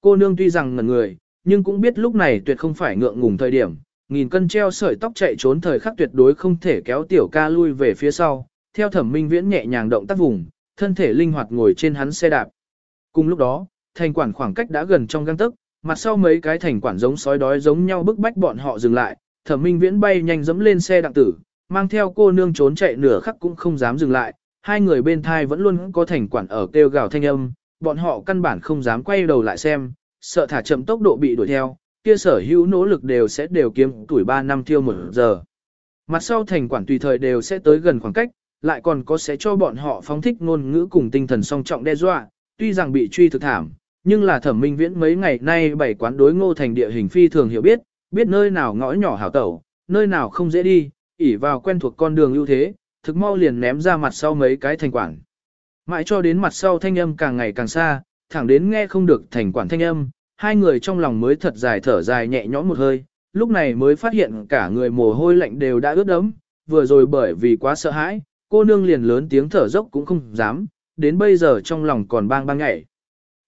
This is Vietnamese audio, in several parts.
Cô nương tuy rằng ngẩn người, nhưng cũng biết lúc này tuyệt không phải ngượng ngùng thời điểm, nghìn cân treo sợi tóc chạy trốn thời khắc tuyệt đối không thể kéo tiểu ca lui về phía sau, theo thẩm minh viễn nhẹ nhàng động tác vùng, thân thể linh hoạt ngồi trên hắn xe đạp. Cùng lúc đó, thành quản khoảng cách đã gần trong găng tức, mặt sau mấy cái thành quản giống sói đói giống nhau bức bách bọn họ dừng lại, thẩm minh viễn bay nhanh dẫm lên xe đặng tử, mang theo cô nương trốn chạy nửa khắc cũng không dám dừng lại, hai người bên thai vẫn luôn có thành quản ở kêu gào thanh âm, bọn họ căn bản không dám quay đầu lại xem, sợ thả chậm tốc độ bị đuổi theo, kia sở hữu nỗ lực đều sẽ đều kiếm tuổi 3 năm tiêu một giờ. Mặt sau thành quản tùy thời đều sẽ tới gần khoảng cách, lại còn có sẽ cho bọn họ phóng thích ngôn ngữ cùng tinh thần song trọng đe dọa, tuy rằng bị truy thực thảm, nhưng là thẩm minh viễn mấy ngày nay bảy quán đối ngô thành địa hình phi thường hiểu biết, biết nơi nào ngõ nhỏ hảo tẩu, nơi nào không dễ đi, ỉ vào quen thuộc con đường ưu thế, thực mau liền ném ra mặt sau mấy cái thành quản. Mãi cho đến mặt sau thanh âm càng ngày càng xa, thẳng đến nghe không được thành quản thanh âm, hai người trong lòng mới thật dài thở dài nhẹ nhõm một hơi, lúc này mới phát hiện cả người mồ hôi lạnh đều đã ướt đẫm, vừa rồi bởi vì quá sợ hãi, cô nương liền lớn tiếng thở dốc cũng không dám, đến bây giờ trong lòng còn bang bang nhảy.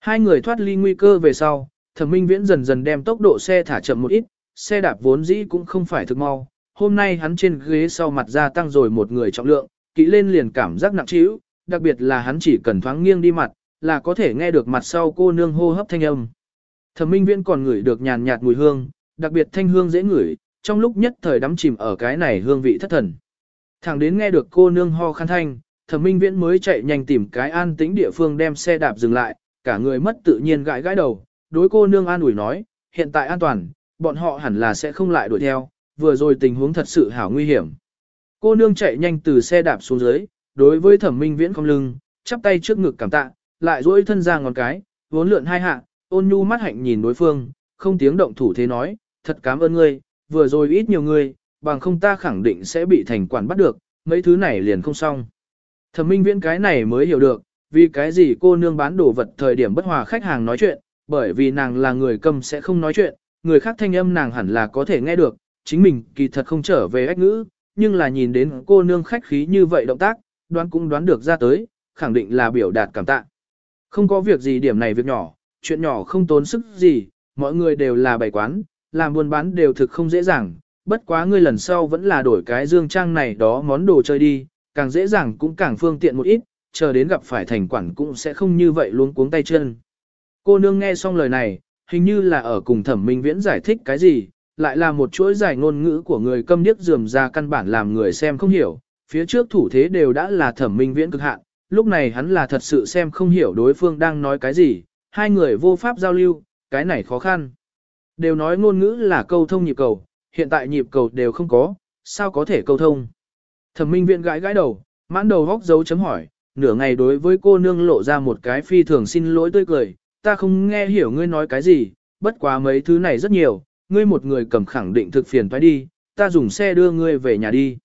Hai người thoát ly nguy cơ về sau, thẩm minh viễn dần dần đem tốc độ xe thả chậm một ít, xe đạp vốn dĩ cũng không phải thực mau. Hôm nay hắn trên ghế sau mặt gia tăng rồi một người trọng lượng, kỹ lên liền cảm giác nặng trĩu, đặc biệt là hắn chỉ cần thoáng nghiêng đi mặt, là có thể nghe được mặt sau cô nương hô hấp thanh âm. Thẩm minh viễn còn ngửi được nhàn nhạt mùi hương, đặc biệt thanh hương dễ ngửi, trong lúc nhất thời đắm chìm ở cái này hương vị thất thần. Thẳng đến nghe được cô nương ho khăn thanh, thẩm minh viễn mới chạy nhanh tìm cái an tĩnh địa phương đem xe đạp dừng lại, cả người mất tự nhiên gãi gãi đầu, đối cô nương an ủi nói, hiện tại an toàn, bọn họ hẳn là sẽ không lại đuổi theo, vừa rồi tình huống thật sự hảo nguy hiểm. Cô nương chạy nhanh từ xe đạp xuống dưới, đối với thẩm minh viễn không lưng, chắp tay trước ngực cảm tạ, lại duỗi thân ra ngón cái, vốn lượn hai hạ, ôn nhu mắt hạnh nhìn đối phương, không tiếng động thủ thế nói, thật cảm ơn ngươi, vừa rồi ít nhiều ngươi, bằng không ta khẳng định sẽ bị thành quản bắt được, mấy thứ này liền không xong. Thẩm minh viễn cái này mới hiểu được, vì cái gì cô nương bán đồ vật thời điểm bất hòa khách hàng nói chuyện, bởi vì nàng là người cầm sẽ không nói chuyện, người khác thanh âm nàng hẳn là có thể nghe được, chính mình kỳ thật không trở về ách ngữ, nhưng là nhìn đến cô nương khách khí như vậy động tác, đoán cũng đoán được ra tới, khẳng định là biểu đạt cảm tạ. Không có việc gì điểm này việc nhỏ, chuyện nhỏ không tốn sức gì, mọi người đều là bày quán, làm buôn bán đều thực không dễ dàng, bất quá ngươi lần sau vẫn là đổi cái dương trang này đó món đồ chơi đi, càng dễ dàng cũng càng phương tiện một ít, chờ đến gặp phải thành quản cũng sẽ không như vậy luống cuống tay chân. Cô nương nghe xong lời này, hình như là ở cùng thẩm minh viễn giải thích cái gì, lại là một chuỗi giải ngôn ngữ của người câm điếc dườm ra căn bản làm người xem không hiểu, phía trước thủ thế đều đã là thẩm minh viễn cực hạn, lúc này hắn là thật sự xem không hiểu đối phương đang nói cái gì, hai người vô pháp giao lưu, cái này khó khăn. Đều nói ngôn ngữ là câu thông nhịp cầu, hiện tại nhịp cầu đều không có, sao có thể câu thông. Thẩm minh viễn gãi gãi đầu, mãn đầu góc dấu chấm hỏi, nửa ngày đối với cô nương lộ ra một cái phi thường xin lỗi tươi cười, ta không nghe hiểu ngươi nói cái gì, bất quá mấy thứ này rất nhiều, ngươi một người cầm khẳng định thực phiền phải đi, ta dùng xe đưa ngươi về nhà đi.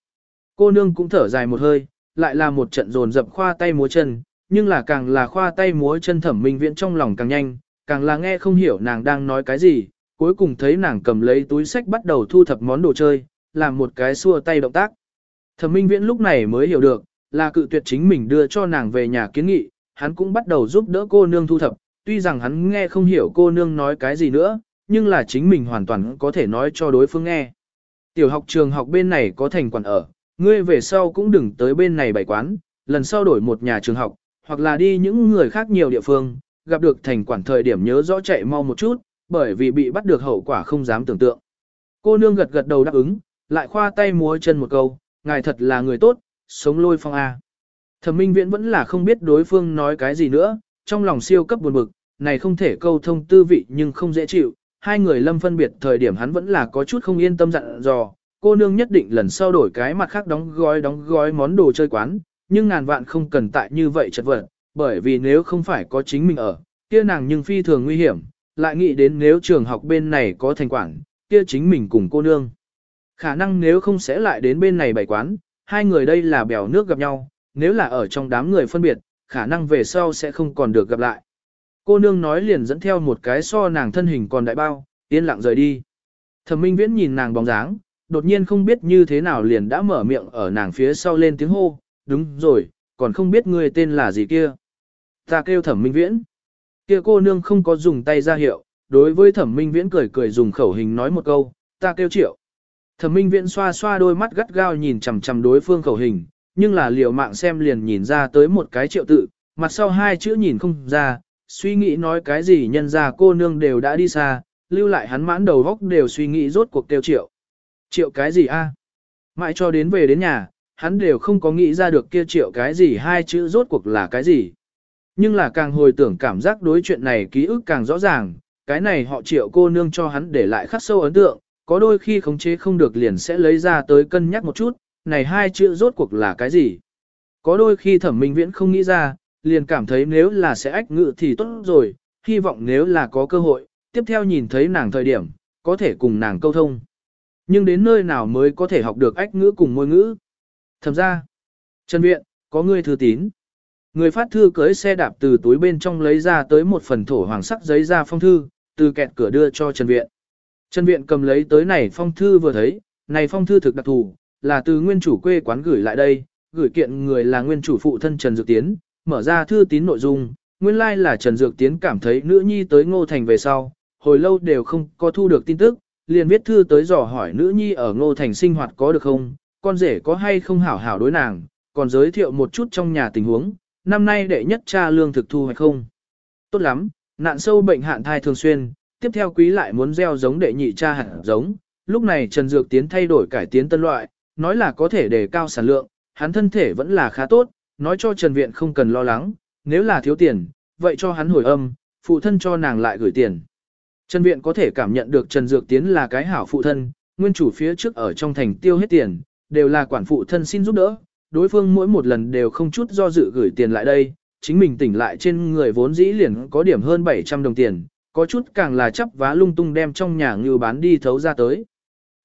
Cô nương cũng thở dài một hơi, lại là một trận dồn dập khoa tay múa chân, nhưng là càng là khoa tay múa chân thẩm minh viễn trong lòng càng nhanh, càng là nghe không hiểu nàng đang nói cái gì, cuối cùng thấy nàng cầm lấy túi sách bắt đầu thu thập món đồ chơi, làm một cái xua tay động tác. Thẩm minh viễn lúc này mới hiểu được, là cự tuyệt chính mình đưa cho nàng về nhà kiến nghị, hắn cũng bắt đầu giúp đỡ cô nương thu thập, tuy rằng hắn nghe không hiểu cô nương nói cái gì nữa, nhưng là chính mình hoàn toàn có thể nói cho đối phương nghe. Tiểu học trường học bên này có thành quản ở, ngươi về sau cũng đừng tới bên này bày quán, lần sau đổi một nhà trường học, hoặc là đi những người khác nhiều địa phương, gặp được thành quản thời điểm nhớ rõ chạy mau một chút, bởi vì bị bắt được hậu quả không dám tưởng tượng. Cô nương gật gật đầu đáp ứng, lại khoa tay múa chân một câu, ngài thật là người tốt, sống lôi phong A. Thẩm minh viễn vẫn là không biết đối phương nói cái gì nữa, trong lòng siêu cấp buồn bực, này không thể câu thông tư vị nhưng không dễ chịu, hai người lâm phân biệt thời điểm hắn vẫn là có chút không yên tâm dặn dò, cô nương nhất định lần sau đổi cái mặt khác đóng gói đóng gói món đồ chơi quán, nhưng ngàn vạn không cần tại như vậy chật vật, bởi vì nếu không phải có chính mình ở, kia nàng nhưng phi thường nguy hiểm, lại nghĩ đến nếu trường học bên này có thành quản, kia chính mình cùng cô nương. Khả năng nếu không sẽ lại đến bên này bày quán, hai người đây là bèo nước gặp nhau, nếu là ở trong đám người phân biệt, khả năng về sau sẽ không còn được gặp lại. Cô nương nói liền dẫn theo một cái so nàng thân hình còn đại bao, yên lặng rời đi. Thẩm Minh Viễn nhìn nàng bóng dáng, đột nhiên không biết như thế nào liền đã mở miệng ở nàng phía sau lên tiếng hô, đúng rồi, còn không biết ngươi tên là gì kia. Ta kêu Thẩm Minh Viễn. Kia cô nương không có dùng tay ra hiệu, đối với thẩm minh viễn cười cười dùng khẩu hình nói một câu, ta kêu triệu. Thẩm minh viễn xoa xoa đôi mắt gắt gao nhìn chằm chằm đối phương khẩu hình, nhưng là liều mạng xem liền nhìn ra tới một cái triệu tự, mặt sau hai chữ nhìn không ra, suy nghĩ nói cái gì nhân ra cô nương đều đã đi xa, lưu lại hắn mãn đầu góc đều suy nghĩ rốt cuộc kêu triệu. Triệu cái gì a? Mãi cho đến về đến nhà, hắn đều không có nghĩ ra được kia triệu cái gì hai chữ rốt cuộc là cái gì. Nhưng là càng hồi tưởng cảm giác đối chuyện này ký ức càng rõ ràng, cái này họ triệu cô nương cho hắn để lại khắc sâu ấn tượng, có đôi khi khống chế không được liền sẽ lấy ra tới cân nhắc một chút, này hai chữ rốt cuộc là cái gì. Có đôi khi thẩm minh viễn không nghĩ ra, liền cảm thấy nếu là sẽ ách ngự thì tốt rồi, hy vọng nếu là có cơ hội, tiếp theo nhìn thấy nàng thời điểm, có thể cùng nàng câu thông. Nhưng đến nơi nào mới có thể học được ách ngữ cùng môi ngữ? Thầm ra, Trần Viện, có người thư tín. Người phát thư cưới xe đạp từ túi bên trong lấy ra tới một phần thổ hoàng sắc giấy ra phong thư, từ kẹt cửa đưa cho Trần Viện. Trần Viện cầm lấy tới này phong thư vừa thấy, này phong thư thực đặc thù, là từ nguyên chủ quê quán gửi lại đây, gửi kiện người là nguyên chủ phụ thân Trần Dược Tiến, mở ra thư tín nội dung, nguyên lai like là Trần Dược Tiến cảm thấy nữ nhi tới Ngô Thành về sau, hồi lâu đều không có thu được tin tức, liền viết thư tới dò hỏi nữ nhi ở Ngô Thành sinh hoạt có được không, con rể có hay không hảo hảo đối nàng, còn giới thiệu một chút trong nhà tình huống, năm nay đệ nhất cha lương thực thu hay không. Tốt lắm, nạn sâu bệnh hạn thai thường xuyên, tiếp theo quý lại muốn gieo giống đệ nhị cha hạt giống, lúc này Trần Dược Tiến thay đổi cải tiến tân loại, nói là có thể đề cao sản lượng, hắn thân thể vẫn là khá tốt, nói cho Trần Viện không cần lo lắng, nếu là thiếu tiền, vậy cho hắn hồi âm, phụ thân cho nàng lại gửi tiền. Trần Viện có thể cảm nhận được Trần Dược Tiến là cái hảo phụ thân, nguyên chủ phía trước ở trong thành tiêu hết tiền, đều là quản phụ thân xin giúp đỡ, đối phương mỗi một lần đều không chút do dự gửi tiền lại đây, chính mình tỉnh lại trên người vốn dĩ liền có điểm hơn 700 đồng tiền, có chút càng là chấp vá lung tung đem trong nhà ngưu bán đi thấu ra tới.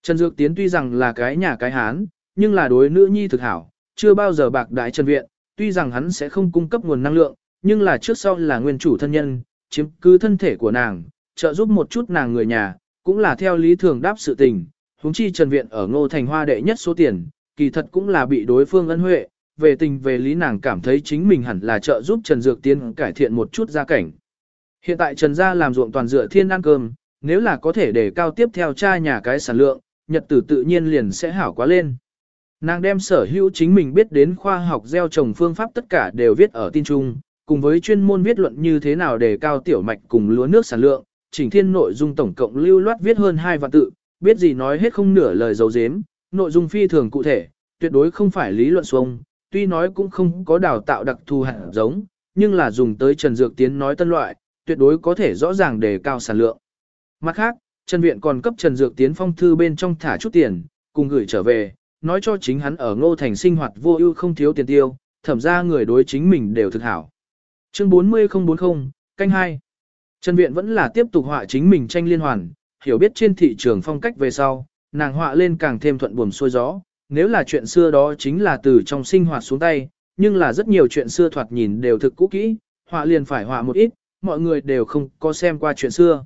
Trần Dược Tiến tuy rằng là cái nhà cái hán, nhưng là đối nữ nhi thực hảo, chưa bao giờ bạc đại Trần Viện, tuy rằng hắn sẽ không cung cấp nguồn năng lượng, nhưng là trước sau là nguyên chủ thân nhân, chiếm cứ thân thể của nàng, trợ giúp một chút nàng người nhà, cũng là theo lý thường đáp sự tình. Húng chi Trần Viện ở Ngô Thành Hoa đệ nhất số tiền, kỳ thật cũng là bị đối phương ân huệ, về tình về lý nàng cảm thấy chính mình hẳn là trợ giúp Trần Dược Tiên cải thiện một chút gia cảnh. Hiện tại Trần gia làm ruộng toàn dựa thiên ăn cơm, nếu là có thể để cao tiếp theo cha nhà cái sản lượng, nhật tử tự nhiên liền sẽ hảo quá lên. Nàng đem sở hữu chính mình biết đến khoa học gieo trồng phương pháp tất cả đều viết ở tin trung, cùng với chuyên môn viết luận như thế nào để cao tiểu mạch cùng lúa nước sản lượng, chỉnh thiên nội dung tổng cộng lưu loát viết hơn hai vạn tự, biết gì nói hết không nửa lời dấu dếm, nội dung phi thường cụ thể, tuyệt đối không phải lý luận xuông, tuy nói cũng không có đào tạo đặc thù hạt giống, nhưng là dùng tới Trần Dược Tiến nói tân loại, tuyệt đối có thể rõ ràng đề cao sản lượng. Mặt khác, Trần Viện còn cấp Trần Dược Tiến phong thư bên trong thả chút tiền, cùng gửi trở về, nói cho chính hắn ở Ngô Thành sinh hoạt vô ưu không thiếu tiền tiêu, thẩm ra người đối chính mình đều thực hảo. Chương 40040, canh 2. Trần Viện vẫn là tiếp tục họa chính mình tranh liên hoàn, hiểu biết trên thị trường phong cách về sau, nàng họa lên càng thêm thuận buồm xuôi gió. Nếu là chuyện xưa đó chính là từ trong sinh hoạt xuống tay, nhưng là rất nhiều chuyện xưa thoạt nhìn đều thực cũ kỹ, họa liền phải họa một ít, mọi người đều không có xem qua chuyện xưa.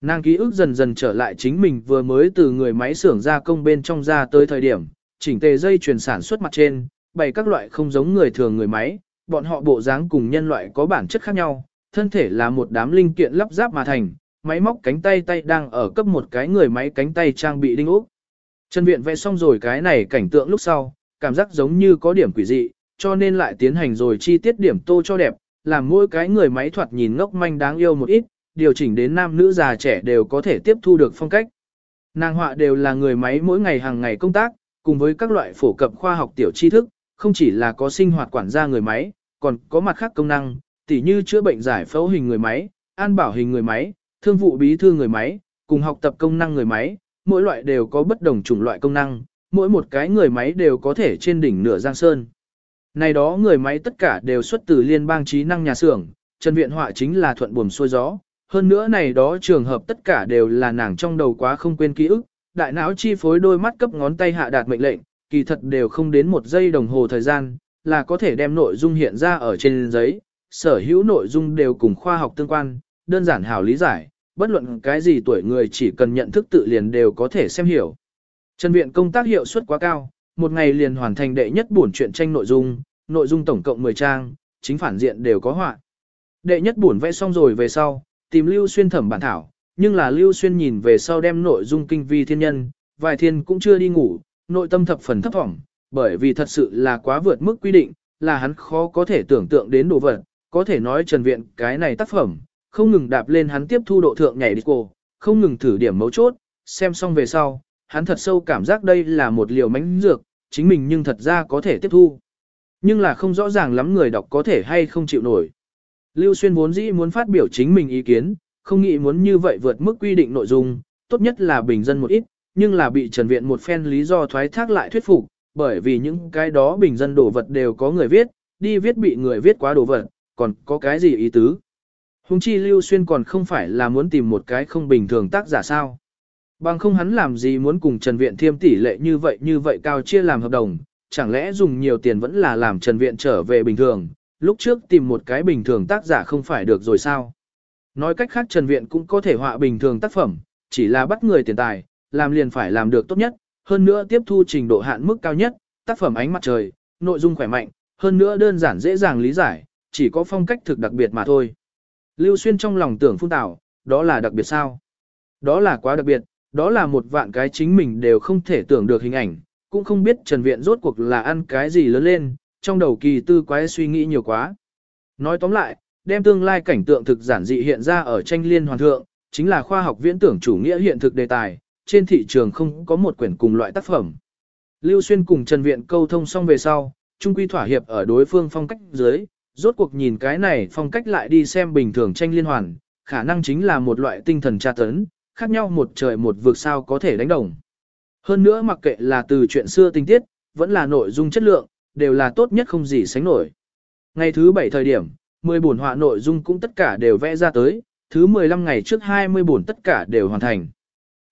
Nàng ký ức dần dần trở lại chính mình vừa mới từ người máy xưởng gia công bên trong ra tới thời điểm, chỉnh tề dây chuyển sản xuất mặt trên, bày các loại không giống người thường người máy, bọn họ bộ dáng cùng nhân loại có bản chất khác nhau, thân thể là một đám linh kiện lắp ráp mà thành, máy móc cánh tay tay đang ở cấp một cái người máy cánh tay trang bị đinh ốc. Trần Viện vẽ xong rồi cái này cảnh tượng lúc sau, cảm giác giống như có điểm quỷ dị, cho nên lại tiến hành rồi chi tiết điểm tô cho đẹp, làm mỗi cái người máy thoạt nhìn ngốc manh đáng yêu một ít, điều chỉnh đến nam nữ già trẻ đều có thể tiếp thu được phong cách. Nàng họa đều là người máy mỗi ngày hàng ngày công tác, cùng với các loại phổ cập khoa học tiểu tri thức, không chỉ là có sinh hoạt quản gia người máy, còn có mặt khác công năng, tỉ như chữa bệnh giải phẫu hình người máy, an bảo hình người máy, thương vụ bí thư người máy, cùng học tập công năng người máy, mỗi loại đều có bất đồng chủng loại công năng, mỗi một cái người máy đều có thể trên đỉnh nửa giang sơn. Này đó người máy tất cả đều xuất từ liên bang trí năng nhà xưởng, Trần Viện Họa chính là thuận buồm xuôi gió. Hơn nữa này đó trường hợp tất cả đều là nàng trong đầu quá không quên ký ức, đại não chi phối đôi mắt cấp ngón tay hạ đạt mệnh lệnh, kỳ thật đều không đến một giây đồng hồ thời gian, là có thể đem nội dung hiện ra ở trên giấy, sở hữu nội dung đều cùng khoa học tương quan, đơn giản hảo lý giải, bất luận cái gì tuổi người chỉ cần nhận thức tự liền đều có thể xem hiểu. Trần Viện công tác hiệu suất quá cao, một ngày liền hoàn thành đệ nhất bổn truyện tranh nội dung, nội dung tổng cộng 10 trang, chính phản diện đều có họa. Đệ nhất buồn vẽ xong rồi về sau, tìm Lưu Xuyên thẩm bản thảo, nhưng là Lưu Xuyên nhìn về sau đem nội dung kinh vi thiên nhân, vài thiên cũng chưa đi ngủ, nội tâm thập phần thấp thỏm, bởi vì thật sự là quá vượt mức quy định, là hắn khó có thể tưởng tượng đến đồ vật, có thể nói Trần Viện cái này tác phẩm, không ngừng đạp lên hắn tiếp thu độ thượng nhảy disco không ngừng thử điểm mấu chốt, xem xong về sau, hắn thật sâu cảm giác đây là một liều mánh dược, chính mình nhưng thật ra có thể tiếp thu. Nhưng là không rõ ràng lắm người đọc có thể hay không chịu nổi. Lưu Xuyên vốn dĩ muốn phát biểu chính mình ý kiến, không nghĩ muốn như vậy vượt mức quy định nội dung, tốt nhất là bình dân một ít, nhưng là bị Trần Viện một phen lý do thoái thác lại thuyết phục, bởi vì những cái đó bình dân đồ vật đều có người viết, đi viết bị người viết quá đồ vật, còn có cái gì ý tứ. Hùng chi Lưu Xuyên còn không phải là muốn tìm một cái không bình thường tác giả sao. Bằng không hắn làm gì muốn cùng Trần Viện thiêm tỷ lệ như vậy như vậy cao chia làm hợp đồng, chẳng lẽ dùng nhiều tiền vẫn là làm Trần Viện trở về bình thường, lúc trước tìm một cái bình thường tác giả không phải được rồi sao. Nói cách khác Trần Viện cũng có thể họa bình thường tác phẩm, chỉ là bắt người tiền tài, làm liền phải làm được tốt nhất, hơn nữa tiếp thu trình độ hạn mức cao nhất, tác phẩm ánh mặt trời, nội dung khỏe mạnh, hơn nữa đơn giản dễ dàng lý giải, chỉ có phong cách thực đặc biệt mà thôi. Lưu Xuyên trong lòng tưởng phun tảo, đó là đặc biệt sao? Đó là quá đặc biệt, đó là một vạn cái chính mình đều không thể tưởng được hình ảnh, cũng không biết Trần Viện rốt cuộc là ăn cái gì lớn lên, trong đầu kỳ tư quái suy nghĩ nhiều quá. Nói tóm lại, đem tương lai cảnh tượng thực giản dị hiện ra ở tranh liên hoàn thượng, chính là khoa học viễn tưởng chủ nghĩa hiện thực đề tài, trên thị trường không có một quyển cùng loại tác phẩm. Lưu Xuyên cùng Trần Viện câu thông xong về sau, trung quy thỏa hiệp ở đối phương phong cách dưới, rốt cuộc nhìn cái này phong cách lại đi xem bình thường tranh liên hoàn, khả năng chính là một loại tinh thần tra tấn, khác nhau một trời một vực sao có thể đánh đồng. Hơn nữa mặc kệ là từ chuyện xưa tinh tiết, vẫn là nội dung chất lượng, đều là tốt nhất không gì sánh nổi. Ngày thứ 7 thời điểm, 10 buồn họa nội dung cũng tất cả đều vẽ ra tới, thứ 15 ngày trước 20 buồn tất cả đều hoàn thành.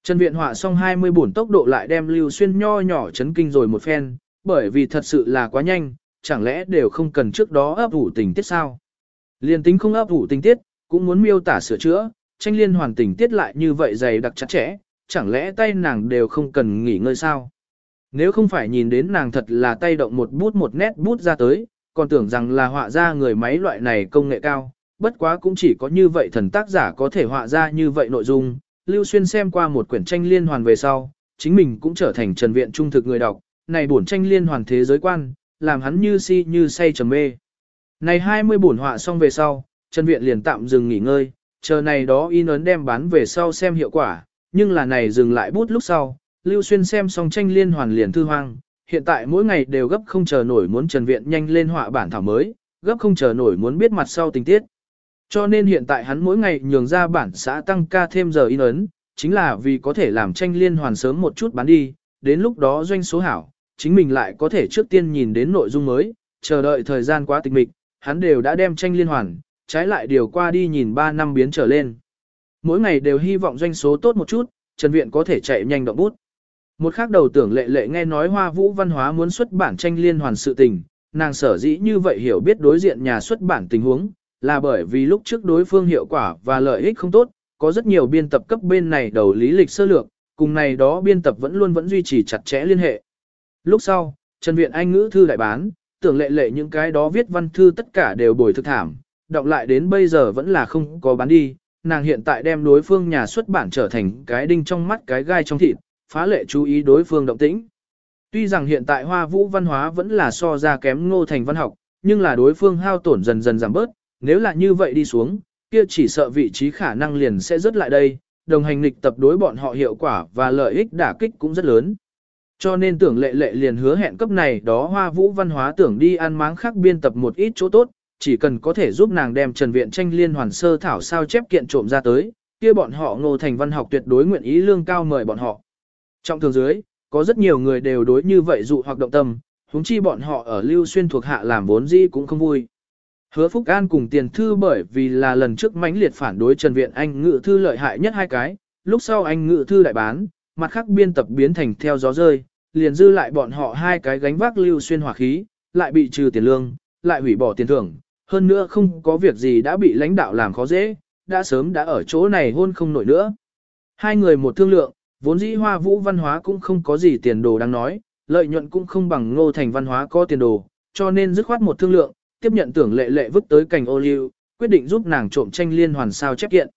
Trần Viện họa xong 20 buồn tốc độ lại đem Lưu Xuyên nho nhỏ chấn kinh rồi một phen, bởi vì thật sự là quá nhanh, chẳng lẽ đều không cần trước đó ấp ủ tình tiết sao? Liên tính không ấp ủ tình tiết, cũng muốn miêu tả sửa chữa, tranh liên hoàn tình tiết lại như vậy dày đặc chặt chẽ, chẳng lẽ tay nàng đều không cần nghỉ ngơi sao? Nếu không phải nhìn đến nàng thật là tay động một bút một nét bút ra tới, còn tưởng rằng là họa ra người máy loại này công nghệ cao, bất quá cũng chỉ có như vậy thần tác giả có thể họa ra như vậy nội dung. Lưu Xuyên xem qua một quyển tranh liên hoàn về sau, chính mình cũng trở thành trần viện trung thực người đọc, này bổn tranh liên hoàn thế giới quan, làm hắn như si như say trầm mê. Này 20 bổn họa xong về sau, Trần Viện liền tạm dừng nghỉ ngơi, chờ này đó in ấn đem bán về sau xem hiệu quả, nhưng là này dừng lại bút lúc sau, Lưu Xuyên xem xong tranh liên hoàn liền thư hoang, hiện tại mỗi ngày đều gấp không chờ nổi muốn Trần Viện nhanh lên họa bản thảo mới, gấp không chờ nổi muốn biết mặt sau tình tiết. Cho nên hiện tại hắn mỗi ngày nhường ra bản xã tăng ca thêm giờ in ấn, chính là vì có thể làm tranh liên hoàn sớm một chút bán đi, đến lúc đó doanh số hảo, chính mình lại có thể trước tiên nhìn đến nội dung mới, chờ đợi thời gian quá tịch mịch, hắn đều đã đem tranh liên hoàn, trái lại điều qua đi nhìn 3 năm biến trở lên. Mỗi ngày đều hy vọng doanh số tốt một chút, Trần Viện có thể chạy nhanh động bút. Một khác đầu tưởng lệ lệ nghe nói hoa vũ văn hóa muốn xuất bản tranh liên hoàn sự tình, nàng sở dĩ như vậy hiểu biết đối diện nhà xuất bản tình huống, là bởi vì lúc trước đối phương hiệu quả và lợi ích không tốt, có rất nhiều biên tập cấp bên này đầu lý lịch sơ lược, cùng này đó biên tập vẫn luôn vẫn duy trì chặt chẽ liên hệ. Lúc sau, Trần Viện Anh ngữ thư đại bán, tưởng lệ lệ những cái đó viết văn thư tất cả đều bồi thực thảm, đọc lại đến bây giờ vẫn là không có bán đi, nàng hiện tại đem đối phương nhà xuất bản trở thành cái đinh trong mắt cái gai trong thịt, phá lệ chú ý đối phương động tĩnh. Tuy rằng hiện tại hoa vũ văn hóa vẫn là so ra kém ngô thành văn học, nhưng là đối phương hao tổn dần dần giảm bớt, nếu là như vậy đi xuống, kia chỉ sợ vị trí khả năng liền sẽ rớt lại đây, đồng hành lịch tập đối bọn họ hiệu quả và lợi ích đả kích cũng rất lớn. Cho nên tưởng lệ lệ liền hứa hẹn cấp này đó hoa vũ văn hóa tưởng đi ăn máng khác biên tập một ít chỗ tốt, chỉ cần có thể giúp nàng đem Trần Viện tranh liên hoàn sơ thảo sao chép kiện trộm ra tới, kia bọn họ ngô thành văn học tuyệt đối nguyện ý lương cao mời bọn họ. Trong thường dưới, có rất nhiều người đều đối như vậy dụ hoặc động tâm, huống chi bọn họ ở lưu xuyên thuộc hạ làm vốn gì cũng không vui. Hứa Phúc An cùng tiền thư bởi vì là lần trước mãnh liệt phản đối Trần Viện Anh ngự thư lợi hại nhất hai cái, lúc sau anh ngự thư đại bán, mặt khác biên tập biến thành theo gió rơi, liền dư lại bọn họ hai cái gánh vác lưu xuyên hỏa khí, lại bị trừ tiền lương, lại hủy bỏ tiền thưởng, hơn nữa không có việc gì đã bị lãnh đạo làm khó dễ, đã sớm đã ở chỗ này hôn không nổi nữa. Hai người một thương lượng, vốn dĩ hoa vũ văn hóa cũng không có gì tiền đồ đang nói, lợi nhuận cũng không bằng ngô thành văn hóa có tiền đồ, cho nên dứt khoát một thương lượng, tiếp nhận tưởng lệ lệ vứt tới cành ô liu, quyết định giúp nàng trộm tranh liên hoàn sao chép kiện.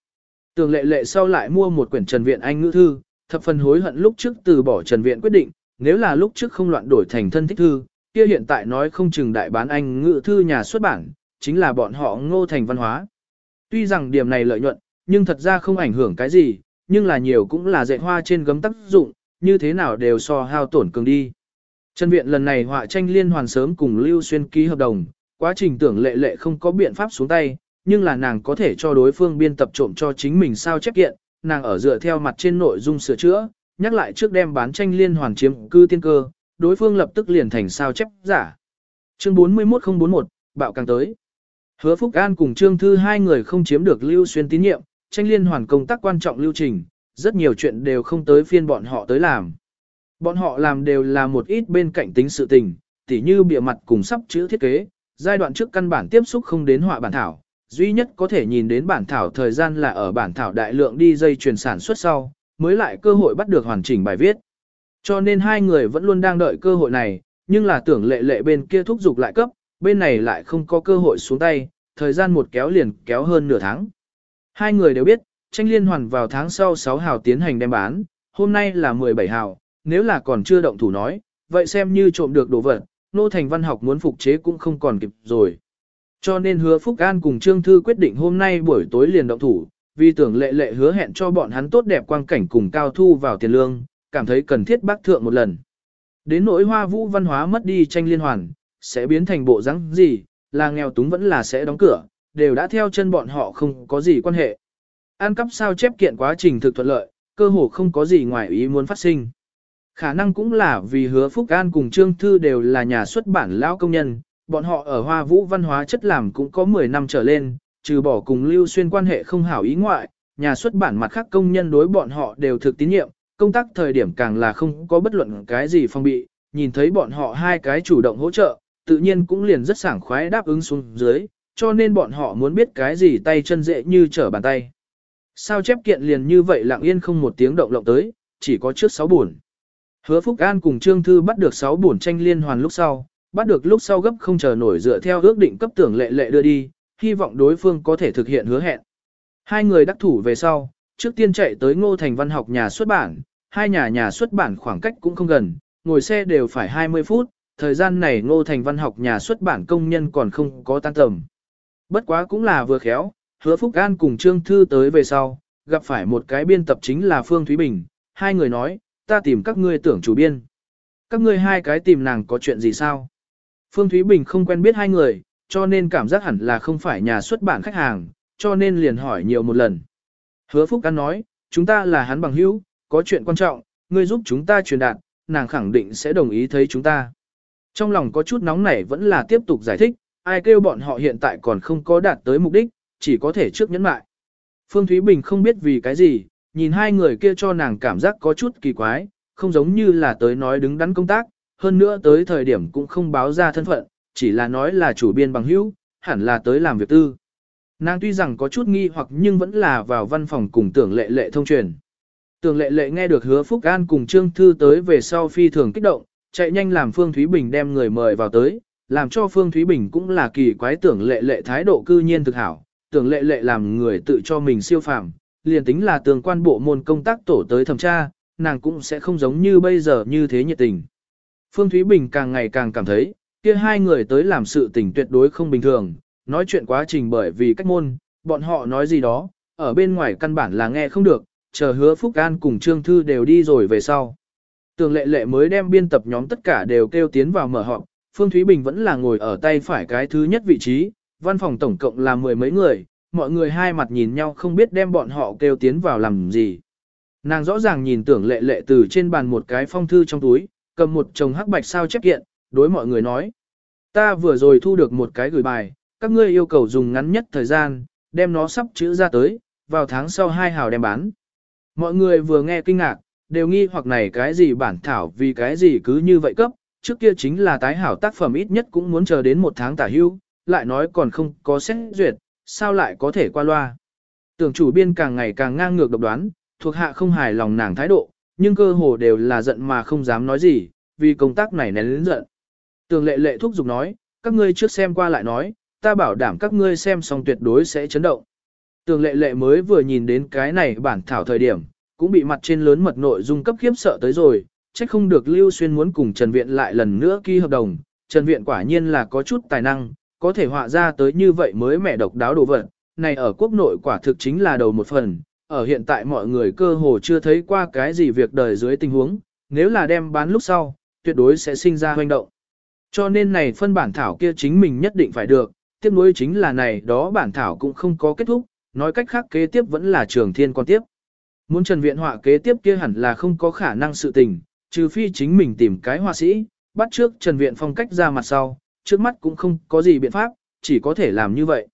Tưởng lệ lệ sau lại mua một quyển Trần Viện Anh ngữ thư, thập phần hối hận lúc trước từ bỏ Trần Viện quyết định, nếu là lúc trước không loạn đổi thành thân thích thư, kia hiện tại nói không chừng đại bán Anh ngự thư nhà xuất bản, chính là bọn họ ngô thành văn hóa. Tuy rằng điểm này lợi nhuận, nhưng thật ra không ảnh hưởng cái gì, nhưng là nhiều cũng là dạy hoa trên gấm tác dụng, như thế nào đều so hao tổn cường đi. Trần Viện lần này họa tranh liên hoàn sớm cùng Lưu Xuyên ký hợp đồng, quá trình tưởng lệ lệ không có biện pháp xuống tay, nhưng là nàng có thể cho đối phương biên tập trộm cho chính mình sao chép kiện, nàng ở dựa theo mặt trên nội dung sửa chữa, nhắc lại trước đem bán tranh liên hoàn chiếm cư tiên cơ, đối phương lập tức liền thành sao chép giả. Chương 41041, bạo càng tới. Hứa Phúc An cùng Trương Thư hai người không chiếm được Lưu Xuyên tín nhiệm, tranh liên hoàn công tác quan trọng lưu trình, rất nhiều chuyện đều không tới phiên bọn họ tới làm. Bọn họ làm đều là một ít bên cạnh tính sự tình, tỉ như bìa mặt cùng sắp chữ thiết kế, giai đoạn trước căn bản tiếp xúc không đến họa bản thảo, duy nhất có thể nhìn đến bản thảo thời gian là ở bản thảo đại lượng đi dây truyền sản xuất sau, mới lại cơ hội bắt được hoàn chỉnh bài viết. Cho nên hai người vẫn luôn đang đợi cơ hội này, nhưng là tưởng lệ lệ bên kia thúc giục lại cấp, bên này lại không có cơ hội xuống tay, thời gian một kéo liền kéo hơn nửa tháng. Hai người đều biết, tranh liên hoàn vào tháng sau 6 hào tiến hành đem bán, hôm nay là 17 hào, nếu là còn chưa động thủ nói, vậy xem như trộm được đồ vật, nô thành văn học muốn phục chế cũng không còn kịp rồi. Cho nên hứa Phúc An cùng Trương Thư quyết định hôm nay buổi tối liền động thủ, vì tưởng lệ lệ hứa hẹn cho bọn hắn tốt đẹp quang cảnh cùng cao thu vào tiền lương, cảm thấy cần thiết bác thượng một lần. Đến nỗi hoa vũ văn hóa mất đi tranh liên hoàn, sẽ biến thành bộ rắn gì, là nghèo túng vẫn là sẽ đóng cửa, đều đã theo chân bọn họ không có gì quan hệ. An cắp sao chép kiện quá trình thực thuận lợi, cơ hồ không có gì ngoài ý muốn phát sinh. Khả năng cũng là vì hứa Phúc An cùng Trương Thư đều là nhà xuất bản lão công nhân, bọn họ ở Hoa Vũ văn hóa chất làm cũng có 10 năm trở lên, trừ bỏ cùng Lưu Xuyên quan hệ không hảo ý ngoại, nhà xuất bản mặt khác công nhân đối bọn họ đều thực tín nhiệm, công tác thời điểm càng là không có bất luận cái gì phong bị, nhìn thấy bọn họ hai cái chủ động hỗ trợ, tự nhiên cũng liền rất sảng khoái đáp ứng xuống dưới, cho nên bọn họ muốn biết cái gì tay chân dễ như trở bàn tay. Sao chép kiện liền như vậy lặng yên không một tiếng động lộng tới, chỉ có trước 6 buồn. Hứa Phúc An cùng Trương Thư bắt được 6 buồn tranh liên hoàn lúc sau, bắt được lúc sau gấp không chờ nổi dựa theo ước định cấp tưởng lệ lệ đưa đi, hy vọng đối phương có thể thực hiện hứa hẹn. Hai người đắc thủ về sau, trước tiên chạy tới Ngô Thành Văn học nhà xuất bản, hai nhà nhà xuất bản khoảng cách cũng không gần, ngồi xe đều phải 20 phút, thời gian này Ngô Thành Văn học nhà xuất bản công nhân còn không có tan tầm. Bất quá cũng là vừa khéo, hứa Phúc An cùng Trương Thư tới về sau, gặp phải một cái biên tập chính là Phương Thúy Bình, hai người nói, ta tìm các ngươi tưởng chủ biên. Các ngươi hai cái tìm nàng có chuyện gì sao? Phương Thúy Bình không quen biết hai người, cho nên cảm giác hẳn là không phải nhà xuất bản khách hàng, cho nên liền hỏi nhiều một lần. Hứa Phúc An nói, chúng ta là hắn bằng hữu, có chuyện quan trọng, ngươi giúp chúng ta truyền đạt, nàng khẳng định sẽ đồng ý thấy chúng ta. Trong lòng có chút nóng nảy vẫn là tiếp tục giải thích, ai kêu bọn họ hiện tại còn không có đạt tới mục đích, chỉ có thể trước nhẫn mại. Phương Thúy Bình không biết vì cái gì, nhìn hai người kia cho nàng cảm giác có chút kỳ quái, không giống như là tới nói đứng đắn công tác, hơn nữa tới thời điểm cũng không báo ra thân phận, chỉ là nói là chủ biên bằng hữu, hẳn là tới làm việc tư. Nàng tuy rằng có chút nghi hoặc nhưng vẫn là vào văn phòng cùng tưởng lệ lệ thông truyền. Tưởng lệ lệ nghe được hứa Phúc An cùng Trương Thư tới về sau phi thường kích động, chạy nhanh làm Phương Thúy Bình đem người mời vào tới, làm cho Phương Thúy Bình cũng là kỳ quái tưởng lệ lệ thái độ cư nhiên thực hảo, tưởng lệ lệ làm người tự cho mình siêu phàm, liền tính là tường quan bộ môn công tác tổ tới thẩm tra, nàng cũng sẽ không giống như bây giờ như thế nhiệt tình. Phương Thúy Bình càng ngày càng cảm thấy, kia hai người tới làm sự tình tuyệt đối không bình thường, nói chuyện quá trình bởi vì cách môn, bọn họ nói gì đó, ở bên ngoài căn bản là nghe không được, chờ hứa Phúc An cùng Trương Thư đều đi rồi về sau. Tường lệ lệ mới đem biên tập nhóm tất cả đều kêu tiến vào mở họp, Phương Thúy Bình vẫn là ngồi ở tay phải cái thứ nhất vị trí, văn phòng tổng cộng là mười mấy người, mọi người hai mặt nhìn nhau không biết đem bọn họ kêu tiến vào làm gì. Nàng rõ ràng nhìn tưởng lệ lệ từ trên bàn một cái phong thư trong túi, cầm một chồng hắc bạch sao chép kiện, đối mọi người nói. Ta vừa rồi thu được một cái gửi bài, các ngươi yêu cầu dùng ngắn nhất thời gian, đem nó sắp chữ ra tới, vào tháng sau hai hào đem bán. Mọi người vừa nghe kinh ngạc, đều nghi hoặc này cái gì bản thảo vì cái gì cứ như vậy cấp, trước kia chính là tái hảo tác phẩm ít nhất cũng muốn chờ đến một tháng tả hưu, lại nói còn không có xét duyệt, sao lại có thể qua loa. Tưởng chủ biên càng ngày càng ngang ngược độc đoán, thuộc hạ không hài lòng nàng thái độ, nhưng cơ hồ đều là giận mà không dám nói gì, vì công tác này nén lớn giận. Tường lệ lệ thúc giục nói, các ngươi trước xem qua lại nói, ta bảo đảm các ngươi xem xong tuyệt đối sẽ chấn động. Tường lệ lệ mới vừa nhìn đến cái này bản thảo thời điểm, cũng bị mặt trên lớn mật nội dung cấp khiếp sợ tới rồi, trách không được Lưu Xuyên muốn cùng Trần Viện lại lần nữa ký hợp đồng. Trần Viện quả nhiên là có chút tài năng, có thể họa ra tới như vậy mới mẹ độc đáo đồ vật. Này ở quốc nội quả thực chính là đầu một phần, ở hiện tại mọi người cơ hồ chưa thấy qua cái gì việc đời dưới tình huống, nếu là đem bán lúc sau, tuyệt đối sẽ sinh ra hoành động. Cho nên này phân bản thảo kia chính mình nhất định phải được, tiếp nối chính là này đó bản thảo cũng không có kết thúc, nói cách khác kế tiếp vẫn là trường thiên con tiếp. Muốn Trần Viện họa kế tiếp kia hẳn là không có khả năng sự tình, trừ phi chính mình tìm cái họa sĩ, bắt trước Trần Viện phong cách ra mặt sau, trước mắt cũng không có gì biện pháp, chỉ có thể làm như vậy.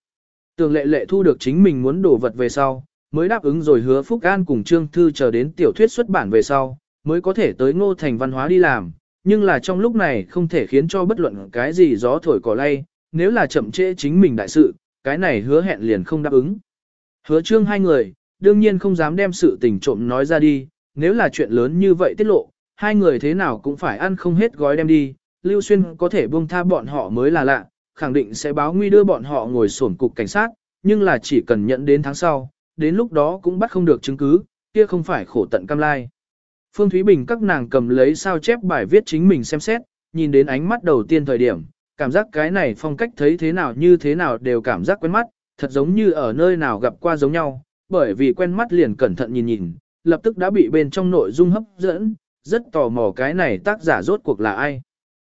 Tường lệ lệ thu được chính mình muốn đổ vật về sau, mới đáp ứng rồi hứa Phúc An cùng Trương Thư chờ đến tiểu thuyết xuất bản về sau, mới có thể tới ngô thành văn hóa đi làm, nhưng là trong lúc này không thể khiến cho bất luận cái gì gió thổi cỏ lay, nếu là chậm trễ chính mình đại sự, cái này hứa hẹn liền không đáp ứng. Hứa trương hai người, đương nhiên không dám đem sự tình trộm nói ra đi, nếu là chuyện lớn như vậy tiết lộ, hai người thế nào cũng phải ăn không hết gói đem đi, Lưu Xuyên có thể buông tha bọn họ mới là lạ, khẳng định sẽ báo nguy đưa bọn họ ngồi sổn cục cảnh sát, nhưng là chỉ cần nhận đến tháng sau, đến lúc đó cũng bắt không được chứng cứ, kia không phải khổ tận cam lai. Phương Thúy Bình các nàng cầm lấy sao chép bài viết chính mình xem xét, nhìn đến ánh mắt đầu tiên thời điểm, cảm giác cái này phong cách thấy thế nào như thế nào đều cảm giác quen mắt, thật giống như ở nơi nào gặp qua giống nhau, bởi vì quen mắt liền cẩn thận nhìn nhìn, lập tức đã bị bên trong nội dung hấp dẫn, rất tò mò cái này tác giả rốt cuộc là ai.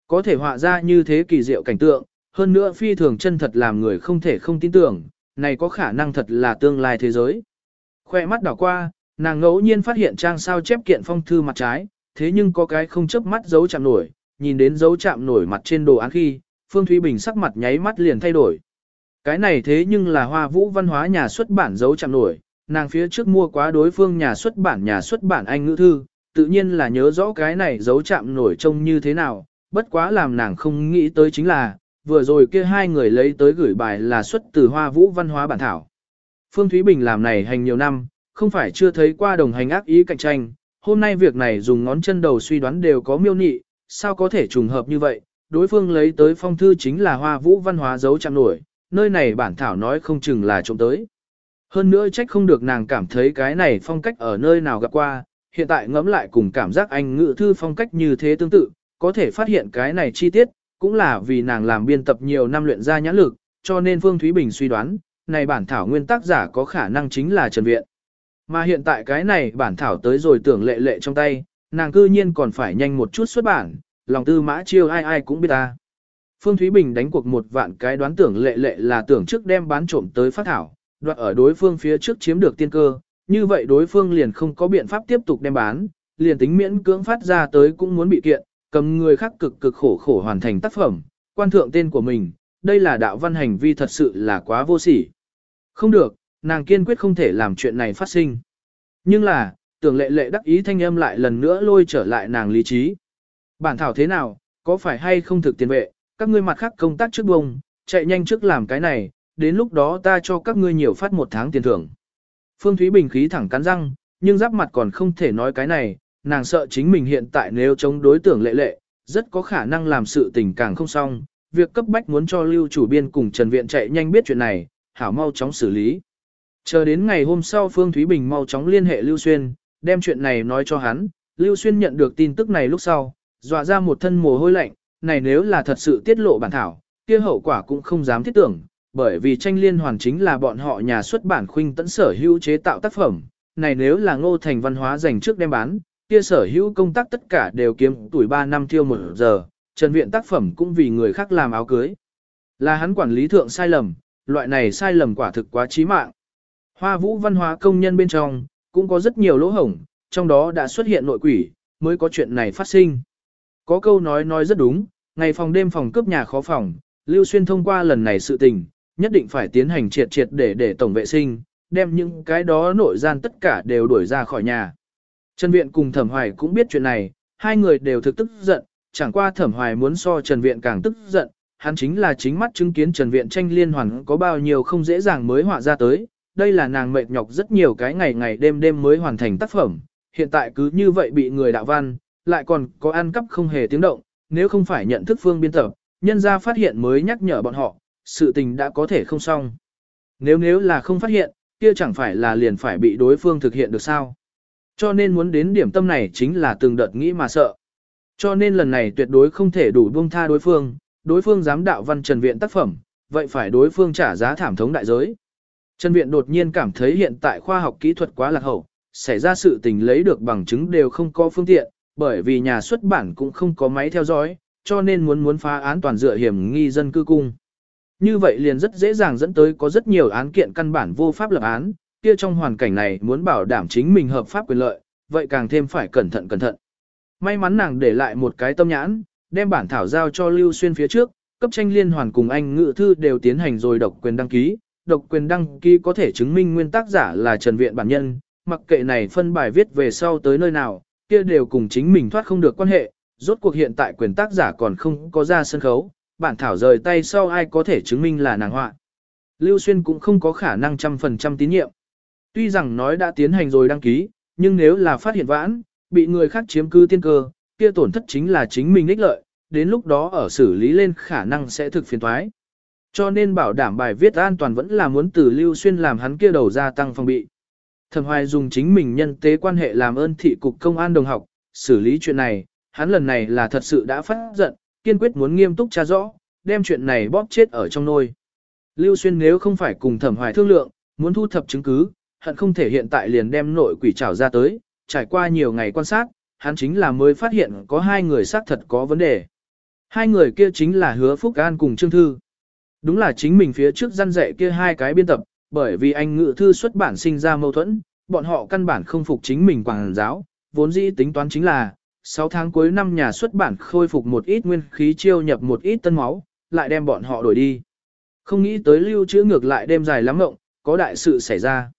Có thể họa ra như thế kỳ diệu cảnh tượng, hơn nữa phi thường chân thật làm người không thể không tin tưởng, này có khả năng thật là tương lai thế giới. Khoe mắt đảo qua, nàng ngẫu nhiên phát hiện trang sao chép kiện phong thư mặt trái, thế nhưng có cái không chớp mắt dấu chạm nổi, nhìn đến dấu chạm nổi mặt trên đồ án khi, Phương Thúy Bình sắc mặt nháy mắt liền thay đổi. Cái này thế nhưng là hoa vũ văn hóa nhà xuất bản dấu chạm nổi, nàng phía trước mua quá đối phương nhà xuất bản nhà xuất bản Anh ngữ thư, tự nhiên là nhớ rõ cái này dấu chạm nổi trông như thế nào, bất quá làm nàng không nghĩ tới chính là, vừa rồi kia hai người lấy tới gửi bài là xuất từ hoa vũ văn hóa bản thảo. Phương Thúy Bình làm này hành nhiều năm, không phải chưa thấy qua đồng hành ác ý cạnh tranh, hôm nay việc này dùng ngón chân đầu suy đoán đều có miêu nị, sao có thể trùng hợp như vậy, đối phương lấy tới phong thư chính là hoa vũ văn hóa dấu chạm nổi, nơi này bản thảo nói không chừng là trộm tới. Hơn nữa trách không được nàng cảm thấy cái này phong cách ở nơi nào gặp qua, hiện tại ngẫm lại cùng cảm giác anh ngự thư phong cách như thế tương tự, có thể phát hiện cái này chi tiết, cũng là vì nàng làm biên tập nhiều năm luyện ra nhãn lực, cho nên Phương Thúy Bình suy đoán, này bản thảo nguyên tác giả có khả năng chính là Trần Viện. Mà hiện tại cái này bản thảo tới rồi tưởng lệ lệ trong tay, nàng cư nhiên còn phải nhanh một chút xuất bản, lòng tư mã chiêu ai ai cũng biết ta. Phương Thúy Bình đánh cuộc một vạn cái đoán tưởng lệ lệ là tưởng trước đem bán trộm tới phát thảo, đoạt ở đối phương phía trước chiếm được tiên cơ, như vậy đối phương liền không có biện pháp tiếp tục đem bán, liền tính miễn cưỡng phát ra tới cũng muốn bị kiện, cầm người khác cực cực khổ khổ hoàn thành tác phẩm, quan thượng tên của mình, đây là đạo văn hành vi thật sự là quá vô sỉ. Không được, nàng kiên quyết không thể làm chuyện này phát sinh. Nhưng là, tưởng lệ lệ đắc ý thanh âm lại lần nữa lôi trở lại nàng lý trí. Bản thảo thế nào, có phải hay không thực tiền vệ, các ngươi mặt khác công tác trước bông, chạy nhanh trước làm cái này, đến lúc đó ta cho các ngươi nhiều phát một tháng tiền thưởng. Phương Thúy Bình khí thẳng cắn răng, nhưng giáp mặt còn không thể nói cái này, nàng sợ chính mình hiện tại nếu chống đối tưởng lệ lệ, rất có khả năng làm sự tình càng không xong, việc cấp bách muốn cho lưu chủ biên cùng Trần Viện chạy nhanh biết chuyện này, hảo mau chóng xử lý. Chờ đến ngày hôm sau Phương Thúy Bình mau chóng liên hệ Lưu Xuyên, đem chuyện này nói cho hắn, Lưu Xuyên nhận được tin tức này lúc sau, dọa ra một thân mồ hôi lạnh, này nếu là thật sự tiết lộ bản thảo, kia hậu quả cũng không dám thiết tưởng, bởi vì tranh liên hoàn chính là bọn họ nhà xuất bản khuynh tẫn sở hữu chế tạo tác phẩm, này nếu là ngô thành văn hóa dành trước đem bán, kia sở hữu công tác tất cả đều kiếm tuổi 3 năm tiêu một giờ, Trần Viện tác phẩm cũng vì người khác làm áo cưới. Là hắn quản lý thượng sai lầm, loại này sai lầm quả thực quá chí mạng. Hoa vũ văn hóa công nhân bên trong, cũng có rất nhiều lỗ hổng, trong đó đã xuất hiện nội quỷ, mới có chuyện này phát sinh. Có câu nói nói rất đúng, ngày phòng đêm phòng cướp nhà khó phòng, Lưu Xuyên thông qua lần này sự tình, nhất định phải tiến hành triệt triệt để để tổng vệ sinh, đem những cái đó nội gian tất cả đều đuổi ra khỏi nhà. Trần Viện cùng Thẩm Hoài cũng biết chuyện này, hai người đều thực tức giận, chẳng qua Thẩm Hoài muốn so Trần Viện càng tức giận, hắn chính là chính mắt chứng kiến Trần Viện tranh liên hoàn có bao nhiêu không dễ dàng mới họa ra tới, đây là nàng mệt nhọc rất nhiều cái ngày ngày đêm đêm mới hoàn thành tác phẩm, hiện tại cứ như vậy bị người đạo văn, lại còn có ăn cắp không hề tiếng động, nếu không phải nhận thức phương biên tập, nhân ra phát hiện mới nhắc nhở bọn họ, sự tình đã có thể không xong. Nếu nếu là không phát hiện, kia chẳng phải là liền phải bị đối phương thực hiện được sao. Cho nên muốn đến điểm tâm này chính là từng đợt nghĩ mà sợ. Cho nên lần này tuyệt đối không thể đủ buông tha đối phương, đối phương dám đạo văn trần viện tác phẩm, vậy phải đối phương trả giá thảm thống đại giới. Trần viện đột nhiên cảm thấy hiện tại khoa học kỹ thuật quá lạc hậu, xảy ra sự tình lấy được bằng chứng đều không có phương tiện, bởi vì nhà xuất bản cũng không có máy theo dõi, cho nên muốn muốn phá án toàn dựa hiểm nghi dân cư cung. Như vậy liền rất dễ dàng dẫn tới có rất nhiều án kiện căn bản vô pháp lập án, kia trong hoàn cảnh này muốn bảo đảm chính mình hợp pháp quyền lợi, vậy càng thêm phải cẩn thận cẩn thận. May mắn nàng để lại một cái tâm nhãn, đem bản thảo giao cho Lưu Xuyên phía trước, cấp tranh liên hoàn cùng anh ngự thư đều tiến hành rồi độc quyền đăng ký. Độc quyền đăng ký có thể chứng minh nguyên tác giả là Trần Viện bản nhân, mặc kệ này phân bài viết về sau tới nơi nào, kia đều cùng chính mình thoát không được quan hệ, rốt cuộc hiện tại quyền tác giả còn không có ra sân khấu, bản thảo rời tay sau ai có thể chứng minh là nàng họa. Lưu Xuyên cũng không có khả năng trăm phần trăm tín nhiệm. Tuy rằng nói đã tiến hành rồi đăng ký, nhưng nếu là phát hiện vãn, bị người khác chiếm cư tiên cơ, kia tổn thất chính là chính mình ích lợi, đến lúc đó ở xử lý lên khả năng sẽ thực phiền thoái. Cho nên bảo đảm bài viết an toàn vẫn là muốn từ Lưu Xuyên làm hắn kia đầu gia tăng phòng bị. Thẩm Hoài dùng chính mình nhân tế quan hệ làm ơn thị cục công an đồng học, xử lý chuyện này, hắn lần này là thật sự đã phát giận, kiên quyết muốn nghiêm túc tra rõ, đem chuyện này bóp chết ở trong nôi. Lưu Xuyên nếu không phải cùng Thẩm Hoài thương lượng, muốn thu thập chứng cứ, hận không thể hiện tại liền đem nội quỷ trảo ra tới, trải qua nhiều ngày quan sát, hắn chính là mới phát hiện có hai người xác thật có vấn đề. Hai người kia chính là Hứa Phúc An cùng Trương Thư. Đúng là chính mình phía trước gian dạy kia hai cái biên tập, bởi vì anh ngự thư xuất bản sinh ra mâu thuẫn, bọn họ căn bản không phục chính mình quảng giáo, vốn dĩ tính toán chính là, 6 tháng cuối năm nhà xuất bản khôi phục một ít nguyên khí chiêu nhập một ít tân máu, lại đem bọn họ đổi đi. Không nghĩ tới lưu trữ ngược lại đêm dài lắm ngộng, có đại sự xảy ra.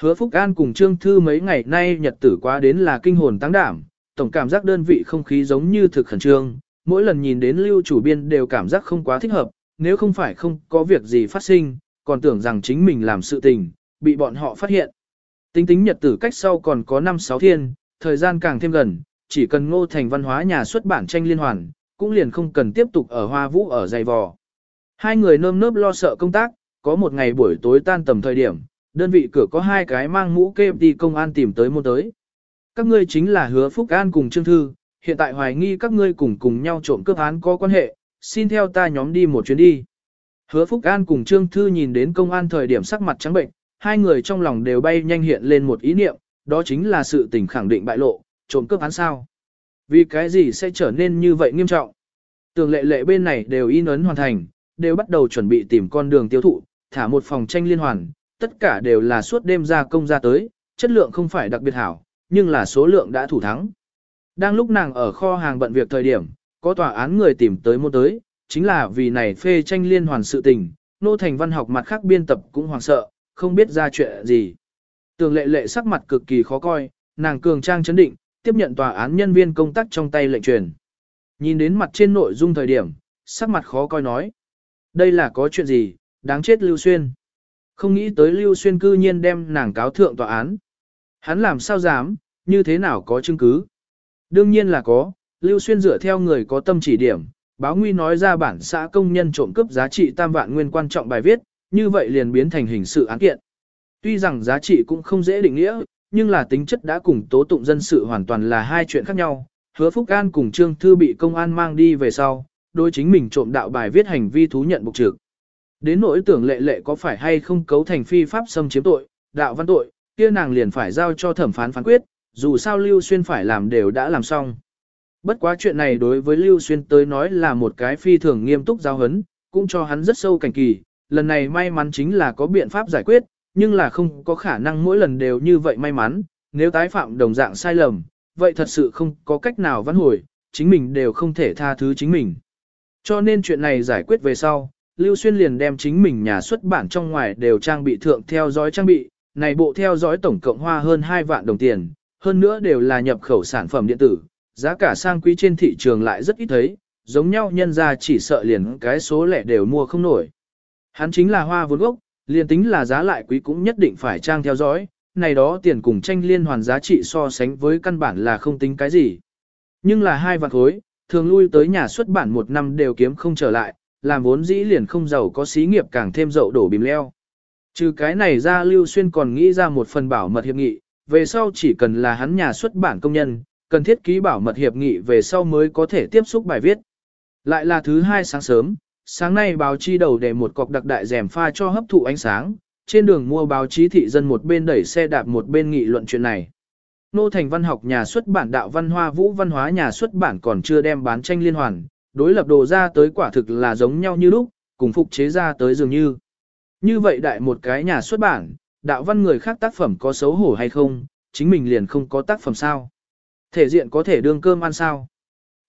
Hứa Phúc An cùng Trương Thư mấy ngày nay nhật tử quá đến là kinh hồn tăng đảm, tổng cảm giác đơn vị không khí giống như thực khẩn trương, mỗi lần nhìn đến lưu chủ biên đều cảm giác không quá thích hợp, nếu không phải không có việc gì phát sinh, còn tưởng rằng chính mình làm sự tình, bị bọn họ phát hiện. Tính tính nhật tử cách sau còn có 5-6 thiên, thời gian càng thêm gần, chỉ cần ngô thành văn hóa nhà xuất bản tranh liên hoàn, cũng liền không cần tiếp tục ở hoa vũ ở dày vò. Hai người nơm nớp lo sợ công tác, có một ngày buổi tối tan tầm thời điểm, đơn vị cửa có hai cái mang mũ kê đi công an tìm tới môn tới. Các ngươi chính là hứa Phúc An cùng Trương Thư, hiện tại hoài nghi các ngươi cùng cùng nhau trộm cướp án có quan hệ, xin theo ta nhóm đi một chuyến đi. Hứa Phúc An cùng Trương Thư nhìn đến công an thời điểm sắc mặt trắng bệnh, hai người trong lòng đều bay nhanh hiện lên một ý niệm, đó chính là sự tình khẳng định bại lộ, trộm cướp án sao. Vì cái gì sẽ trở nên như vậy nghiêm trọng? Tường lệ lệ bên này đều in ấn hoàn thành, đều bắt đầu chuẩn bị tìm con đường tiêu thụ, thả một phòng tranh liên hoàn, tất cả đều là suốt đêm ra công ra tới, chất lượng không phải đặc biệt hảo, nhưng là số lượng đã thủ thắng. Đang lúc nàng ở kho hàng bận việc thời điểm, có tòa án người tìm tới mua tới, chính là vì này phê tranh liên hoàn sự tình, nô thành văn học mặt khác biên tập cũng hoảng sợ, không biết ra chuyện gì. Tường lệ lệ sắc mặt cực kỳ khó coi, nàng cường trang chấn định, tiếp nhận tòa án nhân viên công tác trong tay lệnh truyền. Nhìn đến mặt trên nội dung thời điểm, sắc mặt khó coi nói. Đây là có chuyện gì, đáng chết Lưu Xuyên. Không nghĩ tới Lưu Xuyên cư nhiên đem nàng cáo thượng tòa án. Hắn làm sao dám, như thế nào có chứng cứ? Đương nhiên là có, Lưu Xuyên dựa theo người có tâm chỉ điểm, báo nguy nói ra bản xã công nhân trộm cướp giá trị tam vạn nguyên quan trọng bài viết, như vậy liền biến thành hình sự án kiện. Tuy rằng giá trị cũng không dễ định nghĩa, nhưng là tính chất đã cùng tố tụng dân sự hoàn toàn là hai chuyện khác nhau. Hứa Phúc An cùng Trương Thư bị công an mang đi về sau, đôi chính mình trộm đạo bài viết hành vi thú nhận bục trực. Đến nỗi tưởng lệ lệ có phải hay không cấu thành phi pháp xâm chiếm tội, đạo văn tội, kia nàng liền phải giao cho thẩm phán phán quyết, dù sao Lưu Xuyên phải làm đều đã làm xong. Bất quá chuyện này đối với Lưu Xuyên tới nói là một cái phi thường nghiêm túc giao hấn, cũng cho hắn rất sâu cảnh kỳ, lần này may mắn chính là có biện pháp giải quyết, nhưng là không có khả năng mỗi lần đều như vậy may mắn, nếu tái phạm đồng dạng sai lầm, vậy thật sự không có cách nào vãn hồi, chính mình đều không thể tha thứ chính mình. Cho nên chuyện này giải quyết về sau, Lưu Xuyên liền đem chính mình nhà xuất bản trong ngoài đều trang bị thượng theo dõi trang bị, này bộ theo dõi tổng cộng hoa hơn 2 vạn đồng tiền, hơn nữa đều là nhập khẩu sản phẩm điện tử, giá cả sang quý trên thị trường lại rất ít thấy, giống nhau nhân ra chỉ sợ liền cái số lẻ đều mua không nổi. Hắn chính là hoa vốn gốc, liền tính là giá lại quý cũng nhất định phải trang theo dõi, này đó tiền cùng tranh liên hoàn giá trị so sánh với căn bản là không tính cái gì. Nhưng là hai vạn khối, thường lui tới nhà xuất bản một năm đều kiếm không trở lại, làm vốn dĩ liền không giàu có xí nghiệp càng thêm dậu đổ bìm leo. Trừ cái này ra Lưu Xuyên còn nghĩ ra một phần bảo mật hiệp nghị, về sau chỉ cần là hắn nhà xuất bản công nhân, cần thiết ký bảo mật hiệp nghị về sau mới có thể tiếp xúc bài viết. Lại là thứ hai sáng sớm, sáng nay báo chi đầu để một cọc đặc đại rèm pha cho hấp thụ ánh sáng, trên đường mua báo chí thị dân một bên đẩy xe đạp một bên nghị luận chuyện này. Nô Thành Văn học nhà xuất bản đạo văn hoa vũ văn hóa nhà xuất bản còn chưa đem bán tranh liên hoàn, đối lập đồ ra tới quả thực là giống nhau như lúc, cùng phục chế ra tới dường như. Như vậy đại một cái nhà xuất bản, đạo văn người khác tác phẩm có xấu hổ hay không, chính mình liền không có tác phẩm sao. Thể diện có thể đương cơm ăn sao.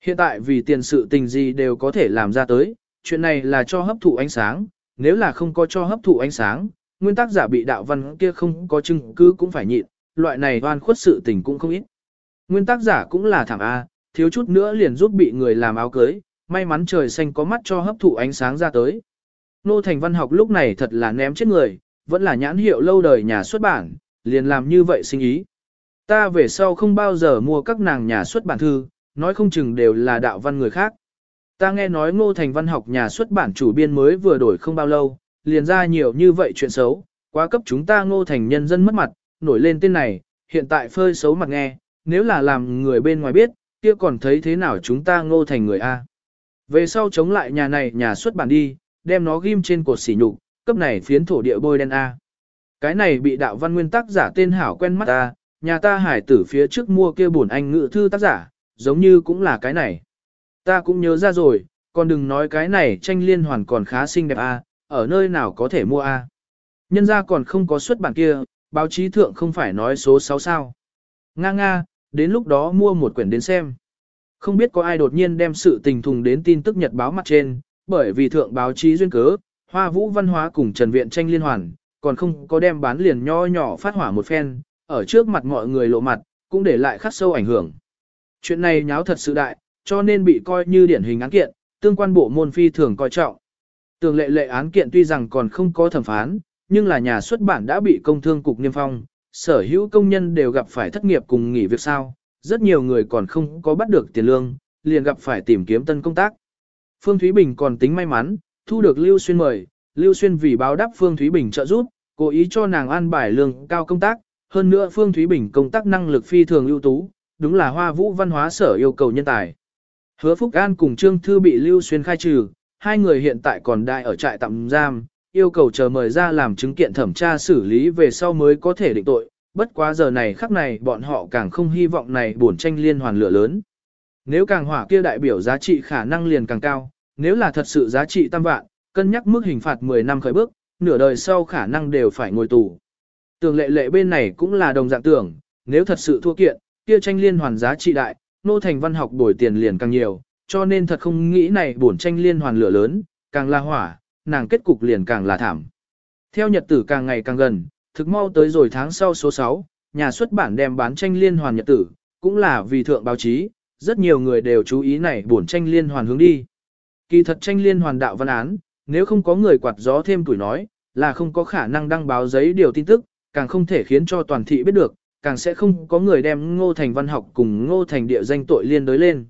Hiện tại vì tiền sự tình gì đều có thể làm ra tới, chuyện này là cho hấp thụ ánh sáng, nếu là không có cho hấp thụ ánh sáng, nguyên tắc giả bị đạo văn kia không có chứng cứ cũng phải nhịn, loại này oan khuất sự tình cũng không ít. Nguyên tác giả cũng là thảm A, thiếu chút nữa liền giúp bị người làm áo cưới, may mắn trời xanh có mắt cho hấp thụ ánh sáng ra tới. Nô Thành Văn học lúc này thật là ném chết người, vẫn là nhãn hiệu lâu đời nhà xuất bản, liền làm như vậy sinh ý. Ta về sau không bao giờ mua các nàng nhà xuất bản thư, nói không chừng đều là đạo văn người khác. Ta nghe nói Ngô Thành Văn học nhà xuất bản chủ biên mới vừa đổi không bao lâu, liền ra nhiều như vậy chuyện xấu, quá cấp chúng ta Ngô Thành nhân dân mất mặt, nổi lên tên này, hiện tại phơi xấu mặt nghe, nếu là làm người bên ngoài biết, kia còn thấy thế nào chúng ta Ngô Thành người A. Về sau chống lại nhà này nhà xuất bản đi, đem nó ghim trên cột xỉ nhục, cấp này phiến thổ địa bôi đen A. Cái này bị đạo văn nguyên tác giả tên hảo quen mắt ta, nhà ta hải tử phía trước mua kia bổn anh ngự thư tác giả, giống như cũng là cái này. Ta cũng nhớ ra rồi, còn đừng nói cái này tranh liên hoàn còn khá xinh đẹp A, ở nơi nào có thể mua A. Nhân ra còn không có xuất bản kia, báo chí thượng không phải nói số 6 sao. Nga nga, đến lúc đó mua một quyển đến xem. Không biết có ai đột nhiên đem sự tình thùng đến tin tức nhật báo mặt trên, bởi vì thượng báo chí duyên cớ, Hoa Vũ Văn Hóa cùng Trần Viện tranh liên hoàn, còn không có đem bán liền nho nhỏ phát hỏa một phen, ở trước mặt mọi người lộ mặt, cũng để lại khắc sâu ảnh hưởng. Chuyện này nháo thật sự đại, cho nên bị coi như điển hình án kiện, tương quan bộ môn phi thường coi trọng. Tường lệ lệ án kiện tuy rằng còn không có thẩm phán, nhưng là nhà xuất bản đã bị công thương cục niêm phong, sở hữu công nhân đều gặp phải thất nghiệp cùng nghỉ việc sao, rất nhiều người còn không có bắt được tiền lương, liền gặp phải tìm kiếm tân công tác. Phương Thúy Bình còn tính may mắn, thu được Lưu Xuyên mời, Lưu Xuyên vì báo đáp Phương Thúy Bình trợ giúp, cố ý cho nàng an bài lương cao công tác, hơn nữa Phương Thúy Bình công tác năng lực phi thường ưu tú, đúng là hoa vũ văn hóa sở yêu cầu nhân tài. Hứa Phúc An cùng Trương Thư bị Lưu Xuyên khai trừ, hai người hiện tại còn đại ở trại tạm giam, yêu cầu chờ mời ra làm chứng kiện thẩm tra xử lý về sau mới có thể định tội, bất quá giờ này khắc này bọn họ càng không hy vọng này bổn tranh liên hoàn lửa lớn. Nếu càng hỏa kia đại biểu giá trị khả năng liền càng cao, nếu là thật sự giá trị tam vạn, cân nhắc mức hình phạt 10 năm khởi bước, nửa đời sau khả năng đều phải ngồi tù. Tường lệ lệ bên này cũng là đồng dạng tưởng, nếu thật sự thua kiện, kia tranh liên hoàn giá trị đại, nô thành văn học đổi tiền liền càng nhiều, cho nên thật không nghĩ này bổn tranh liên hoàn lửa lớn, càng là hỏa, nàng kết cục liền càng là thảm. Theo nhật tử càng ngày càng gần, thực mau tới rồi tháng sau số 6, nhà xuất bản đem bán tranh liên hoàn nhật tử, cũng là vì thượng báo chí, rất nhiều người đều chú ý này bổn tranh liên hoàn hướng đi. Kỳ thật tranh liên hoàn đạo văn án, nếu không có người quạt gió thêm tuổi nói, là không có khả năng đăng báo giấy điều tin tức, càng không thể khiến cho toàn thị biết được, càng sẽ không có người đem ngô thành văn học cùng ngô thành địa danh tội liên đối lên.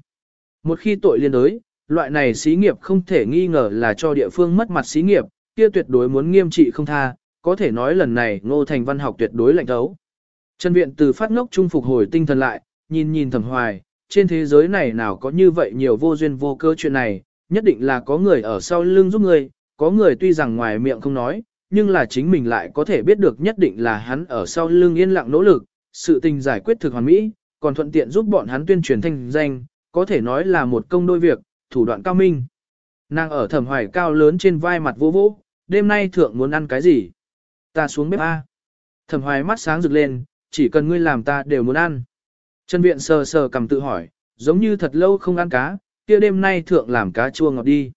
Một khi tội liên đối, loại này xí nghiệp không thể nghi ngờ là cho địa phương mất mặt xí nghiệp, kia tuyệt đối muốn nghiêm trị không tha, có thể nói lần này ngô thành văn học tuyệt đối lạnh thấu. Trần Viện từ phát ngốc trung phục hồi tinh thần lại, nhìn nhìn thầm hoài, trên thế giới này nào có như vậy nhiều vô duyên vô cơ chuyện này, nhất định là có người ở sau lưng giúp người, có người tuy rằng ngoài miệng không nói, nhưng là chính mình lại có thể biết được nhất định là hắn ở sau lưng yên lặng nỗ lực, sự tình giải quyết thực hoàn mỹ, còn thuận tiện giúp bọn hắn tuyên truyền thanh danh, có thể nói là một công đôi việc, thủ đoạn cao minh. Nàng ở thẩm hoài cao lớn trên vai mặt vô vô, đêm nay thượng muốn ăn cái gì? Ta xuống bếp A. Thẩm hoài mắt sáng rực lên, chỉ cần ngươi làm ta đều muốn ăn. Trần viện sờ sờ cầm tự hỏi, giống như thật lâu không ăn cá, kia đêm nay thượng làm cá chua ngọt đi.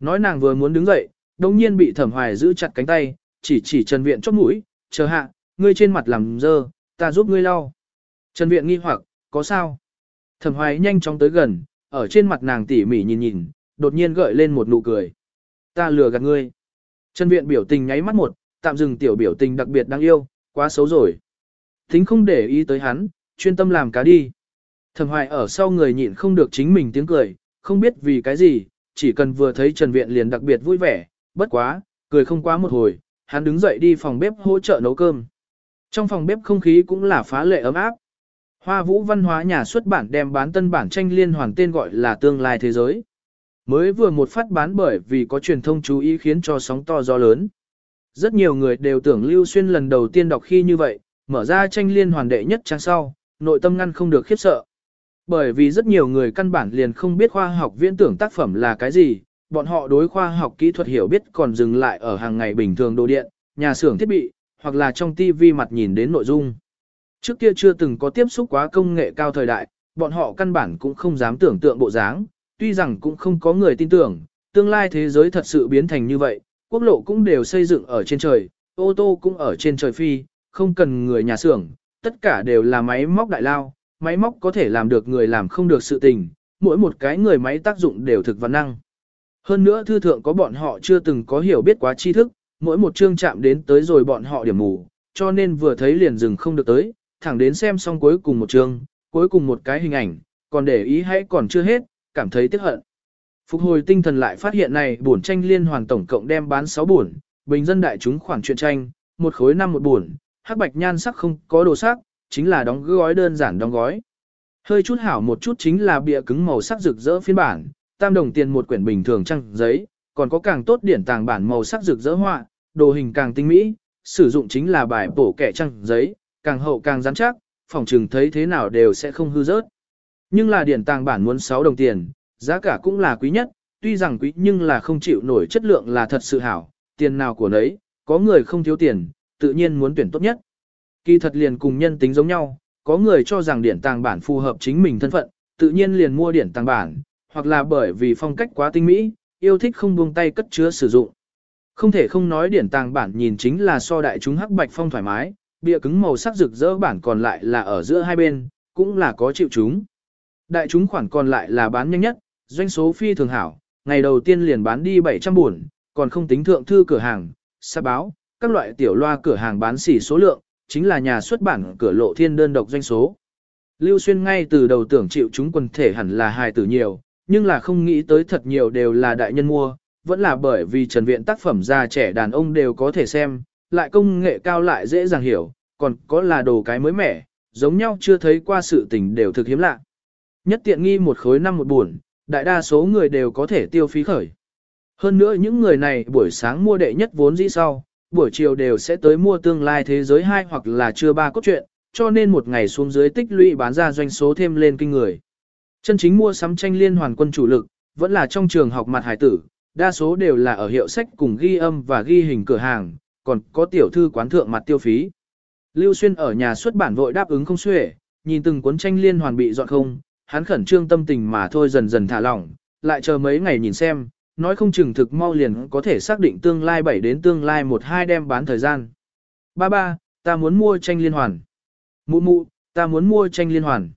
Nói nàng vừa muốn đứng dậy, đồng nhiên bị thẩm hoài giữ chặt cánh tay, chỉ chỉ Trần viện chót mũi, chờ hạ, ngươi trên mặt làm dơ, ta giúp ngươi lau. Trần viện nghi hoặc, có sao? Thẩm hoài nhanh chóng tới gần, ở trên mặt nàng tỉ mỉ nhìn nhìn, đột nhiên gợi lên một nụ cười. Ta lừa gạt ngươi. Trần viện biểu tình nháy mắt một, tạm dừng tiểu biểu tình đặc biệt đáng yêu, quá xấu rồi. thính không để ý tới hắn, chuyên tâm làm cá đi. Thẩm hoài ở sau người nhịn không được chính mình tiếng cười, không biết vì cái gì, chỉ cần vừa thấy Trần Viện liền đặc biệt vui vẻ, bất quá, cười không quá một hồi, hắn đứng dậy đi phòng bếp hỗ trợ nấu cơm. Trong phòng bếp không khí cũng là phá lệ ấm áp. Hoa Vũ Văn hóa nhà xuất bản đem bán tân bản tranh liên hoàn tên gọi là Tương lai thế giới. Mới vừa một phát bán bởi vì có truyền thông chú ý khiến cho sóng to gió lớn. Rất nhiều người đều tưởng Lưu Xuyên lần đầu tiên đọc khi như vậy, mở ra tranh liên hoàn đệ nhất trang sau, nội tâm ngăn không được khiếp sợ. Bởi vì rất nhiều người căn bản liền không biết khoa học viễn tưởng tác phẩm là cái gì, bọn họ đối khoa học kỹ thuật hiểu biết còn dừng lại ở hàng ngày bình thường đồ điện, nhà xưởng thiết bị, hoặc là trong TV mặt nhìn đến nội dung. Trước kia chưa từng có tiếp xúc quá công nghệ cao thời đại, bọn họ căn bản cũng không dám tưởng tượng bộ dáng, tuy rằng cũng không có người tin tưởng, tương lai thế giới thật sự biến thành như vậy, quốc lộ cũng đều xây dựng ở trên trời, ô tô cũng ở trên trời phi, không cần người nhà xưởng, tất cả đều là máy móc đại lao, máy móc có thể làm được người làm không được sự tình, mỗi một cái người máy tác dụng đều thực văn năng. Hơn nữa thư thượng có bọn họ chưa từng có hiểu biết quá tri thức, mỗi một chương chạm đến tới rồi bọn họ điểm mù, cho nên vừa thấy liền dừng không được tới, thẳng đến xem xong cuối cùng một chương, cuối cùng một cái hình ảnh, còn để ý hãy còn chưa hết, cảm thấy tiếc hận. Phục hồi tinh thần lại phát hiện này bổn tranh liên hoàn tổng cộng đem bán 6 bổn, bình dân đại chúng khoản truyện tranh, một khối năm một bổn, hắc bạch nhan sắc không có đồ sắc, chính là đóng gói đơn giản đóng gói. Hơi chút hảo một chút chính là bìa cứng màu sắc rực rỡ phiên bản, tam đồng tiền một quyển bình thường trang giấy, còn có càng tốt điển tàng bản màu sắc rực rỡ họa, đồ hình càng tinh mỹ, sử dụng chính là bài bổ kẻ trang giấy, càng hậu càng rắn chắc, phòng trừng thấy thế nào đều sẽ không hư rớt. Nhưng là điển tàng bản muốn 6 đồng tiền, giá cả cũng là quý nhất, tuy rằng quý nhưng là không chịu nổi chất lượng là thật sự hảo, tiền nào của nấy, có người không thiếu tiền, tự nhiên muốn tuyển tốt nhất. Kỳ thật liền cùng nhân tính giống nhau, có người cho rằng điển tàng bản phù hợp chính mình thân phận, tự nhiên liền mua điển tàng bản, hoặc là bởi vì phong cách quá tinh mỹ, yêu thích không buông tay cất chứa sử dụng. Không thể không nói điển tàng bản nhìn chính là so đại chúng hắc bạch phong thoải mái, bìa cứng màu sắc rực rỡ bản còn lại là ở giữa hai bên, cũng là có chịu chúng. Đại chúng khoản còn lại là bán nhanh nhất, doanh số phi thường hảo, ngày đầu tiên liền bán đi 700 buồn, còn không tính thượng thư cửa hàng, sa báo, các loại tiểu loa cửa hàng bán xỉ số lượng, chính là nhà xuất bản cửa lộ thiên đơn độc doanh số. Lưu Xuyên ngay từ đầu tưởng chịu chúng quần thể hẳn là hài tử nhiều, nhưng là không nghĩ tới thật nhiều đều là đại nhân mua, vẫn là bởi vì Trần Viện tác phẩm già trẻ đàn ông đều có thể xem, lại công nghệ cao lại dễ dàng hiểu, còn có là đồ cái mới mẻ, giống nhau chưa thấy qua sự tình đều thực hiếm lạ. Nhất tiện nghi một khối năm một buồn, đại đa số người đều có thể tiêu phí khởi. Hơn nữa những người này buổi sáng mua đệ nhất vốn dĩ sau, buổi chiều đều sẽ tới mua tương lai thế giới hai hoặc là chưa ba cốt truyện, cho nên một ngày xuống dưới tích lũy bán ra doanh số thêm lên kinh người. Chân chính mua sắm tranh liên hoàn quân chủ lực, vẫn là trong trường học mặt hải tử, đa số đều là ở hiệu sách cùng ghi âm và ghi hình cửa hàng, còn có tiểu thư quán thượng mặt tiêu phí. Lưu Xuyên ở nhà xuất bản vội đáp ứng không xuể, nhìn từng cuốn tranh liên hoàn bị dọn không, hắn khẩn trương tâm tình mà thôi dần dần thả lỏng, lại chờ mấy ngày nhìn xem, nói không chừng thực mau liền có thể xác định tương lai 7 đến tương lai 1-2 đem bán thời gian. Ba ba, ta muốn mua tranh liên hoàn. Mụ mụ, ta muốn mua tranh liên hoàn.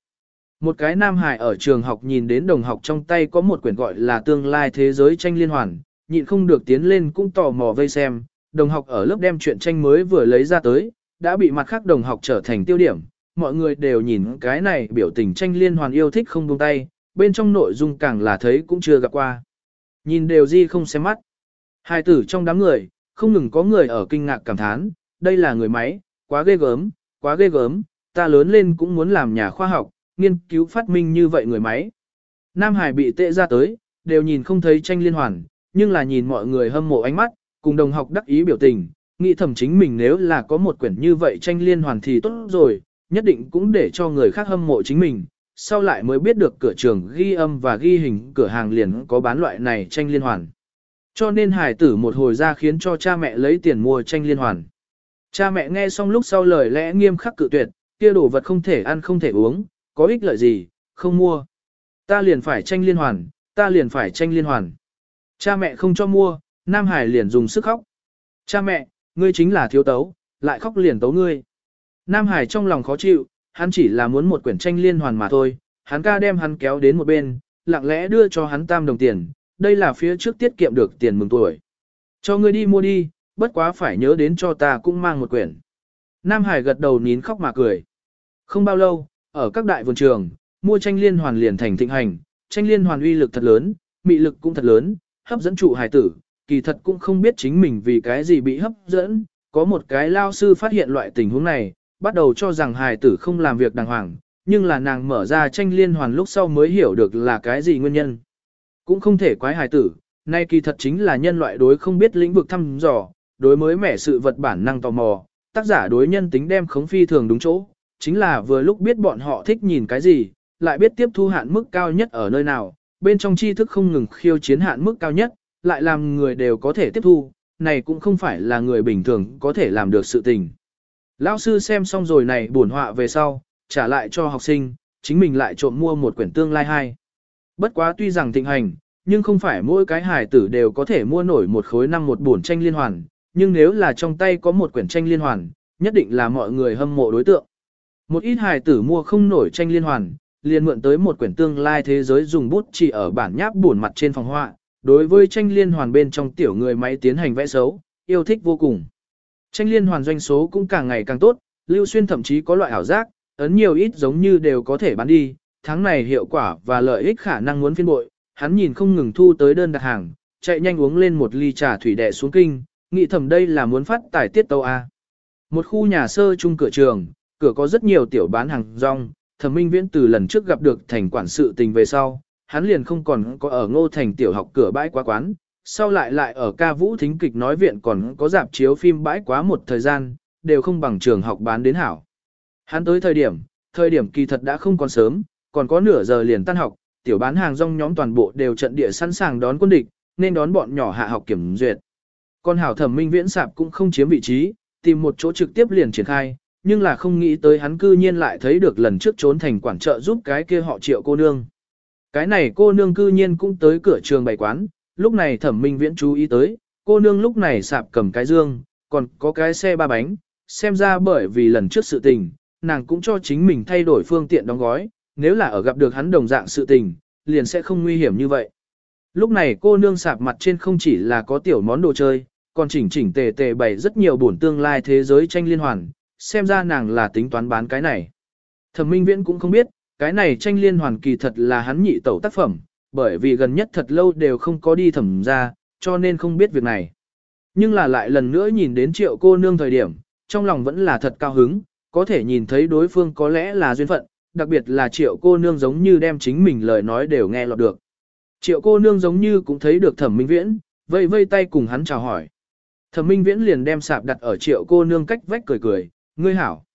Một cái nam hải ở trường học nhìn đến đồng học trong tay có một quyển gọi là tương lai thế giới tranh liên hoàn, nhịn không được tiến lên cũng tò mò vây xem, đồng học ở lớp đem chuyện tranh mới vừa lấy ra tới, đã bị mặt khác đồng học trở thành tiêu điểm, mọi người đều nhìn cái này biểu tình tranh liên hoàn yêu thích không buông tay, bên trong nội dung càng là thấy cũng chưa gặp qua. Nhìn đều di không xem mắt. Hai tử trong đám người, không ngừng có người ở kinh ngạc cảm thán, đây là người máy, quá ghê gớm, quá ghê gớm, ta lớn lên cũng muốn làm nhà khoa học, nghiên cứu phát minh như vậy người máy. Nam Hải bị tệ ra tới, đều nhìn không thấy tranh liên hoàn, nhưng là nhìn mọi người hâm mộ ánh mắt, cùng đồng học đắc ý biểu tình, nghĩ thầm chính mình nếu là có một quyển như vậy tranh liên hoàn thì tốt rồi, nhất định cũng để cho người khác hâm mộ chính mình, sau lại mới biết được cửa trường ghi âm và ghi hình cửa hàng liền có bán loại này tranh liên hoàn. Cho nên hải tử một hồi ra khiến cho cha mẹ lấy tiền mua tranh liên hoàn. Cha mẹ nghe xong lúc sau lời lẽ nghiêm khắc cự tuyệt, kia đồ vật không thể ăn không thể uống, có ích lợi gì, không mua. Ta liền phải tranh liên hoàn, ta liền phải tranh liên hoàn. Cha mẹ không cho mua, Nam Hải liền dùng sức khóc. Cha mẹ, ngươi chính là thiếu tấu, lại khóc liền tấu ngươi. Nam Hải trong lòng khó chịu, hắn chỉ là muốn một quyển tranh liên hoàn mà thôi, hắn ca đem hắn kéo đến một bên, lặng lẽ đưa cho hắn tam đồng tiền, đây là phía trước tiết kiệm được tiền mừng tuổi. Cho ngươi đi mua đi, bất quá phải nhớ đến cho ta cũng mang một quyển. Nam Hải gật đầu nín khóc mà cười. Không bao lâu, ở các đại vườn trường, mua tranh liên hoàn liền thành thịnh hành, tranh liên hoàn uy lực thật lớn, mị lực cũng thật lớn, hấp dẫn trụ hài tử, kỳ thật cũng không biết chính mình vì cái gì bị hấp dẫn. Có một cái lao sư phát hiện loại tình huống này, bắt đầu cho rằng hài tử không làm việc đàng hoàng, nhưng là nàng mở ra tranh liên hoàn lúc sau mới hiểu được là cái gì nguyên nhân. Cũng không thể quái hài tử, nay kỳ thật chính là nhân loại đối không biết lĩnh vực thăm dò, đối mới mẻ sự vật bản năng tò mò, tác giả đối nhân tính đem khống phi thường đúng chỗ, chính là vừa lúc biết bọn họ thích nhìn cái gì, lại biết tiếp thu hạn mức cao nhất ở nơi nào, bên trong tri thức không ngừng khiêu chiến hạn mức cao nhất, lại làm người đều có thể tiếp thu, này cũng không phải là người bình thường có thể làm được sự tình. Lão sư xem xong rồi này buồn họa về sau, trả lại cho học sinh, chính mình lại trộm mua một quyển tương lai hai. Bất quá tuy rằng thịnh hành, nhưng không phải mỗi cái hài tử đều có thể mua nổi một khối năm một bổn tranh liên hoàn, nhưng nếu là trong tay có một quyển tranh liên hoàn, nhất định là mọi người hâm mộ đối tượng. Một ít hài tử mua không nổi tranh liên hoàn, liền mượn tới một quyển tương lai thế giới dùng bút chỉ ở bản nháp buồn mặt trên phòng họa, đối với tranh liên hoàn bên trong tiểu người máy tiến hành vẽ xấu, yêu thích vô cùng. Tranh liên hoàn doanh số cũng càng ngày càng tốt, Lưu Xuyên thậm chí có loại ảo giác, ấn nhiều ít giống như đều có thể bán đi, tháng này hiệu quả và lợi ích khả năng muốn phiên bội, hắn nhìn không ngừng thu tới đơn đặt hàng, chạy nhanh uống lên một ly trà thủy đẻ xuống kinh, nghĩ thầm đây là muốn phát tài tiết tâu A. Một khu nhà sơ chung cửa trường, cửa có rất nhiều tiểu bán hàng rong, thẩm minh viễn từ lần trước gặp được thành quản sự tình về sau, hắn liền không còn có ở ngô thành tiểu học cửa bãi quá quán, sau lại lại ở ca vũ thính kịch nói viện còn có dạp chiếu phim bãi quá một thời gian, đều không bằng trường học bán đến hảo. Hắn tới thời điểm, thời điểm kỳ thật đã không còn sớm, còn có nửa giờ liền tan học, tiểu bán hàng rong nhóm toàn bộ đều trận địa sẵn sàng đón quân địch, nên đón bọn nhỏ hạ học kiểm duyệt. Con hảo thẩm minh viễn sạp cũng không chiếm vị trí, tìm một chỗ trực tiếp liền triển khai, nhưng là không nghĩ tới hắn cư nhiên lại thấy được lần trước trốn thành quản trợ giúp cái kia họ triệu cô nương. Cái này cô nương cư nhiên cũng tới cửa trường bày quán, lúc này thẩm minh viễn chú ý tới, cô nương lúc này sạp cầm cái dương, còn có cái xe ba bánh, xem ra bởi vì lần trước sự tình, nàng cũng cho chính mình thay đổi phương tiện đóng gói, nếu là ở gặp được hắn đồng dạng sự tình, liền sẽ không nguy hiểm như vậy. Lúc này cô nương sạp mặt trên không chỉ là có tiểu món đồ chơi, còn chỉnh chỉnh tề tề bày rất nhiều buồn tương lai thế giới tranh liên hoàn, xem ra nàng là tính toán bán cái này. Thẩm Minh Viễn cũng không biết, cái này tranh liên hoàn kỳ thật là hắn nhị tẩu tác phẩm, bởi vì gần nhất thật lâu đều không có đi thẩm ra, cho nên không biết việc này. Nhưng là lại lần nữa nhìn đến triệu cô nương thời điểm, trong lòng vẫn là thật cao hứng, có thể nhìn thấy đối phương có lẽ là duyên phận, đặc biệt là triệu cô nương giống như đem chính mình lời nói đều nghe lọt được. Triệu cô nương giống như cũng thấy được thẩm minh viễn, vây vây tay cùng hắn chào hỏi. Thẩm minh viễn liền đem sạp đặt ở triệu cô nương cách vách cười cười, ngươi hảo.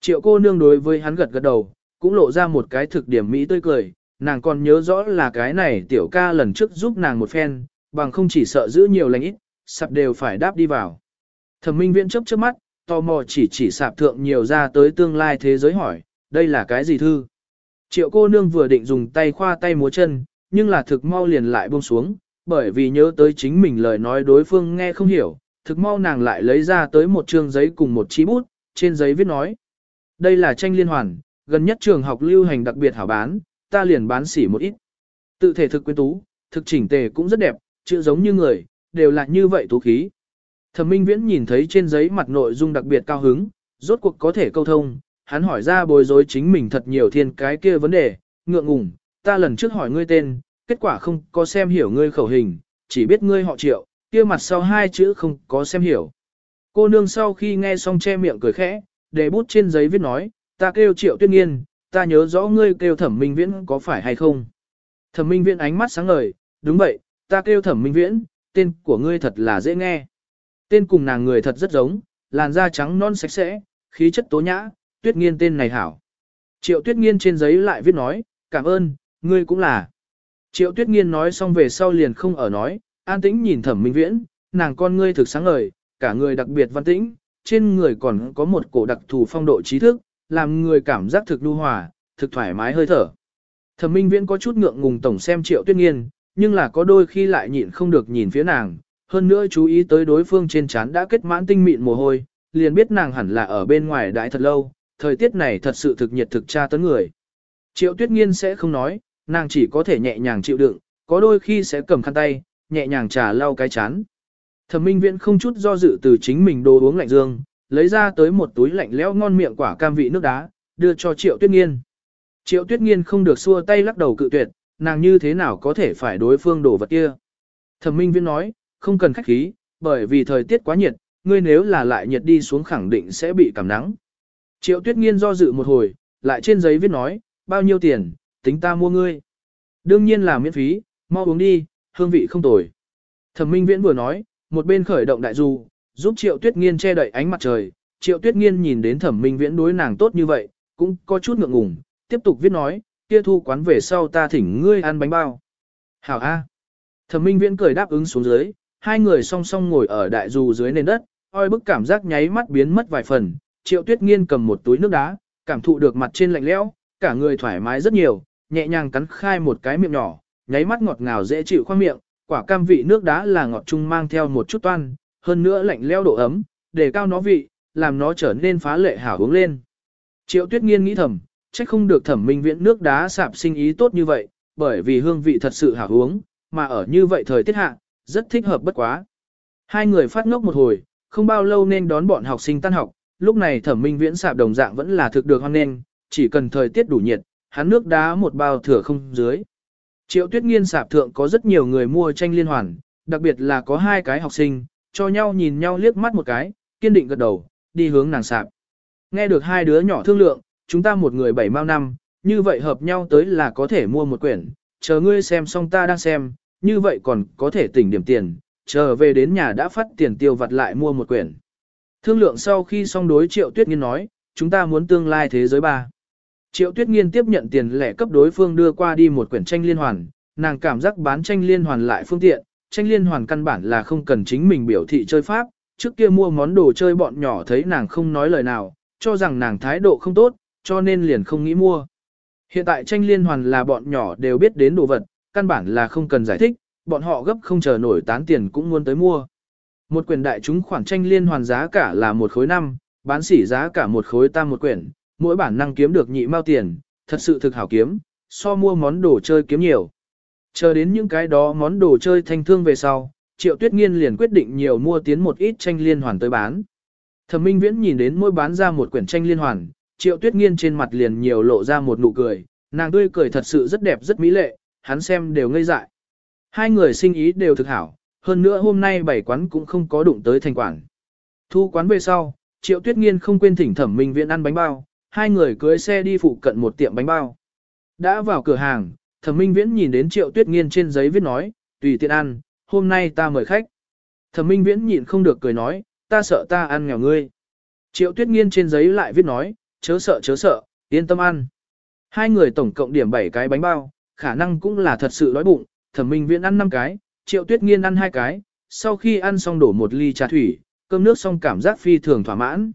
Triệu cô nương đối với hắn gật gật đầu, cũng lộ ra một cái thực điểm mỹ tươi cười, nàng còn nhớ rõ là cái này tiểu ca lần trước giúp nàng một phen, bằng không chỉ sợ giữ nhiều lành ít, sạp đều phải đáp đi vào. Thẩm minh viễn chớp chớp mắt, tò mò chỉ chỉ sạp thượng nhiều ra tới tương lai thế giới hỏi, đây là cái gì thư? Triệu cô nương vừa định dùng tay khoa tay múa chân, nhưng là thực mau liền lại buông xuống, bởi vì nhớ tới chính mình lời nói đối phương nghe không hiểu, thực mau nàng lại lấy ra tới một chương giấy cùng một chi bút, trên giấy viết nói. Đây là tranh liên hoàn, gần nhất trường học lưu hành đặc biệt hảo bán, ta liền bán xỉ một ít. Tự thể thực quyến tú, thực chỉnh tề cũng rất đẹp, chữ giống như người, đều là như vậy tú khí. Thẩm Minh Viễn nhìn thấy trên giấy mặt nội dung đặc biệt cao hứng, rốt cuộc có thể câu thông, hắn hỏi ra bối rối chính mình thật nhiều thiên cái kia vấn đề, ngượng ngùng, ta lần trước hỏi ngươi tên, kết quả không có xem hiểu ngươi khẩu hình, chỉ biết ngươi họ triệu, kia mặt sau hai chữ không có xem hiểu. Cô nương sau khi nghe xong che miệng cười khẽ, để bút trên giấy viết nói, ta kêu triệu tuyết nghiên, ta nhớ rõ ngươi kêu thẩm minh viễn có phải hay không. Thẩm minh viễn ánh mắt sáng ngời, đúng vậy, ta kêu thẩm minh viễn, tên của ngươi thật là dễ nghe. Tên cùng nàng người thật rất giống, làn da trắng non sạch sẽ, khí chất tố nhã, tuyết nghiên tên này hảo. Triệu tuyết nghiên trên giấy lại viết nói, cảm ơn, ngươi cũng là. Triệu tuyết nghiên nói xong về sau liền không ở nói, an tĩnh nhìn thẩm minh viễn, nàng con ngươi thực sáng ngời, cả người đặc biệt văn tĩnh, trên người còn có một cổ đặc thù phong độ trí thức, làm người cảm giác thực lưu hòa, thực thoải mái hơi thở. Thẩm minh viễn có chút ngượng ngùng tổng xem triệu tuyết nghiên, nhưng là có đôi khi lại nhịn không được nhìn phía nàng, hơn nữa chú ý tới đối phương trên trán đã kết mãn tinh mịn mồ hôi, liền biết nàng hẳn là ở bên ngoài đãi thật lâu, thời tiết này thật sự thực nhiệt thực tra tấn người. Triệu tuyết nghiên sẽ không nói, nàng chỉ có thể nhẹ nhàng chịu đựng, có đôi khi sẽ cầm khăn tay, nhẹ nhàng trà lau cái chán. Thẩm minh viễn không chút do dự từ chính mình đồ uống lạnh dương, lấy ra tới một túi lạnh lẽo ngon miệng quả cam vị nước đá, đưa cho triệu tuyết nghiên. Triệu tuyết nghiên không được xua tay lắc đầu cự tuyệt, nàng như thế nào có thể phải đối phương đổ vật kia. Thẩm minh viễn nói, không cần khách khí, bởi vì thời tiết quá nhiệt, ngươi nếu là lại nhiệt đi xuống khẳng định sẽ bị cảm nắng. Triệu tuyết nghiên do dự một hồi, lại trên giấy viết nói, bao nhiêu tiền, tính ta mua ngươi. Đương nhiên là miễn phí, mau uống đi, hương vị không tồi. Thẩm minh viễn vừa nói, một bên khởi động đại du, giúp triệu tuyết nghiên che đậy ánh mặt trời. Triệu tuyết nghiên nhìn đến thẩm minh viễn đối nàng tốt như vậy, cũng có chút ngượng ngùng, tiếp tục viết nói, kia thu quán về sau ta thỉnh ngươi ăn bánh bao. Hảo A. Thẩm minh viễn cười đáp ứng xuống dưới, hai người song song ngồi ở đại du dưới nền đất, oi bức cảm giác nháy mắt biến mất vài phần. Triệu tuyết nghiên cầm một túi nước đá, cảm thụ được mặt trên lạnh lẽo, cả người thoải mái rất nhiều, nhẹ nhàng cắn khai một cái miệng nhỏ, nháy mắt ngọt ngào dễ chịu khoang miệng, quả cam vị nước đá là ngọt trung mang theo một chút toan, hơn nữa lạnh leo độ ấm, để cao nó vị, làm nó trở nên phá lệ hảo hướng lên. Triệu Tuyết Nghiên nghĩ thầm, chắc không được thẩm minh viễn nước đá sạp sinh ý tốt như vậy, bởi vì hương vị thật sự hảo uống, mà ở như vậy thời tiết hạ, rất thích hợp bất quá. Hai người phát ngốc một hồi, không bao lâu nên đón bọn học sinh tan học, lúc này thẩm minh viễn sạp đồng dạng vẫn là thực được hoan nên, chỉ cần thời tiết đủ nhiệt, hắn nước đá một bao thừa không dưới. Triệu tuyết nghiên sạp thượng có rất nhiều người mua tranh liên hoàn, đặc biệt là có hai cái học sinh, cho nhau nhìn nhau liếc mắt một cái, kiên định gật đầu, đi hướng nàng sạp. Nghe được hai đứa nhỏ thương lượng, chúng ta một người bảy mao năm, như vậy hợp nhau tới là có thể mua một quyển, chờ ngươi xem xong ta đang xem, như vậy còn có thể tỉnh điểm tiền, chờ về đến nhà đã phát tiền tiêu vặt lại mua một quyển. Thương lượng sau khi xong đối triệu tuyết nghiên nói, chúng ta muốn tương lai thế giới ba. Triệu tuyết nghiên tiếp nhận tiền lẻ cấp đối phương đưa qua đi một quyển tranh liên hoàn, nàng cảm giác bán tranh liên hoàn lại phương tiện, tranh liên hoàn căn bản là không cần chính mình biểu thị chơi pháp, trước kia mua món đồ chơi bọn nhỏ thấy nàng không nói lời nào, cho rằng nàng thái độ không tốt, cho nên liền không nghĩ mua. Hiện tại tranh liên hoàn là bọn nhỏ đều biết đến đồ vật, căn bản là không cần giải thích, bọn họ gấp không chờ nổi tán tiền cũng muốn tới mua. Một quyển đại chúng khoản tranh liên hoàn giá cả là một khối năm, bán sỉ giá cả một khối tam một quyển, mỗi bản năng kiếm được nhị mao tiền, thật sự thực hảo kiếm, so mua món đồ chơi kiếm nhiều. Chờ đến những cái đó món đồ chơi thanh thương về sau, Triệu Tuyết Nghiên liền quyết định nhiều mua tiến một ít tranh liên hoàn tới bán. Thẩm Minh Viễn nhìn đến mỗi bán ra một quyển tranh liên hoàn, Triệu Tuyết Nghiên trên mặt liền nhiều lộ ra một nụ cười, nàng tươi cười thật sự rất đẹp rất mỹ lệ, hắn xem đều ngây dại. Hai người sinh ý đều thực hảo, hơn nữa hôm nay bảy quán cũng không có đụng tới thành quản. Thu quán về sau, Triệu Tuyết Nghiên không quên thỉnh Thẩm Minh Viễn ăn bánh bao, hai người cưới xe đi phụ cận một tiệm bánh bao. Đã vào cửa hàng, Thẩm Minh Viễn nhìn đến Triệu Tuyết Nghiên trên giấy viết nói, tùy tiện ăn, hôm nay ta mời khách. Thẩm Minh Viễn nhịn không được cười nói, ta sợ ta ăn nghèo ngươi. Triệu Tuyết Nghiên trên giấy lại viết nói, chớ sợ chớ sợ, yên tâm ăn. Hai người tổng cộng điểm 7 cái bánh bao, khả năng cũng là thật sự đói bụng, Thẩm Minh Viễn ăn 5 cái, Triệu Tuyết Nghiên ăn 2 cái, sau khi ăn xong đổ một ly trà thủy, cơm nước xong cảm giác phi thường thỏa mãn.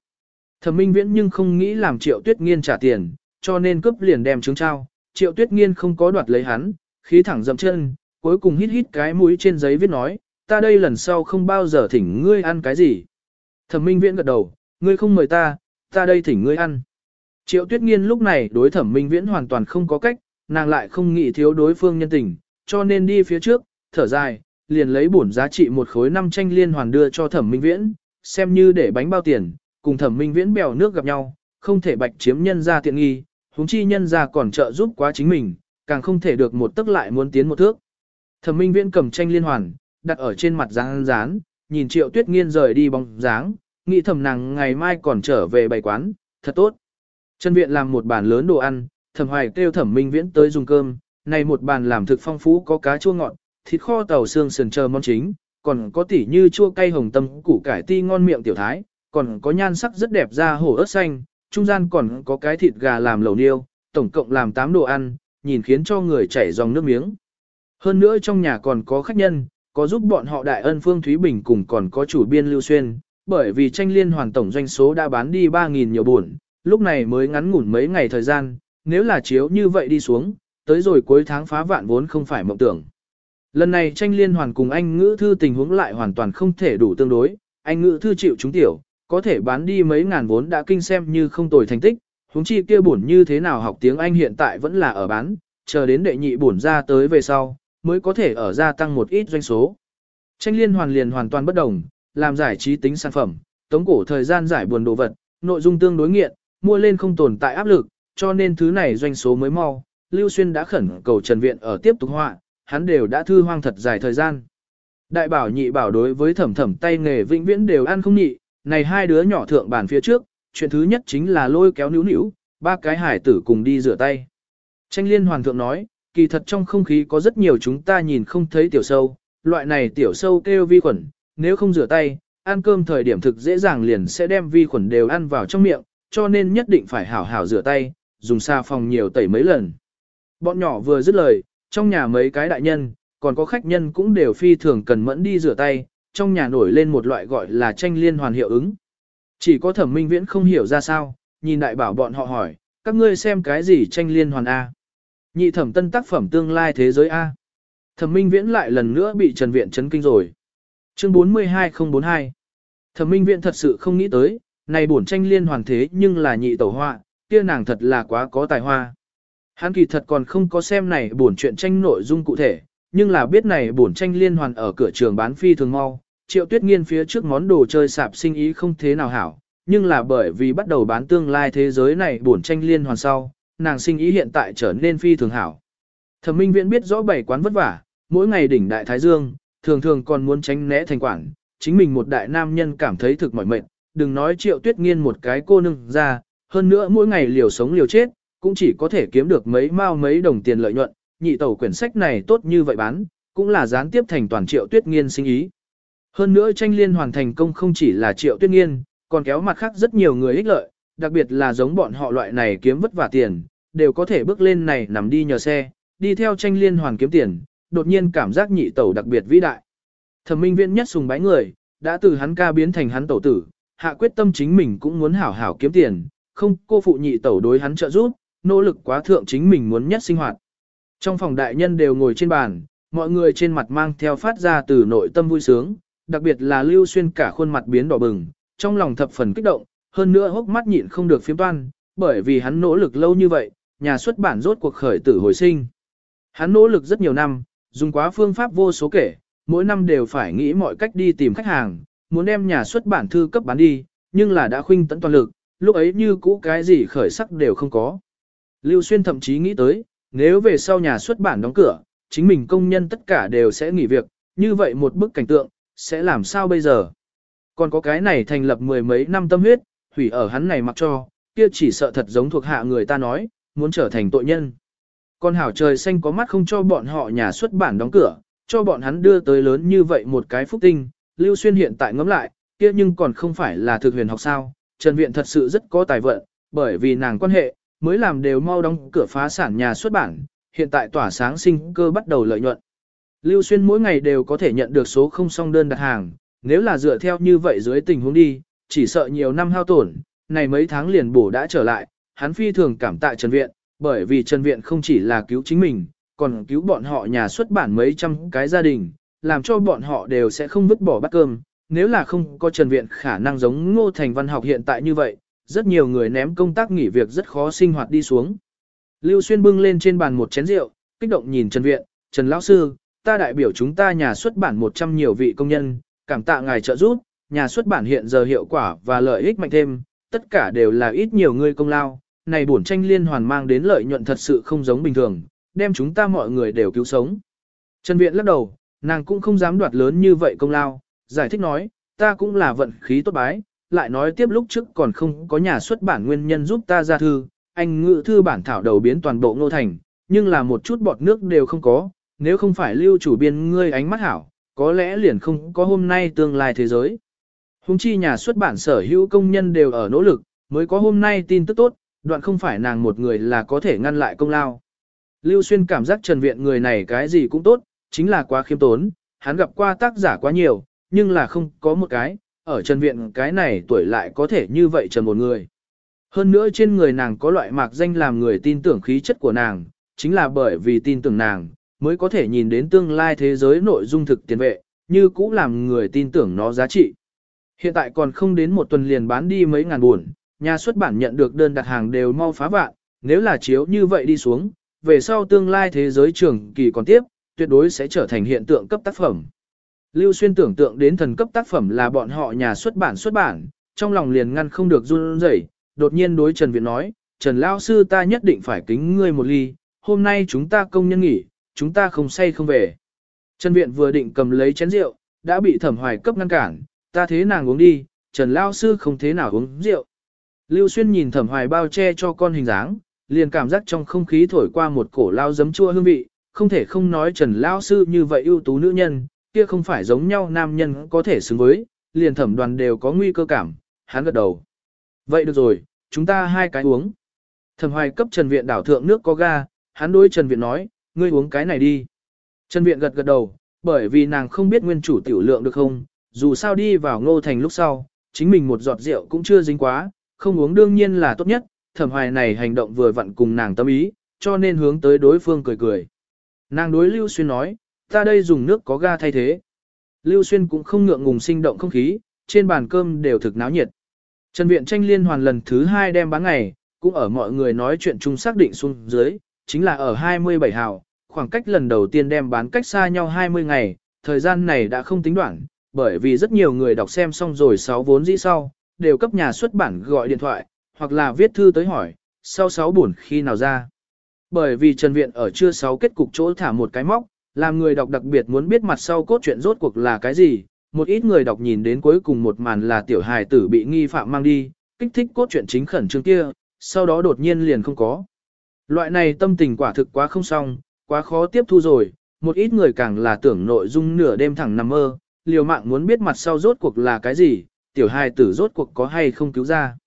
Thẩm Minh Viễn nhưng không nghĩ làm Triệu Tuyết Nghiên trả tiền, cho nên cướp liền đem trứng trao, Triệu Tuyết Nghiên không có đoạt lấy hắn, khí thẳng dậm chân, cuối cùng hít hít cái mũi trên giấy viết nói, ta đây lần sau không bao giờ thỉnh ngươi ăn cái gì. Thẩm Minh Viễn gật đầu, ngươi không mời ta, ta đây thỉnh ngươi ăn. Triệu Tuyết Nghiên lúc này đối Thẩm Minh Viễn hoàn toàn không có cách, nàng lại không nghĩ thiếu đối phương nhân tình, cho nên đi phía trước, thở dài, liền lấy bổn giá trị một khối năm tranh liên hoàn đưa cho Thẩm Minh Viễn, xem như để bánh bao tiền, cùng Thẩm Minh Viễn bèo nước gặp nhau, không thể bạch chiếm nhân ra tiện nghi, huống chi nhân ra còn trợ giúp quá chính mình, càng không thể được một tức lại muốn tiến một thước. Thẩm Minh Viễn cầm tranh liên hoàn, đặt ở trên mặt dáng dán, nhìn Triệu Tuyết Nghiên rời đi bóng dáng, nghĩ thầm nàng ngày mai còn trở về bày quán, thật tốt. Trần Viện làm một bàn lớn đồ ăn, Thẩm Hoài kêu Thẩm Minh Viễn tới dùng cơm, này một bàn làm thực phong phú có cá chua ngọt, thịt kho tàu xương sườn chờ món chính, còn có tỉ như chua cay hồng tâm củ cải ti ngon miệng tiểu thái, còn có nhan sắc rất đẹp da hổ ớt xanh, trung gian còn có cái thịt gà làm lẩu niêu, tổng cộng làm 8 đồ ăn, nhìn khiến cho người chảy dòng nước miếng. Hơn nữa trong nhà còn có khách nhân, có giúp bọn họ đại ân Phương Thúy Bình cùng còn có chủ biên Lưu Xuyên, bởi vì tranh liên hoàn tổng doanh số đã bán đi 3.000 nhiều buồn, lúc này mới ngắn ngủn mấy ngày thời gian, nếu là chiếu như vậy đi xuống, tới rồi cuối tháng phá vạn vốn không phải mộng tưởng. Lần này tranh liên hoàn cùng anh ngữ thư tình huống lại hoàn toàn không thể đủ tương đối, anh ngữ thư chịu chúng tiểu, có thể bán đi mấy ngàn vốn đã kinh xem như không tồi thành tích, huống chi kia bổn như thế nào học tiếng Anh hiện tại vẫn là ở bán, chờ đến đệ nhị bổn ra tới về sau, mới có thể ở gia tăng một ít doanh số. Tranh liên hoàn liền hoàn toàn bất đồng, làm giải trí tính sản phẩm, tống cổ thời gian giải buồn đồ vật, nội dung tương đối nghiện, mua lên không tồn tại áp lực, cho nên thứ này doanh số mới mau, Lưu Xuyên đã khẩn cầu Trần Viện ở tiếp tục họa, hắn đều đã thư hoang thật dài thời gian. Đại bảo nhị bảo đối với thẩm thẩm tay nghề vĩnh viễn đều ăn không nhị, này hai đứa nhỏ thượng bàn phía trước, chuyện thứ nhất chính là lôi kéo níu níu, ba cái hải tử cùng đi rửa tay. Tranh liên hoàng thượng nói, kỳ thật trong không khí có rất nhiều chúng ta nhìn không thấy tiểu sâu, loại này tiểu sâu kêu vi khuẩn, nếu không rửa tay, ăn cơm thời điểm thực dễ dàng liền sẽ đem vi khuẩn đều ăn vào trong miệng, cho nên nhất định phải hảo hảo rửa tay, dùng xà phòng nhiều tẩy mấy lần. Bọn nhỏ vừa dứt lời, trong nhà mấy cái đại nhân, còn có khách nhân cũng đều phi thường cần mẫn đi rửa tay, trong nhà nổi lên một loại gọi là tranh liên hoàn hiệu ứng. Chỉ có thẩm minh viễn không hiểu ra sao, nhìn đại bảo bọn họ hỏi, các ngươi xem cái gì tranh liên hoàn A. Nhị thẩm tân tác phẩm tương lai thế giới A. Thẩm minh viễn lại lần nữa bị Trần Viện chấn kinh rồi. Chương 42042 Thẩm minh viễn thật sự không nghĩ tới, này bổn tranh liên hoàn thế nhưng là nhị tẩu họa, kia nàng thật là quá có tài hoa. Hắn kỳ thật còn không có xem này bổn chuyện tranh nội dung cụ thể, nhưng là biết này bổn tranh liên hoàn ở cửa trường bán phi thường mau. Triệu tuyết nghiên phía trước món đồ chơi sạp sinh ý không thế nào hảo, nhưng là bởi vì bắt đầu bán tương lai thế giới này bổn tranh liên hoàn sau, nàng sinh ý hiện tại trở nên phi thường hảo. Thẩm Minh Viễn biết rõ bảy quán vất vả, mỗi ngày đỉnh đại thái dương, thường thường còn muốn tránh né thành quản, chính mình một đại nam nhân cảm thấy thực mỏi mệt, đừng nói Triệu Tuyết Nghiên một cái cô nương ra, hơn nữa mỗi ngày liều sống liều chết, cũng chỉ có thể kiếm được mấy mao mấy đồng tiền lợi nhuận, nhị tẩu quyển sách này tốt như vậy bán, cũng là gián tiếp thành toàn Triệu Tuyết Nghiên sinh ý. Hơn nữa tranh liên hoàn thành công không chỉ là Triệu Tuyết Nghiên, còn kéo mặt khác rất nhiều người ích lợi, đặc biệt là giống bọn họ loại này kiếm vất vả tiền, đều có thể bước lên này nằm đi nhờ xe, đi theo tranh liên hoàn kiếm tiền, đột nhiên cảm giác nhị tẩu đặc biệt vĩ đại. Thẩm minh viên nhất sùng bái người, đã từ hắn ca biến thành hắn tẩu tử, hạ quyết tâm chính mình cũng muốn hảo hảo kiếm tiền, không cô phụ nhị tẩu đối hắn trợ giúp, nỗ lực quá thượng chính mình muốn nhất sinh hoạt. Trong phòng đại nhân đều ngồi trên bàn, mọi người trên mặt mang theo phát ra từ nội tâm vui sướng, đặc biệt là Lưu Xuyên cả khuôn mặt biến đỏ bừng, trong lòng thập phần kích động, hơn nữa hốc mắt nhịn không được phiếm toan, bởi vì hắn nỗ lực lâu như vậy, nhà xuất bản rốt cuộc khởi tử hồi sinh. Hắn nỗ lực rất nhiều năm, dùng quá phương pháp vô số kể, mỗi năm đều phải nghĩ mọi cách đi tìm khách hàng, muốn đem nhà xuất bản thư cấp bán đi, nhưng là đã khuynh tận toàn lực, lúc ấy như cũ cái gì khởi sắc đều không có. Lưu Xuyên thậm chí nghĩ tới, nếu về sau nhà xuất bản đóng cửa, chính mình công nhân tất cả đều sẽ nghỉ việc, như vậy một bức cảnh tượng, sẽ làm sao bây giờ? Còn có cái này thành lập mười mấy năm tâm huyết, hủy ở hắn này mặc cho, kia chỉ sợ thật giống thuộc hạ người ta nói, muốn trở thành tội nhân. Con hảo trời xanh có mắt không cho bọn họ nhà xuất bản đóng cửa, cho bọn hắn đưa tới lớn như vậy một cái phúc tinh, Lưu Xuyên hiện tại ngẫm lại, kia nhưng còn không phải là thực huyền học sao, Trần Viện thật sự rất có tài vận, bởi vì nàng quan hệ, mới làm đều mau đóng cửa phá sản nhà xuất bản, hiện tại tỏa sáng sinh cơ bắt đầu lợi nhuận. Lưu Xuyên mỗi ngày đều có thể nhận được số không song đơn đặt hàng, nếu là dựa theo như vậy dưới tình huống đi, chỉ sợ nhiều năm hao tổn, này mấy tháng liền bổ đã trở lại, hắn phi thường cảm tạ Trần Viện, bởi vì Trần Viện không chỉ là cứu chính mình, còn cứu bọn họ nhà xuất bản mấy trăm cái gia đình, làm cho bọn họ đều sẽ không vứt bỏ bát cơm. Nếu là không có Trần Viện khả năng giống Ngô Thành Văn học hiện tại như vậy, rất nhiều người ném công tác nghỉ việc rất khó sinh hoạt đi xuống. Lưu Xuyên bưng lên trên bàn một chén rượu, kích động nhìn Trần Viện, Trần Lão Sư, ta đại biểu chúng ta nhà xuất bản 100 nhiều vị công nhân, cảm tạ ngài trợ giúp, nhà xuất bản hiện giờ hiệu quả và lợi ích mạnh thêm, tất cả đều là ít nhiều người công lao, này bổn tranh liên hoàn mang đến lợi nhuận thật sự không giống bình thường, đem chúng ta mọi người đều cứu sống. Trần Viện lắc đầu, nàng cũng không dám đoạt lớn như vậy công lao, giải thích nói, ta cũng là vận khí tốt bái, lại nói tiếp lúc trước còn không có nhà xuất bản nguyên nhân giúp ta ra thư, anh ngự thư bản thảo đầu biến toàn bộ ngô thành, nhưng là một chút bọt nước đều không có, nếu không phải lưu chủ biên ngươi ánh mắt hảo, có lẽ liền không có hôm nay tương lai thế giới. Hùng chi nhà xuất bản sở hữu công nhân đều ở nỗ lực, mới có hôm nay tin tức tốt, đoạn không phải nàng một người là có thể ngăn lại công lao. Lưu Xuyên cảm giác Trần Viện người này cái gì cũng tốt, chính là quá khiêm tốn, hắn gặp qua tác giả quá nhiều, nhưng là không có một cái, ở Trần Viện cái này tuổi lại có thể như vậy trần một người. Hơn nữa trên người nàng có loại mạc danh làm người tin tưởng khí chất của nàng, chính là bởi vì tin tưởng nàng, mới có thể nhìn đến tương lai thế giới nội dung thực tiền vệ, như cũ làm người tin tưởng nó giá trị. Hiện tại còn không đến một tuần liền bán đi mấy ngàn buồn, nhà xuất bản nhận được đơn đặt hàng đều mau phá vạn, nếu là chiếu như vậy đi xuống, về sau tương lai thế giới trường kỳ còn tiếp, tuyệt đối sẽ trở thành hiện tượng cấp tác phẩm. Lưu Xuyên tưởng tượng đến thần cấp tác phẩm là bọn họ nhà xuất bản xuất bản, trong lòng liền ngăn không được run rẩy, đột nhiên đối Trần Viện nói, Trần Lao Sư ta nhất định phải kính ngươi một ly, hôm nay chúng ta công nhân nghỉ, chúng ta không say không về. Trần Viện vừa định cầm lấy chén rượu, đã bị thẩm hoài cấp ngăn cản, ta thế nàng uống đi, Trần Lao Sư không thế nào uống rượu. Lưu Xuyên nhìn thẩm hoài bao che cho con hình dáng, liền cảm giác trong không khí thổi qua một cổ lao giấm chua hương vị, không thể không nói Trần Lao Sư như vậy ưu tú nữ nhân, kia không phải giống nhau nam nhân có thể xứng với, liền thẩm đoàn đều có nguy cơ cảm, hắn gật đầu. Vậy được rồi, chúng ta hai cái uống. Thẩm hoài cấp Trần Viện đảo thượng nước có ga, hắn đối Trần Viện nói, ngươi uống cái này đi. Trần Viện gật gật đầu, bởi vì nàng không biết nguyên chủ tiểu lượng được không, dù sao đi vào ngô thành lúc sau, chính mình một giọt rượu cũng chưa dính quá, không uống đương nhiên là tốt nhất, thẩm hoài này hành động vừa vặn cùng nàng tâm ý, cho nên hướng tới đối phương cười cười. Nàng đối Lưu Xuyên nói, ta đây dùng nước có ga thay thế. Lưu Xuyên cũng không ngượng ngùng sinh động không khí, trên bàn cơm đều thực náo nhiệt. Trần Viện tranh liên hoàn lần thứ hai đem bán ngày, cũng ở mọi người nói chuyện chung xác định xuống dưới, chính là ở 27 hào, khoảng cách lần đầu tiên đem bán cách xa nhau 20 ngày, thời gian này đã không tính đoạn, bởi vì rất nhiều người đọc xem xong rồi 6 vốn dĩ sau, đều cấp nhà xuất bản gọi điện thoại, hoặc là viết thư tới hỏi, sau 6 buồn khi nào ra. Bởi vì Trần Viện ở chưa 6 kết cục chỗ thả một cái móc, làm người đọc đặc biệt muốn biết mặt sau cốt truyện rốt cuộc là cái gì, một ít người đọc nhìn đến cuối cùng một màn là tiểu hài tử bị nghi phạm mang đi, kích thích cốt truyện chính khẩn trương kia, sau đó đột nhiên liền không có. Loại này tâm tình quả thực quá không xong, quá khó tiếp thu rồi, một ít người càng là tưởng nội dung nửa đêm thẳng nằm mơ, liều mạng muốn biết mặt sau rốt cuộc là cái gì, tiểu hài tử rốt cuộc có hay không cứu ra.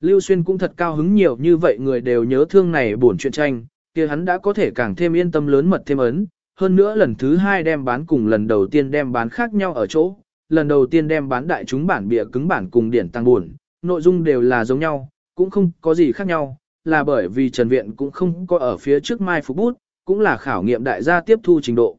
Lưu Xuyên cũng thật cao hứng nhiều như vậy người đều nhớ thương này buồn chuyện tranh, kia hắn đã có thể càng thêm yên tâm lớn mật thêm ấn, hơn nữa lần thứ hai đem bán cùng lần đầu tiên đem bán khác nhau ở chỗ, lần đầu tiên đem bán đại chúng bản bìa cứng bản cùng điển tăng buồn, nội dung đều là giống nhau, cũng không có gì khác nhau, là bởi vì Trần Viện cũng không có ở phía trước Mai Phục Bút, cũng là khảo nghiệm đại gia tiếp thu trình độ.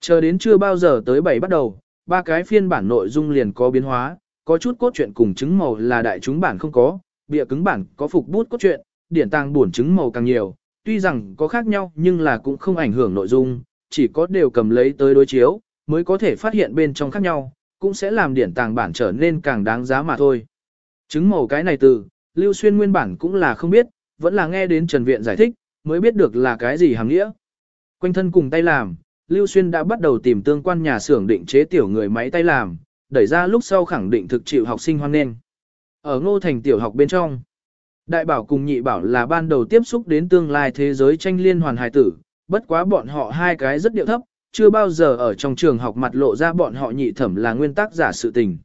Chờ đến chưa bao giờ tới bảy bắt đầu, ba cái phiên bản nội dung liền có biến hóa, có chút cốt truyện cùng chứng màu là đại chúng bản không có, bìa cứng bản có phục bút cốt truyện, điển tàng buồn chứng màu càng nhiều, tuy rằng có khác nhau nhưng là cũng không ảnh hưởng nội dung, chỉ có đều cầm lấy tới đối chiếu, mới có thể phát hiện bên trong khác nhau, cũng sẽ làm điển tàng bản trở nên càng đáng giá mà thôi. Chứng màu cái này từ, Lưu Xuyên nguyên bản cũng là không biết, vẫn là nghe đến Trần Viện giải thích, mới biết được là cái gì hàng nghĩa. Quanh thân cùng tay làm, Lưu Xuyên đã bắt đầu tìm tương quan nhà xưởng định chế tiểu người máy tay làm, đẩy ra lúc sau khẳng định thực chịu học sinh hoan nghênh. Ở ngô thành tiểu học bên trong, đại bảo cùng nhị bảo là ban đầu tiếp xúc đến tương lai thế giới tranh liên hoàn hài tử, bất quá bọn họ hai cái rất điệu thấp, chưa bao giờ ở trong trường học mặt lộ ra bọn họ nhị thẩm là nguyên tắc giả sự tình.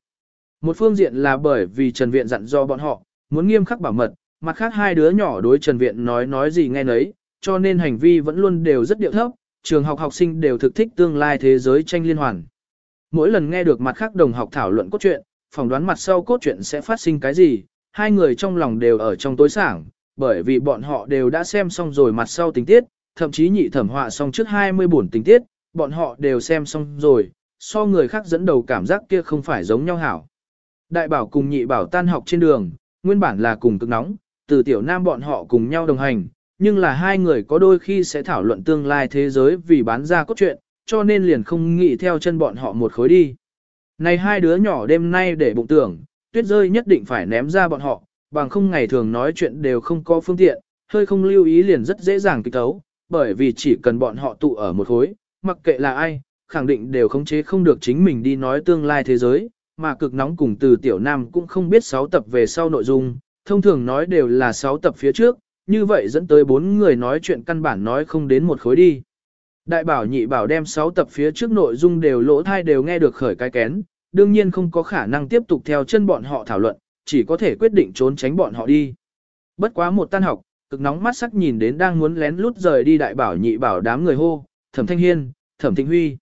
Một phương diện là bởi vì Trần Viện dặn do bọn họ, muốn nghiêm khắc bảo mật, mặt khác hai đứa nhỏ đối Trần Viện nói nói gì nghe nấy, cho nên hành vi vẫn luôn đều rất điệu thấp, trường học học sinh đều thực thích tương lai thế giới tranh liên hoàn. Mỗi lần nghe được mặt khác đồng học thảo luận cốt truyện, phỏng đoán mặt sau cốt truyện sẽ phát sinh cái gì, hai người trong lòng đều ở trong tối sảng, bởi vì bọn họ đều đã xem xong rồi mặt sau tình tiết, thậm chí nhị thẩm họa xong trước 20 buồn tình tiết, bọn họ đều xem xong rồi, so người khác dẫn đầu cảm giác kia không phải giống nhau hảo. Đại bảo cùng nhị bảo tan học trên đường, nguyên bản là cùng cực nóng, từ tiểu nam bọn họ cùng nhau đồng hành, nhưng là hai người có đôi khi sẽ thảo luận tương lai thế giới vì bán ra cốt truyện, cho nên liền không nghĩ theo chân bọn họ một khối đi. Này hai đứa nhỏ đêm nay để bụng tưởng, tuyết rơi nhất định phải ném ra bọn họ, bằng không ngày thường nói chuyện đều không có phương tiện, hơi không lưu ý liền rất dễ dàng kịch tấu, bởi vì chỉ cần bọn họ tụ ở một khối, mặc kệ là ai, khẳng định đều khống chế không được chính mình đi nói tương lai thế giới, mà cực nóng cùng từ tiểu nam cũng không biết 6 tập về sau nội dung, thông thường nói đều là 6 tập phía trước, như vậy dẫn tới bốn người nói chuyện căn bản nói không đến một khối đi. Đại bảo nhị bảo đem 6 tập phía trước nội dung đều lỗ thai đều nghe được khởi cái kén, đương nhiên không có khả năng tiếp tục theo chân bọn họ thảo luận, chỉ có thể quyết định trốn tránh bọn họ đi. Bất quá một tan học, cực nóng mắt sắc nhìn đến đang muốn lén lút rời đi đại bảo nhị bảo đám người hô, thẩm thanh hiên, thẩm thịnh huy.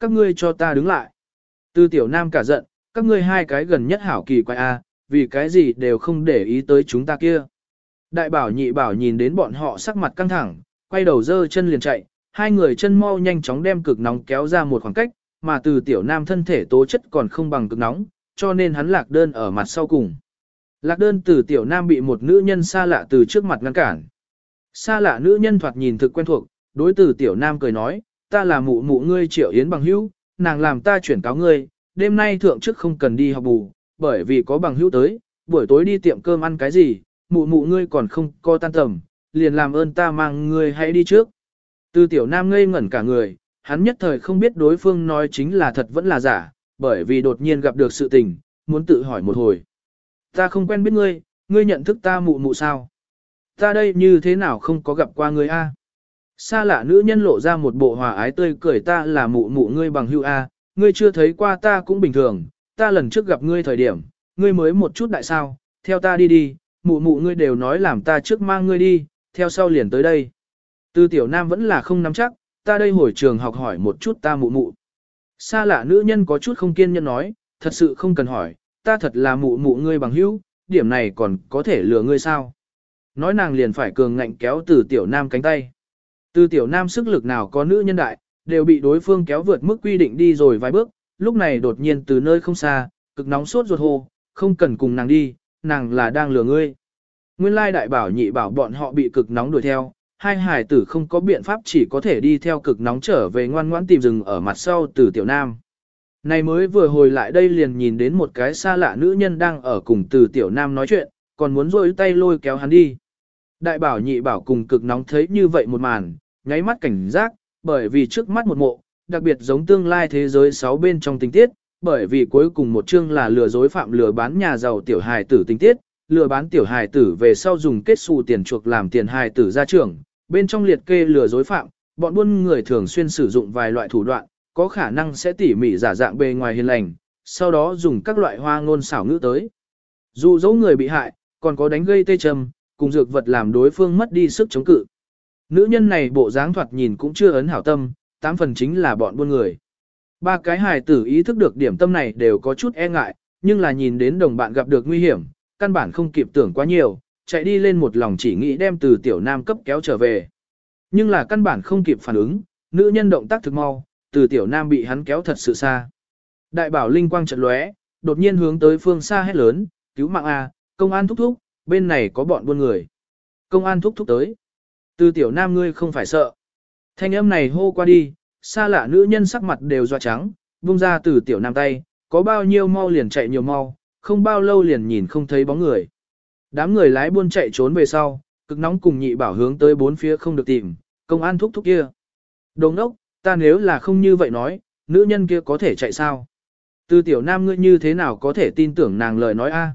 Các ngươi cho ta đứng lại. Tư tiểu nam cả giận, các ngươi hai cái gần nhất hảo kỳ quay a, à, vì cái gì đều không để ý tới chúng ta kia. Đại bảo nhị bảo nhìn đến bọn họ sắc mặt căng thẳng, quay đầu dơ chân liền chạy, hai người chân mau nhanh chóng đem cực nóng kéo ra một khoảng cách, mà từ tiểu nam thân thể tố chất còn không bằng cực nóng, cho nên hắn lạc đơn ở mặt sau cùng. Lạc đơn từ tiểu nam bị một nữ nhân xa lạ từ trước mặt ngăn cản. Xa lạ nữ nhân thoạt nhìn thực quen thuộc, đối từ tiểu nam cười nói, ta là mụ mụ ngươi triệu yến bằng hữu, nàng làm ta chuyển cáo ngươi, đêm nay thượng chức không cần đi học bù, bởi vì có bằng hữu tới, buổi tối đi tiệm cơm ăn cái gì, mụ mụ ngươi còn không co tan tầm, liền làm ơn ta mang ngươi hãy đi trước. Từ tiểu nam ngây ngẩn cả người, hắn nhất thời không biết đối phương nói chính là thật vẫn là giả, bởi vì đột nhiên gặp được sự tình, muốn tự hỏi một hồi. Ta không quen biết ngươi, ngươi nhận thức ta mụ mụ sao? Ta đây như thế nào không có gặp qua ngươi a? Xa lạ nữ nhân lộ ra một bộ hòa ái tươi cười ta là mụ mụ ngươi bằng hữu a, ngươi chưa thấy qua ta cũng bình thường, ta lần trước gặp ngươi thời điểm, ngươi mới một chút đại sao, theo ta đi đi, mụ mụ ngươi đều nói làm ta trước mang ngươi đi, theo sau liền tới đây. tư tiểu nam vẫn là không nắm chắc, ta đây hồi trường học hỏi một chút ta mụ mụ. Xa lạ nữ nhân có chút không kiên nhẫn nói, thật sự không cần hỏi, ta thật là mụ mụ ngươi bằng hữu, điểm này còn có thể lừa ngươi sao. Nói nàng liền phải cường ngạnh kéo từ tiểu nam cánh tay. Từ tiểu nam sức lực nào có nữ nhân đại, đều bị đối phương kéo vượt mức quy định đi rồi vài bước, lúc này đột nhiên từ nơi không xa, cực nóng sốt ruột hồ, không cần cùng nàng đi, nàng là đang lừa ngươi. Nguyên lai đại bảo nhị bảo bọn họ bị cực nóng đuổi theo, hai hải tử không có biện pháp chỉ có thể đi theo cực nóng trở về ngoan ngoãn tìm rừng ở mặt sau từ tiểu nam. Này mới vừa hồi lại đây liền nhìn đến một cái xa lạ nữ nhân đang ở cùng từ tiểu nam nói chuyện, còn muốn rôi tay lôi kéo hắn đi. Đại bảo nhị bảo cùng cực nóng thấy như vậy một màn, nháy mắt cảnh giác, bởi vì trước mắt một mộ, đặc biệt giống tương lai thế giới sáu bên trong tình tiết, bởi vì cuối cùng một chương là lừa dối phạm lừa bán nhà giàu tiểu hài tử tình tiết, lừa bán tiểu hài tử về sau dùng kết xù tiền chuộc làm tiền hài tử ra trưởng, bên trong liệt kê lừa dối phạm, bọn buôn người thường xuyên sử dụng vài loại thủ đoạn, có khả năng sẽ tỉ mỉ giả dạng bề ngoài hiền lành, sau đó dùng các loại hoa ngôn xảo ngữ tới. Dù dấu người bị hại, còn có đánh gây tê trầm, cùng dược vật làm đối phương mất đi sức chống cự. Nữ nhân này bộ dáng thoạt nhìn cũng chưa ấn hảo tâm, tám phần chính là bọn buôn người. Ba cái hài tử ý thức được điểm tâm này đều có chút e ngại, nhưng là nhìn đến đồng bạn gặp được nguy hiểm, căn bản không kịp tưởng quá nhiều, chạy đi lên một lòng chỉ nghĩ đem từ tiểu nam cấp kéo trở về. Nhưng là căn bản không kịp phản ứng, nữ nhân động tác thực mau, từ tiểu nam bị hắn kéo thật sự xa. Đại bảo linh quang trận lóe, đột nhiên hướng tới phương xa hét lớn, cứu mạng A, công an thúc thúc, bên này có bọn buôn người. Công an thúc thúc tới. Từ tiểu nam ngươi không phải sợ. Thanh âm này hô qua đi, xa lạ nữ nhân sắc mặt đều doa trắng, vung ra từ tiểu nam tay, có bao nhiêu mau liền chạy nhiều mau, không bao lâu liền nhìn không thấy bóng người. Đám người lái buôn chạy trốn về sau, cực nóng cùng nhị bảo hướng tới bốn phía không được tìm, công an thúc thúc kia. Đồng đốc, ta nếu là không như vậy nói, nữ nhân kia có thể chạy sao? Từ tiểu nam ngươi như thế nào có thể tin tưởng nàng lời nói a?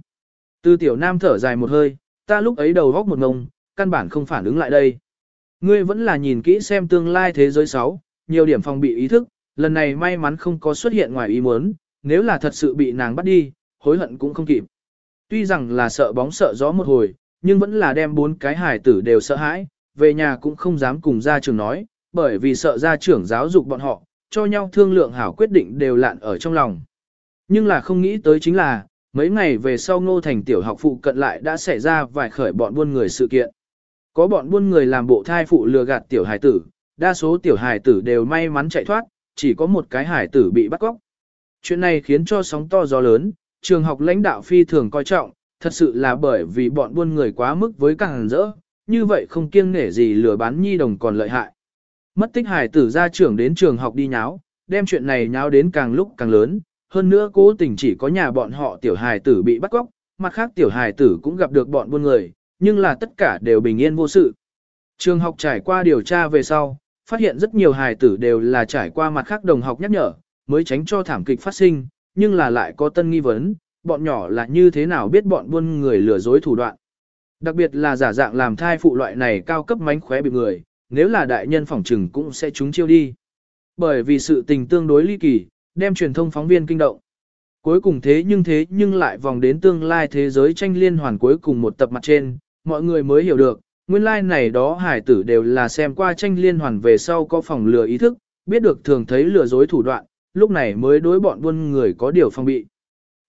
Từ tiểu nam thở dài một hơi, ta lúc ấy đầu góc một ngông, căn bản không phản ứng lại đây. Ngươi vẫn là nhìn kỹ xem tương lai thế giới 6, nhiều điểm phòng bị ý thức, lần này may mắn không có xuất hiện ngoài ý muốn, nếu là thật sự bị nàng bắt đi, hối hận cũng không kịp. Tuy rằng là sợ bóng sợ gió một hồi, nhưng vẫn là đem bốn cái hải tử đều sợ hãi, về nhà cũng không dám cùng gia trưởng nói, bởi vì sợ gia trưởng giáo dục bọn họ, cho nhau thương lượng hảo quyết định đều lạn ở trong lòng. Nhưng là không nghĩ tới chính là, mấy ngày về sau ngô thành tiểu học phụ cận lại đã xảy ra vài khởi bọn buôn người sự kiện. Có bọn buôn người làm bộ thai phụ lừa gạt tiểu hài tử, đa số tiểu hài tử đều may mắn chạy thoát, chỉ có một cái hài tử bị bắt cóc. Chuyện này khiến cho sóng to gió lớn, trường học lãnh đạo phi thường coi trọng, thật sự là bởi vì bọn buôn người quá mức với càng rỡ, như vậy không kiêng nể gì lừa bán nhi đồng còn lợi hại. Mất tích hải tử ra trường đến trường học đi nháo, đem chuyện này nháo đến càng lúc càng lớn, hơn nữa cố tình chỉ có nhà bọn họ tiểu hài tử bị bắt cóc, mặt khác tiểu hài tử cũng gặp được bọn buôn người, nhưng là tất cả đều bình yên vô sự. Trường học trải qua điều tra về sau, phát hiện rất nhiều hài tử đều là trải qua mặt khác đồng học nhắc nhở, mới tránh cho thảm kịch phát sinh, nhưng là lại có tân nghi vấn, bọn nhỏ là như thế nào biết bọn buôn người lừa dối thủ đoạn. Đặc biệt là giả dạng làm thai phụ loại này cao cấp mánh khóe bị người, nếu là đại nhân phỏng trừng cũng sẽ trúng chiêu đi. Bởi vì sự tình tương đối ly kỳ, đem truyền thông phóng viên kinh động. Cuối cùng thế nhưng thế nhưng lại vòng đến tương lai thế giới tranh liên hoàn cuối cùng một tập mặt trên, mọi người mới hiểu được, nguyên lai like này đó hải tử đều là xem qua tranh liên hoàn về sau có phòng lừa ý thức, biết được thường thấy lừa dối thủ đoạn, lúc này mới đối bọn buôn người có điều phong bị.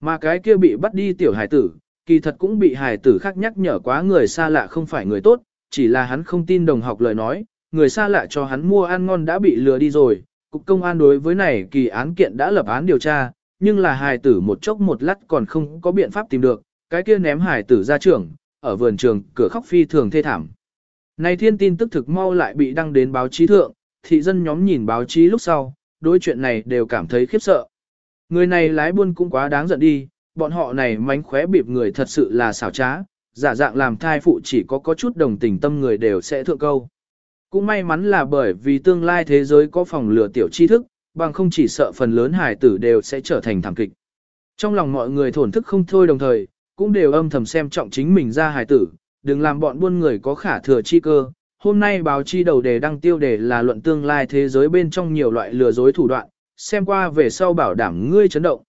Mà cái kia bị bắt đi tiểu hải tử, kỳ thật cũng bị hải tử khác nhắc nhở quá người xa lạ không phải người tốt, chỉ là hắn không tin đồng học lời nói, người xa lạ cho hắn mua ăn ngon đã bị lừa đi rồi. Cục công an đối với này kỳ án kiện đã lập án điều tra, nhưng là hài tử một chốc một lát còn không có biện pháp tìm được, cái kia ném hài tử ra trường, ở vườn trường, cửa khóc phi thường thê thảm. Này thiên tin tức thực mau lại bị đăng đến báo chí thượng, thị dân nhóm nhìn báo chí lúc sau, đối chuyện này đều cảm thấy khiếp sợ. Người này lái buôn cũng quá đáng giận đi, bọn họ này mánh khóe bịp người thật sự là xảo trá, giả dạng làm thai phụ chỉ có có chút đồng tình tâm người đều sẽ thượng câu. Cũng may mắn là bởi vì tương lai thế giới có phòng lừa tiểu tri thức, bằng không chỉ sợ phần lớn hải tử đều sẽ trở thành thảm kịch. Trong lòng mọi người thổn thức không thôi đồng thời, cũng đều âm thầm xem trọng chính mình ra hải tử, đừng làm bọn buôn người có khả thừa chi cơ. Hôm nay báo chi đầu đề đăng tiêu đề là luận tương lai thế giới bên trong nhiều loại lừa dối thủ đoạn, xem qua về sau bảo đảm ngươi chấn động.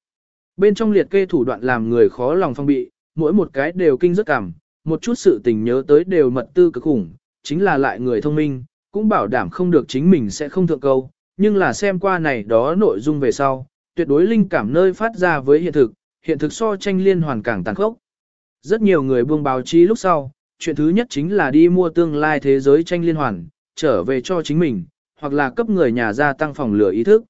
Bên trong liệt kê thủ đoạn làm người khó lòng phong bị, mỗi một cái đều kinh rất cảm, một chút sự tình nhớ tới đều mật tư cực khủng, chính là lại người thông minh, cũng bảo đảm không được chính mình sẽ không thượng câu, nhưng là xem qua này đó nội dung về sau, tuyệt đối linh cảm nơi phát ra với hiện thực, hiện thực so tranh liên hoàn càng tàn khốc. Rất nhiều người buông báo chí lúc sau, chuyện thứ nhất chính là đi mua tương lai thế giới tranh liên hoàn, trở về cho chính mình, hoặc là cấp người nhà gia tăng phòng lửa ý thức.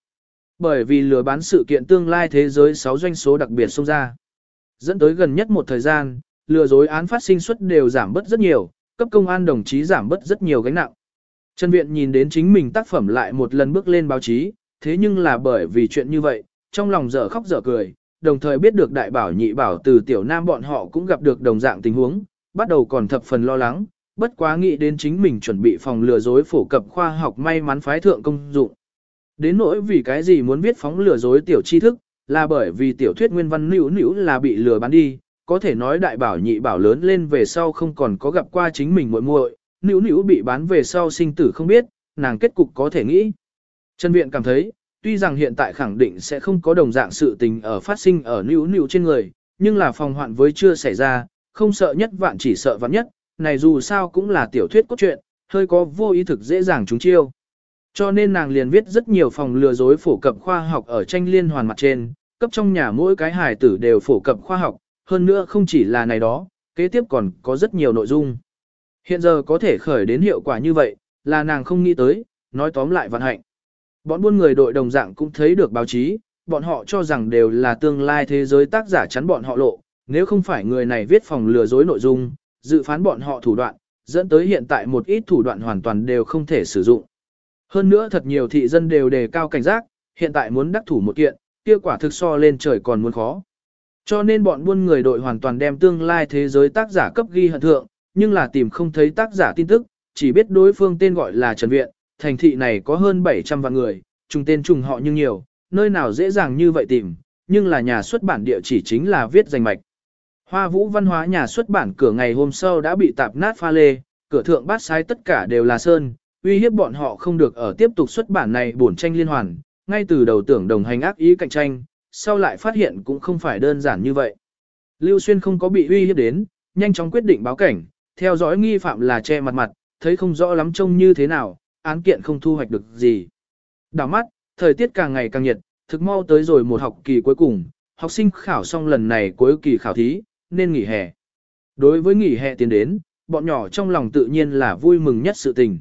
Bởi vì lừa bán sự kiện tương lai thế giới 6 doanh số đặc biệt xông ra. Dẫn tới gần nhất một thời gian, lừa dối án phát sinh suất đều giảm bớt rất nhiều, cấp công an đồng chí giảm bớt rất nhiều gánh nặng. Trần Viện nhìn đến chính mình tác phẩm lại một lần bước lên báo chí, thế nhưng là bởi vì chuyện như vậy, trong lòng dở khóc dở cười, đồng thời biết được đại bảo nhị bảo từ tiểu nam bọn họ cũng gặp được đồng dạng tình huống, bắt đầu còn thập phần lo lắng, bất quá nghĩ đến chính mình chuẩn bị phòng lừa dối phổ cập khoa học may mắn phái thượng công dụng. Đến nỗi vì cái gì muốn viết phóng lừa dối tiểu tri thức, là bởi vì tiểu thuyết nguyên văn nữ nữ là bị lừa bán đi, có thể nói đại bảo nhị bảo lớn lên về sau không còn có gặp qua chính mình muội muội, nữ nữ bị bán về sau sinh tử không biết, nàng kết cục có thể nghĩ. Trần Viện cảm thấy, tuy rằng hiện tại khẳng định sẽ không có đồng dạng sự tình ở phát sinh ở nữ nữ trên người, nhưng là phòng hoạn với chưa xảy ra, không sợ nhất vạn chỉ sợ vạn nhất, này dù sao cũng là tiểu thuyết cốt truyện, hơi có vô ý thực dễ dàng trúng chiêu. Cho nên nàng liền viết rất nhiều phòng lừa dối phổ cập khoa học ở tranh liên hoàn mặt trên, cấp trong nhà mỗi cái hài tử đều phổ cập khoa học, hơn nữa không chỉ là này đó, kế tiếp còn có rất nhiều nội dung. Hiện giờ có thể khởi đến hiệu quả như vậy, là nàng không nghĩ tới, nói tóm lại vận hạnh. Bọn buôn người đội đồng dạng cũng thấy được báo chí, bọn họ cho rằng đều là tương lai thế giới tác giả chắn bọn họ lộ, nếu không phải người này viết phòng lừa dối nội dung, dự phán bọn họ thủ đoạn, dẫn tới hiện tại một ít thủ đoạn hoàn toàn đều không thể sử dụng. Hơn nữa thật nhiều thị dân đều đề cao cảnh giác, hiện tại muốn đắc thủ một kiện, kia quả thực so lên trời còn muốn khó. Cho nên bọn buôn người đội hoàn toàn đem tương lai thế giới tác giả cấp ghi hận thượng, nhưng là tìm không thấy tác giả tin tức, chỉ biết đối phương tên gọi là Trần Viện, thành thị này có hơn 700 vạn người, trùng tên trùng họ nhưng nhiều, nơi nào dễ dàng như vậy tìm, nhưng là nhà xuất bản địa chỉ chính là viết danh mạch. Hoa vũ văn hóa nhà xuất bản cửa ngày hôm sau đã bị tạp nát pha lê, cửa thượng bát sai tất cả đều là sơn, uy hiếp bọn họ không được ở tiếp tục xuất bản này bổn tranh liên hoàn, ngay từ đầu tưởng đồng hành ác ý cạnh tranh, sau lại phát hiện cũng không phải đơn giản như vậy. Lưu Xuyên không có bị uy hiếp đến, nhanh chóng quyết định báo cảnh, theo dõi nghi phạm là che mặt mặt, thấy không rõ lắm trông như thế nào, án kiện không thu hoạch được gì. Đảo mắt, thời tiết càng ngày càng nhiệt, thực mau tới rồi một học kỳ cuối cùng, học sinh khảo xong lần này cuối kỳ khảo thí, nên nghỉ hè. Đối với nghỉ hè tiến đến, bọn nhỏ trong lòng tự nhiên là vui mừng nhất sự tình.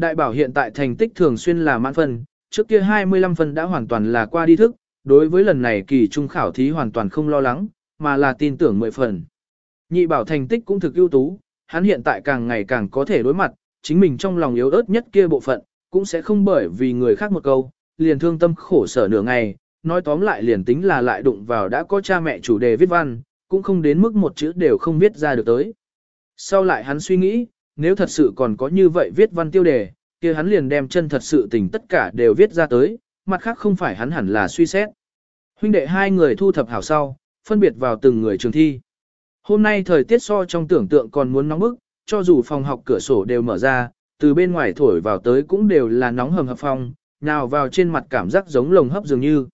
Đại bảo hiện tại thành tích thường xuyên là mãn phân, trước kia 25 phân đã hoàn toàn là qua đi thức, đối với lần này kỳ trung khảo thí hoàn toàn không lo lắng, mà là tin tưởng mười phần. Nhị bảo thành tích cũng thực ưu tú, hắn hiện tại càng ngày càng có thể đối mặt, chính mình trong lòng yếu ớt nhất kia bộ phận, cũng sẽ không bởi vì người khác một câu, liền thương tâm khổ sở nửa ngày, nói tóm lại liền tính là lại đụng vào đã có cha mẹ chủ đề viết văn, cũng không đến mức một chữ đều không viết ra được tới. Sau lại hắn suy nghĩ, nếu thật sự còn có như vậy viết văn tiêu đề, kia hắn liền đem chân thật sự tình tất cả đều viết ra tới, mặt khác không phải hắn hẳn là suy xét. Huynh đệ hai người thu thập hảo sau, phân biệt vào từng người trường thi. Hôm nay thời tiết so trong tưởng tượng còn muốn nóng bức, cho dù phòng học cửa sổ đều mở ra, từ bên ngoài thổi vào tới cũng đều là nóng hầm hập phong, nào vào trên mặt cảm giác giống lồng hấp dường như.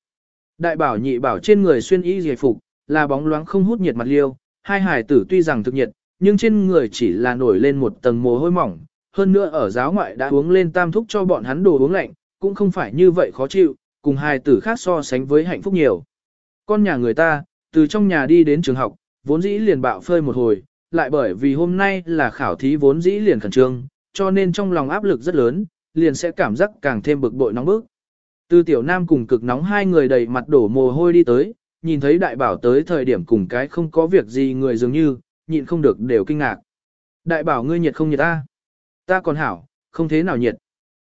Đại bảo nhị bảo trên người xuyên y dề phục, là bóng loáng không hút nhiệt mặt liêu, hai hải tử tuy rằng thực nhiệt, nhưng trên người chỉ là nổi lên một tầng mồ hôi mỏng, hơn nữa ở giáo ngoại đã uống lên tam thúc cho bọn hắn đồ uống lạnh, cũng không phải như vậy khó chịu, cùng hai tử khác so sánh với hạnh phúc nhiều. Con nhà người ta, từ trong nhà đi đến trường học, vốn dĩ liền bạo phơi một hồi, lại bởi vì hôm nay là khảo thí vốn dĩ liền khẩn trương, cho nên trong lòng áp lực rất lớn, liền sẽ cảm giác càng thêm bực bội nóng bức. Từ tiểu nam cùng cực nóng hai người đầy mặt đổ mồ hôi đi tới, nhìn thấy đại bảo tới thời điểm cùng cái không có việc gì người dường như, nhịn không được đều kinh ngạc. Đại bảo ngươi nhiệt không nhiệt ta? Ta còn hảo, không thế nào nhiệt.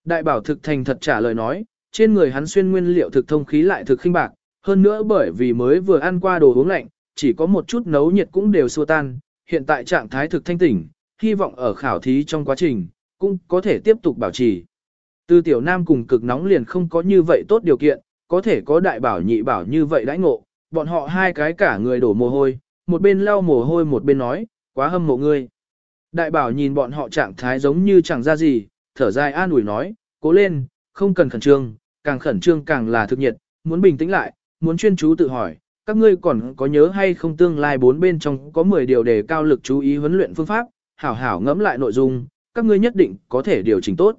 Đại bảo thực thành thật trả lời nói, trên người hắn xuyên nguyên liệu thực thông khí lại thực khinh bạc, hơn nữa bởi vì mới vừa ăn qua đồ uống lạnh, chỉ có một chút nấu nhiệt cũng đều xua tan, hiện tại trạng thái thực thanh tỉnh, hy vọng ở khảo thí trong quá trình, cũng có thể tiếp tục bảo trì. Từ tiểu nam cùng cực nóng liền không có như vậy tốt điều kiện, có thể có đại bảo nhị bảo như vậy đãi ngộ, bọn họ hai cái cả người đổ mồ hôi, một bên lau mồ hôi một bên nói, quá hâm mộ ngươi. Đại bảo nhìn bọn họ trạng thái giống như chẳng ra gì, thở dài an ủi nói, cố lên, không cần khẩn trương, càng khẩn trương càng là thực nhiệt, muốn bình tĩnh lại, muốn chuyên chú tự hỏi, các ngươi còn có nhớ hay không tương lai bốn bên trong có 10 điều đề cao lực chú ý huấn luyện phương pháp, hảo hảo ngẫm lại nội dung, các ngươi nhất định có thể điều chỉnh tốt.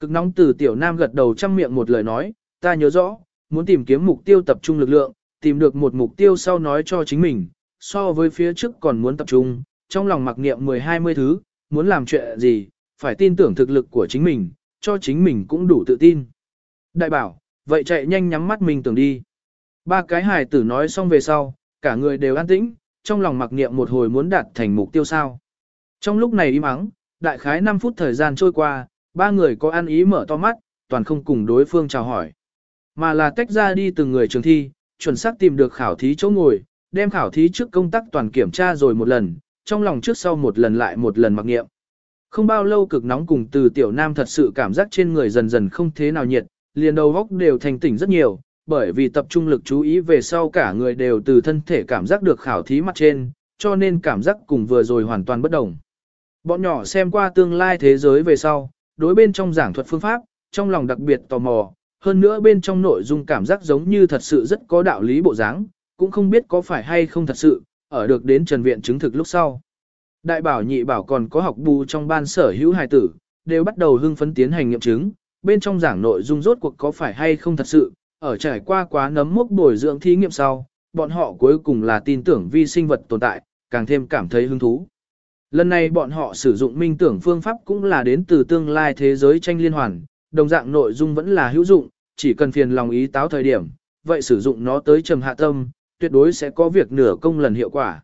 Cực nóng từ tiểu nam gật đầu trăm miệng một lời nói, ta nhớ rõ, muốn tìm kiếm mục tiêu tập trung lực lượng, tìm được một mục tiêu sau nói cho chính mình, so với phía trước còn muốn tập trung, trong lòng mặc niệm 10-20 thứ, muốn làm chuyện gì, phải tin tưởng thực lực của chính mình, cho chính mình cũng đủ tự tin. Đại bảo, vậy chạy nhanh nhắm mắt mình tưởng đi. Ba cái hài tử nói xong về sau, cả người đều an tĩnh, trong lòng mặc niệm một hồi muốn đạt thành mục tiêu sao. Trong lúc này im ắng, đại khái 5 phút thời gian trôi qua, ba người có ăn ý mở to mắt, toàn không cùng đối phương chào hỏi. Mà là tách ra đi từng người trường thi, chuẩn xác tìm được khảo thí chỗ ngồi, đem khảo thí trước công tác toàn kiểm tra rồi một lần, trong lòng trước sau một lần lại một lần mặc nghiệm. Không bao lâu cực nóng cùng từ tiểu nam thật sự cảm giác trên người dần dần không thế nào nhiệt, liền đầu góc đều thành tỉnh rất nhiều, bởi vì tập trung lực chú ý về sau cả người đều từ thân thể cảm giác được khảo thí mặt trên, cho nên cảm giác cùng vừa rồi hoàn toàn bất đồng. Bọn nhỏ xem qua tương lai thế giới về sau, đối bên trong giảng thuật phương pháp, trong lòng đặc biệt tò mò, hơn nữa bên trong nội dung cảm giác giống như thật sự rất có đạo lý bộ dáng, cũng không biết có phải hay không thật sự, ở được đến Trần Viện chứng thực lúc sau. Đại bảo nhị bảo còn có học bù trong ban sở hữu hài tử, đều bắt đầu hưng phấn tiến hành nghiệm chứng, bên trong giảng nội dung rốt cuộc có phải hay không thật sự, ở trải qua quá nấm mốc bồi dưỡng thí nghiệm sau, bọn họ cuối cùng là tin tưởng vi sinh vật tồn tại, càng thêm cảm thấy hứng thú. Lần này bọn họ sử dụng minh tưởng phương pháp cũng là đến từ tương lai thế giới tranh liên hoàn, đồng dạng nội dung vẫn là hữu dụng, chỉ cần phiền lòng ý táo thời điểm, vậy sử dụng nó tới trầm hạ tâm, tuyệt đối sẽ có việc nửa công lần hiệu quả.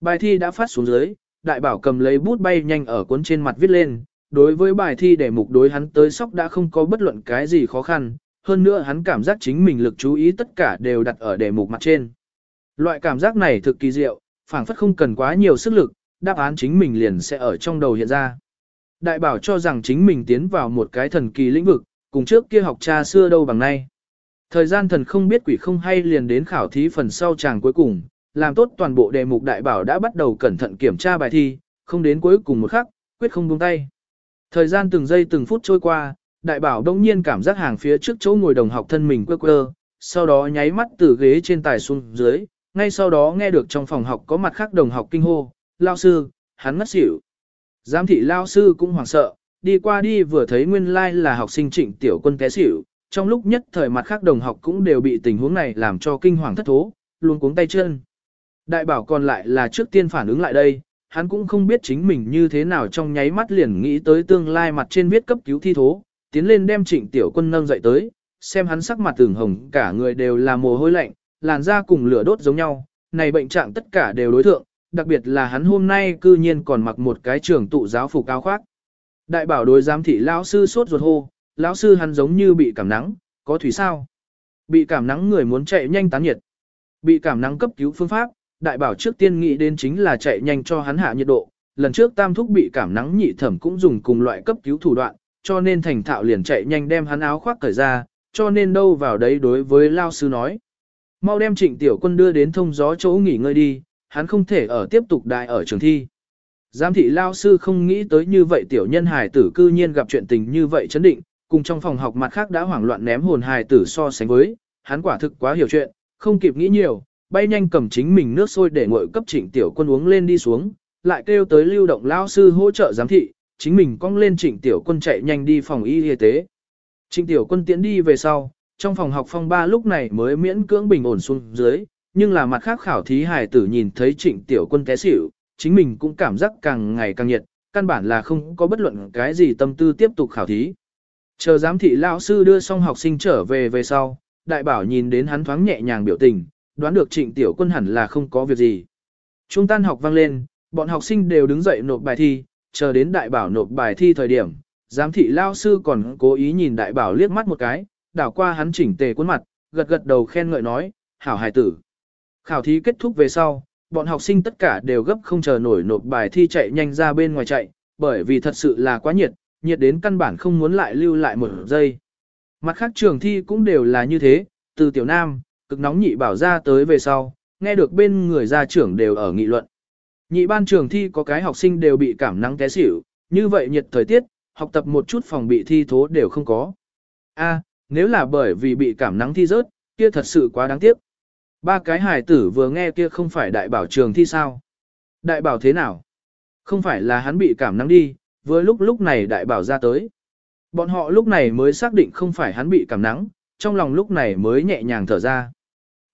Bài thi đã phát xuống dưới, đại bảo cầm lấy bút bay nhanh ở cuốn trên mặt viết lên, đối với bài thi đề mục đối hắn tới sóc đã không có bất luận cái gì khó khăn, hơn nữa hắn cảm giác chính mình lực chú ý tất cả đều đặt ở đề mục mặt trên. Loại cảm giác này thực kỳ diệu, phảng phất không cần quá nhiều sức lực, đáp án chính mình liền sẽ ở trong đầu hiện ra. Đại bảo cho rằng chính mình tiến vào một cái thần kỳ lĩnh vực, cùng trước kia học cha xưa đâu bằng nay. Thời gian thần không biết quỷ không hay liền đến khảo thí phần sau chàng cuối cùng, làm tốt toàn bộ đề mục đại bảo đã bắt đầu cẩn thận kiểm tra bài thi, không đến cuối cùng một khắc, quyết không buông tay. Thời gian từng giây từng phút trôi qua, đại bảo đông nhiên cảm giác hàng phía trước chỗ ngồi đồng học thân mình quơ quơ, sau đó nháy mắt từ ghế trên tài xuống dưới, ngay sau đó nghe được trong phòng học có mặt khác đồng học kinh hô, lao sư, hắn ngất xỉu. Giám thị lao sư cũng hoảng sợ, đi qua đi vừa thấy nguyên lai like là học sinh trịnh tiểu quân té xỉu, trong lúc nhất thời mặt khác đồng học cũng đều bị tình huống này làm cho kinh hoàng thất thố, luôn cuống tay chân. Đại bảo còn lại là trước tiên phản ứng lại đây, hắn cũng không biết chính mình như thế nào trong nháy mắt liền nghĩ tới tương lai mặt trên viết cấp cứu thi thố, tiến lên đem trịnh tiểu quân nâng dậy tới, xem hắn sắc mặt tưởng hồng cả người đều là mồ hôi lạnh, làn da cùng lửa đốt giống nhau, này bệnh trạng tất cả đều đối thượng, đặc biệt là hắn hôm nay cư nhiên còn mặc một cái trường tụ giáo phục áo khoác. Đại bảo đối giám thị lão sư sốt ruột hô, lão sư hắn giống như bị cảm nắng, có thủy sao? Bị cảm nắng người muốn chạy nhanh tán nhiệt. Bị cảm nắng cấp cứu phương pháp, đại bảo trước tiên nghĩ đến chính là chạy nhanh cho hắn hạ nhiệt độ. Lần trước tam thúc bị cảm nắng nhị thẩm cũng dùng cùng loại cấp cứu thủ đoạn, cho nên thành thạo liền chạy nhanh đem hắn áo khoác cởi ra, cho nên đâu vào đấy đối với lao sư nói. Mau đem trịnh tiểu quân đưa đến thông gió chỗ nghỉ ngơi đi, hắn không thể ở tiếp tục đại ở trường thi. Giám thị lao sư không nghĩ tới như vậy tiểu nhân hài tử cư nhiên gặp chuyện tình như vậy chấn định, cùng trong phòng học mặt khác đã hoảng loạn ném hồn hài tử so sánh với, hắn quả thực quá hiểu chuyện, không kịp nghĩ nhiều, bay nhanh cầm chính mình nước sôi để nguội cấp trịnh tiểu quân uống lên đi xuống, lại kêu tới lưu động lao sư hỗ trợ giám thị, chính mình cong lên trịnh tiểu quân chạy nhanh đi phòng y y tế. Trịnh tiểu quân tiễn đi về sau, trong phòng học phong ba lúc này mới miễn cưỡng bình ổn xuống dưới, nhưng là mặt khác khảo thí hài tử nhìn thấy trịnh tiểu quân té xỉu, chính mình cũng cảm giác càng ngày càng nhiệt, căn bản là không có bất luận cái gì tâm tư tiếp tục khảo thí. Chờ giám thị lão sư đưa xong học sinh trở về về sau, đại bảo nhìn đến hắn thoáng nhẹ nhàng biểu tình, đoán được trịnh tiểu quân hẳn là không có việc gì. Trung tan học vang lên, bọn học sinh đều đứng dậy nộp bài thi, chờ đến đại bảo nộp bài thi thời điểm, giám thị lao sư còn cố ý nhìn đại bảo liếc mắt một cái, đảo qua hắn chỉnh tề khuôn mặt, gật gật đầu khen ngợi nói, hảo hài tử. Khảo thí kết thúc về sau, bọn học sinh tất cả đều gấp không chờ nổi nộp bài thi chạy nhanh ra bên ngoài chạy, bởi vì thật sự là quá nhiệt, nhiệt đến căn bản không muốn lại lưu lại một giây. Mặt khác trường thi cũng đều là như thế, từ tiểu nam, cực nóng nhị bảo ra tới về sau, nghe được bên người gia trưởng đều ở nghị luận. Nhị ban trường thi có cái học sinh đều bị cảm nắng té xỉu, như vậy nhiệt thời tiết, học tập một chút phòng bị thi thố đều không có. A, nếu là bởi vì bị cảm nắng thi rớt, kia thật sự quá đáng tiếc. Ba cái hài tử vừa nghe kia không phải đại bảo trường thi sao. Đại bảo thế nào? Không phải là hắn bị cảm nắng đi, với lúc lúc này đại bảo ra tới. Bọn họ lúc này mới xác định không phải hắn bị cảm nắng, trong lòng lúc này mới nhẹ nhàng thở ra.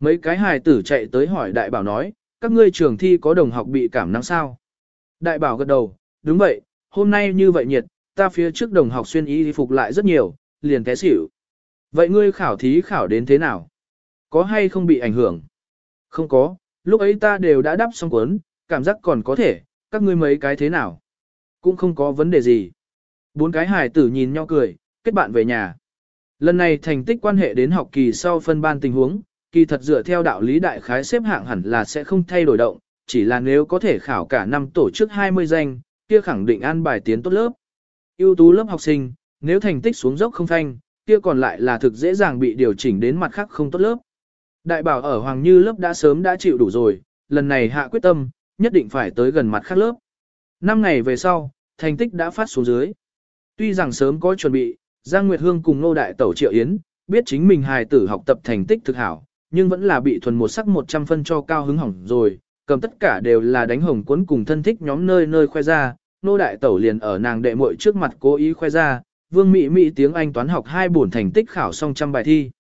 Mấy cái hài tử chạy tới hỏi đại bảo nói, các ngươi trường thi có đồng học bị cảm nắng sao? Đại bảo gật đầu, đúng vậy, hôm nay như vậy nhiệt, ta phía trước đồng học xuyên y phục lại rất nhiều, liền té xỉu. Vậy ngươi khảo thí khảo đến thế nào? Có hay không bị ảnh hưởng? Không có, lúc ấy ta đều đã đắp xong cuốn, cảm giác còn có thể, các ngươi mấy cái thế nào? Cũng không có vấn đề gì. Bốn cái hài tử nhìn nhau cười, kết bạn về nhà. Lần này thành tích quan hệ đến học kỳ sau phân ban tình huống, kỳ thật dựa theo đạo lý đại khái xếp hạng hẳn là sẽ không thay đổi động, chỉ là nếu có thể khảo cả năm tổ chức 20 danh, kia khẳng định an bài tiến tốt lớp. ưu tú lớp học sinh, nếu thành tích xuống dốc không thanh, kia còn lại là thực dễ dàng bị điều chỉnh đến mặt khác không tốt lớp. Đại bảo ở Hoàng Như lớp đã sớm đã chịu đủ rồi, lần này hạ quyết tâm, nhất định phải tới gần mặt khác lớp. Năm ngày về sau, thành tích đã phát xuống dưới. Tuy rằng sớm có chuẩn bị, Giang Nguyệt Hương cùng Nô Đại Tẩu Triệu Yến, biết chính mình hài tử học tập thành tích thực hảo, nhưng vẫn là bị thuần một sắc 100 phân cho cao hứng hỏng rồi, cầm tất cả đều là đánh hồng cuốn cùng thân thích nhóm nơi nơi khoe ra, Nô Đại Tẩu liền ở nàng đệ muội trước mặt cố ý khoe ra, Vương Mỹ Mỹ tiếng Anh toán học hai bổn thành tích khảo xong trăm bài thi.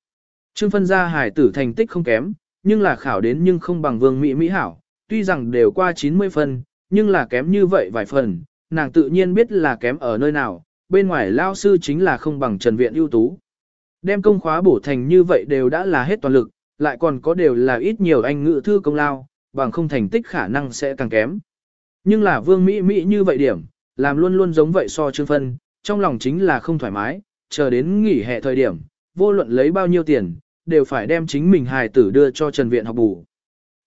Trương phân ra hài tử thành tích không kém, nhưng là khảo đến nhưng không bằng Vương Mỹ Mỹ hảo, tuy rằng đều qua 90 phân, nhưng là kém như vậy vài phần, nàng tự nhiên biết là kém ở nơi nào, bên ngoài lao sư chính là không bằng Trần Viện ưu tú. Đem công khóa bổ thành như vậy đều đã là hết toàn lực, lại còn có đều là ít nhiều anh ngữ thư công lao, bằng không thành tích khả năng sẽ càng kém. Nhưng là Vương Mỹ Mỹ như vậy điểm, làm luôn luôn giống vậy so Trương Phân, trong lòng chính là không thoải mái, chờ đến nghỉ hè thời điểm, vô luận lấy bao nhiêu tiền, đều phải đem chính mình hài tử đưa cho Trần Viện học bù.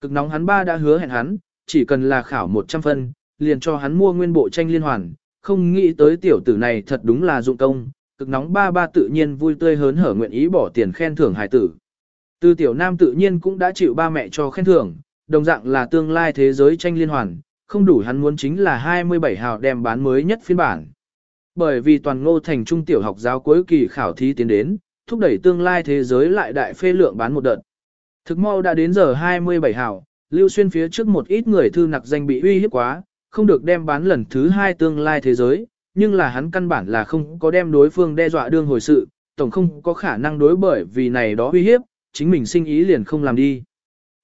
Cực nóng hắn ba đã hứa hẹn hắn, chỉ cần là khảo 100 phân, liền cho hắn mua nguyên bộ tranh liên hoàn, không nghĩ tới tiểu tử này thật đúng là dụng công, cực nóng ba ba tự nhiên vui tươi hớn hở nguyện ý bỏ tiền khen thưởng hài tử. Từ tiểu nam tự nhiên cũng đã chịu ba mẹ cho khen thưởng, đồng dạng là tương lai thế giới tranh liên hoàn, không đủ hắn muốn chính là 27 hào đem bán mới nhất phiên bản. Bởi vì toàn ngô thành trung tiểu học giáo cuối kỳ khảo thí tiến đến, thúc đẩy tương lai thế giới lại đại phê lượng bán một đợt. Thực mau đã đến giờ 27 hào, Lưu Xuyên phía trước một ít người thư nặc danh bị uy hiếp quá, không được đem bán lần thứ hai tương lai thế giới, nhưng là hắn căn bản là không có đem đối phương đe dọa đương hồi sự, tổng không có khả năng đối bởi vì này đó uy hiếp, chính mình sinh ý liền không làm đi.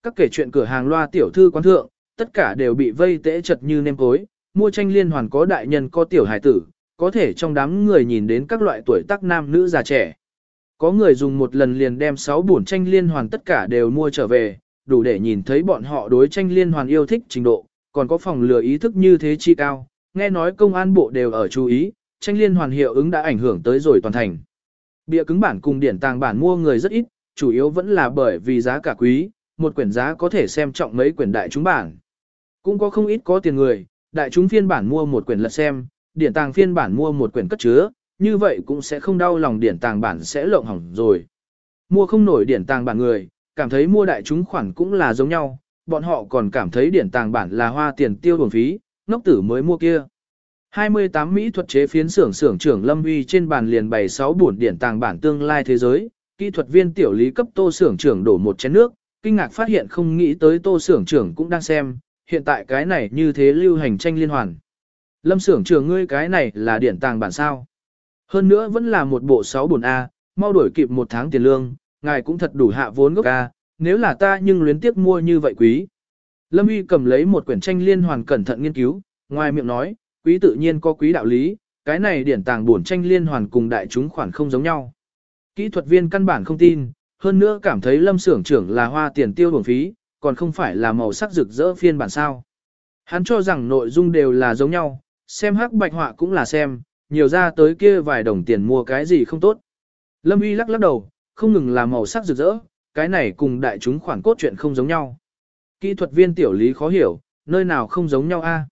Các kể chuyện cửa hàng loa tiểu thư quán thượng, tất cả đều bị vây tễ chật như nêm cối, mua tranh liên hoàn có đại nhân có tiểu hải tử, có thể trong đám người nhìn đến các loại tuổi tác nam nữ già trẻ. Có người dùng một lần liền đem 6 bổn tranh liên hoàn tất cả đều mua trở về, đủ để nhìn thấy bọn họ đối tranh liên hoàn yêu thích trình độ, còn có phòng lừa ý thức như thế chi cao, nghe nói công an bộ đều ở chú ý, tranh liên hoàn hiệu ứng đã ảnh hưởng tới rồi toàn thành. Bịa cứng bản cùng điển tàng bản mua người rất ít, chủ yếu vẫn là bởi vì giá cả quý, một quyển giá có thể xem trọng mấy quyển đại chúng bản. Cũng có không ít có tiền người, đại chúng phiên bản mua một quyển lật xem, điển tàng phiên bản mua một quyển cất chứa, như vậy cũng sẽ không đau lòng điển tàng bản sẽ lộng hỏng rồi. Mua không nổi điển tàng bản người, cảm thấy mua đại chúng khoản cũng là giống nhau, bọn họ còn cảm thấy điển tàng bản là hoa tiền tiêu bổng phí, ngốc tử mới mua kia. 28 Mỹ thuật chế phiến xưởng xưởng trưởng Lâm Huy trên bàn liền bày 6 buồn điển tàng bản tương lai thế giới, kỹ thuật viên tiểu lý cấp tô xưởng trưởng đổ một chén nước, kinh ngạc phát hiện không nghĩ tới tô xưởng trưởng cũng đang xem, hiện tại cái này như thế lưu hành tranh liên hoàn. Lâm xưởng trưởng ngươi cái này là điển tàng bản sao. Hơn nữa vẫn là một bộ 6 buồn A, mau đổi kịp một tháng tiền lương, ngài cũng thật đủ hạ vốn gốc ca, nếu là ta nhưng luyến tiếc mua như vậy quý. Lâm Uy cầm lấy một quyển tranh liên hoàn cẩn thận nghiên cứu, ngoài miệng nói, quý tự nhiên có quý đạo lý, cái này điển tàng bổn tranh liên hoàn cùng đại chúng khoản không giống nhau. Kỹ thuật viên căn bản không tin, hơn nữa cảm thấy lâm xưởng trưởng là hoa tiền tiêu bổng phí, còn không phải là màu sắc rực rỡ phiên bản sao. Hắn cho rằng nội dung đều là giống nhau, xem hắc bạch họa cũng là xem, nhiều ra tới kia vài đồng tiền mua cái gì không tốt. Lâm Uy lắc lắc đầu, không ngừng là màu sắc rực rỡ, cái này cùng đại chúng khoản cốt truyện không giống nhau. kỹ thuật viên tiểu lý khó hiểu, nơi nào không giống nhau a?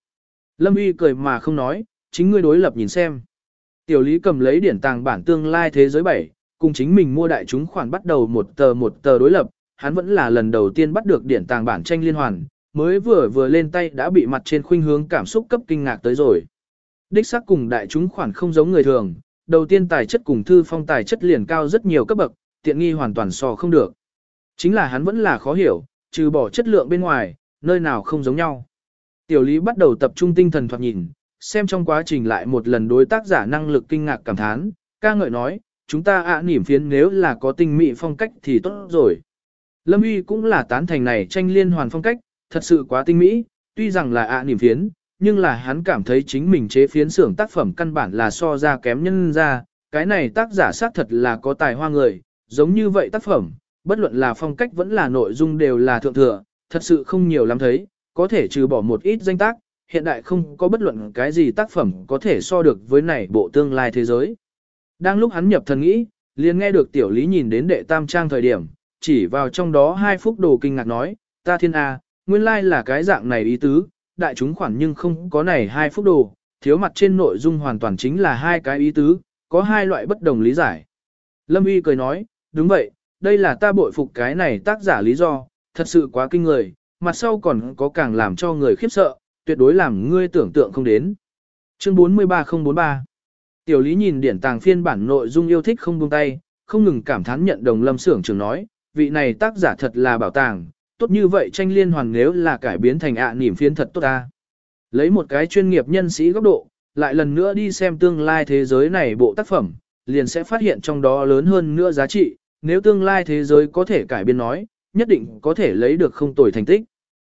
Lâm Uy cười mà không nói, chính ngươi đối lập nhìn xem. Tiểu lý cầm lấy điển tàng bản tương lai thế giới 7, cùng chính mình mua đại chúng khoản bắt đầu một tờ một tờ đối lập, hắn vẫn là lần đầu tiên bắt được điển tàng bản tranh liên hoàn, mới vừa vừa lên tay đã bị mặt trên khuynh hướng cảm xúc cấp kinh ngạc tới rồi. Đích xác cùng đại chúng khoản không giống người thường, đầu tiên tài chất cùng thư phong tài chất liền cao rất nhiều cấp bậc, tiện nghi hoàn toàn so không được. Chính là hắn vẫn là khó hiểu, trừ bỏ chất lượng bên ngoài, nơi nào không giống nhau. Tiểu lý bắt đầu tập trung tinh thần thoạt nhìn, xem trong quá trình lại một lần đối tác giả năng lực kinh ngạc cảm thán, ca ngợi nói, chúng ta ạ nỉm phiến nếu là có tinh mỹ phong cách thì tốt rồi. Lâm Uy cũng là tán thành này tranh liên hoàn phong cách, thật sự quá tinh mỹ, tuy rằng là ạ nỉm phiến, nhưng là hắn cảm thấy chính mình chế phiến xưởng tác phẩm căn bản là so ra kém nhân ra, cái này tác giả xác thật là có tài hoa người, giống như vậy tác phẩm, bất luận là phong cách vẫn là nội dung đều là thượng thừa, thật sự không nhiều lắm thấy, có thể trừ bỏ một ít danh tác, hiện đại không có bất luận cái gì tác phẩm có thể so được với này bộ tương lai thế giới. Đang lúc hắn nhập thần nghĩ, liền nghe được tiểu lý nhìn đến đệ tam trang thời điểm, chỉ vào trong đó hai phút đồ kinh ngạc nói, ta thiên A, nguyên lai là cái dạng này ý tứ, đại chúng khoản nhưng không có này hai phút đồ, thiếu mặt trên nội dung hoàn toàn chính là hai cái ý tứ, có hai loại bất đồng lý giải. Lâm Uy cười nói, đúng vậy, đây là ta bội phục cái này tác giả lý do, thật sự quá kinh người, mặt sau còn có càng làm cho người khiếp sợ, tuyệt đối làm ngươi tưởng tượng không đến. Chương 43043 Tiểu lý nhìn điển tàng phiên bản nội dung yêu thích không buông tay, không ngừng cảm thán nhận đồng lâm sưởng trường nói, vị này tác giả thật là bảo tàng, tốt như vậy tranh liên hoàn nếu là cải biến thành ạ niềm phiên thật tốt ta. Lấy một cái chuyên nghiệp nhân sĩ góc độ, lại lần nữa đi xem tương lai thế giới này bộ tác phẩm, liền sẽ phát hiện trong đó lớn hơn nữa giá trị, nếu tương lai thế giới có thể cải biến nói, nhất định có thể lấy được không tồi thành tích.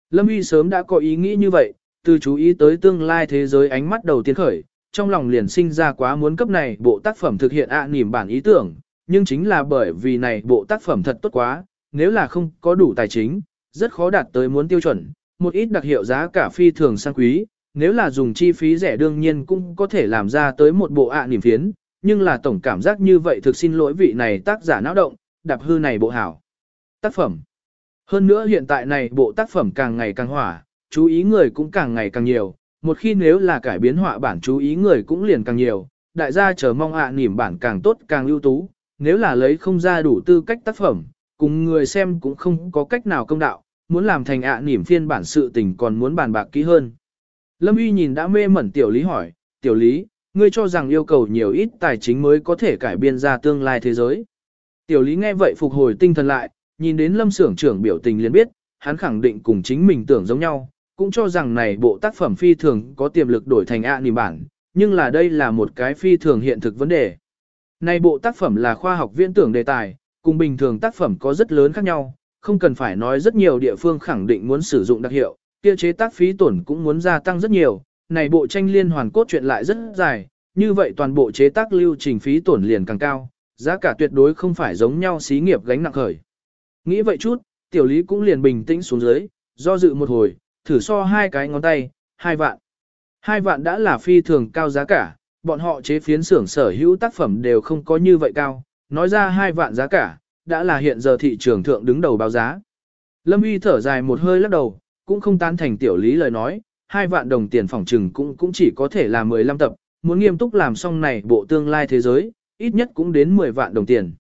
Lâm Uy sớm đã có ý nghĩ như vậy, từ chú ý tới tương lai thế giới ánh mắt đầu tiên khởi, trong lòng liền sinh ra quá muốn cấp này bộ tác phẩm thực hiện ạ à nỉm bản ý tưởng, nhưng chính là bởi vì này bộ tác phẩm thật tốt quá, nếu là không có đủ tài chính, rất khó đạt tới muốn tiêu chuẩn, một ít đặc hiệu giá cả phi thường sang quý, nếu là dùng chi phí rẻ đương nhiên cũng có thể làm ra tới một bộ ạ à phiến, nhưng là tổng cảm giác như vậy thực xin lỗi vị này tác giả não động, đạp hư này bộ hảo. Tác phẩm Hơn nữa hiện tại này bộ tác phẩm càng ngày càng hỏa, chú ý người cũng càng ngày càng nhiều, một khi nếu là cải biến họa bản chú ý người cũng liền càng nhiều, đại gia chờ mong ạ à nỉm bản càng tốt càng ưu tú, nếu là lấy không ra đủ tư cách tác phẩm, cùng người xem cũng không có cách nào công đạo, muốn làm thành ạ à nỉm phiên bản sự tình còn muốn bàn bạc kỹ hơn. Lâm Uy nhìn đã mê mẩn tiểu lý hỏi, tiểu lý, ngươi cho rằng yêu cầu nhiều ít tài chính mới có thể cải biên ra tương lai thế giới. Tiểu lý nghe vậy phục hồi tinh thần lại, nhìn đến lâm sưởng trưởng biểu tình liền biết, hắn khẳng định cùng chính mình tưởng giống nhau, cũng cho rằng này bộ tác phẩm phi thường có tiềm lực đổi thành ạ nỉm bản, nhưng là đây là một cái phi thường hiện thực vấn đề. Này bộ tác phẩm là khoa học viễn tưởng đề tài, cùng bình thường tác phẩm có rất lớn khác nhau, không cần phải nói rất nhiều địa phương khẳng định muốn sử dụng đặc hiệu, kia chế tác phí tổn cũng muốn gia tăng rất nhiều, này bộ tranh liên hoàn cốt truyện lại rất dài, như vậy toàn bộ chế tác lưu trình phí tổn liền càng cao, giá cả tuyệt đối không phải giống nhau xí nghiệp gánh nặng khởi. Nghĩ vậy chút, tiểu lý cũng liền bình tĩnh xuống dưới, do dự một hồi, thử so hai cái ngón tay, hai vạn. Hai vạn đã là phi thường cao giá cả, bọn họ chế phiến xưởng sở hữu tác phẩm đều không có như vậy cao, nói ra hai vạn giá cả, đã là hiện giờ thị trường thượng đứng đầu báo giá. Lâm Uy thở dài một hơi lắc đầu, cũng không tán thành tiểu lý lời nói, hai vạn đồng tiền phòng trừng cũng cũng chỉ có thể là 15 tập, muốn nghiêm túc làm xong này bộ tương lai thế giới, ít nhất cũng đến 10 vạn đồng tiền.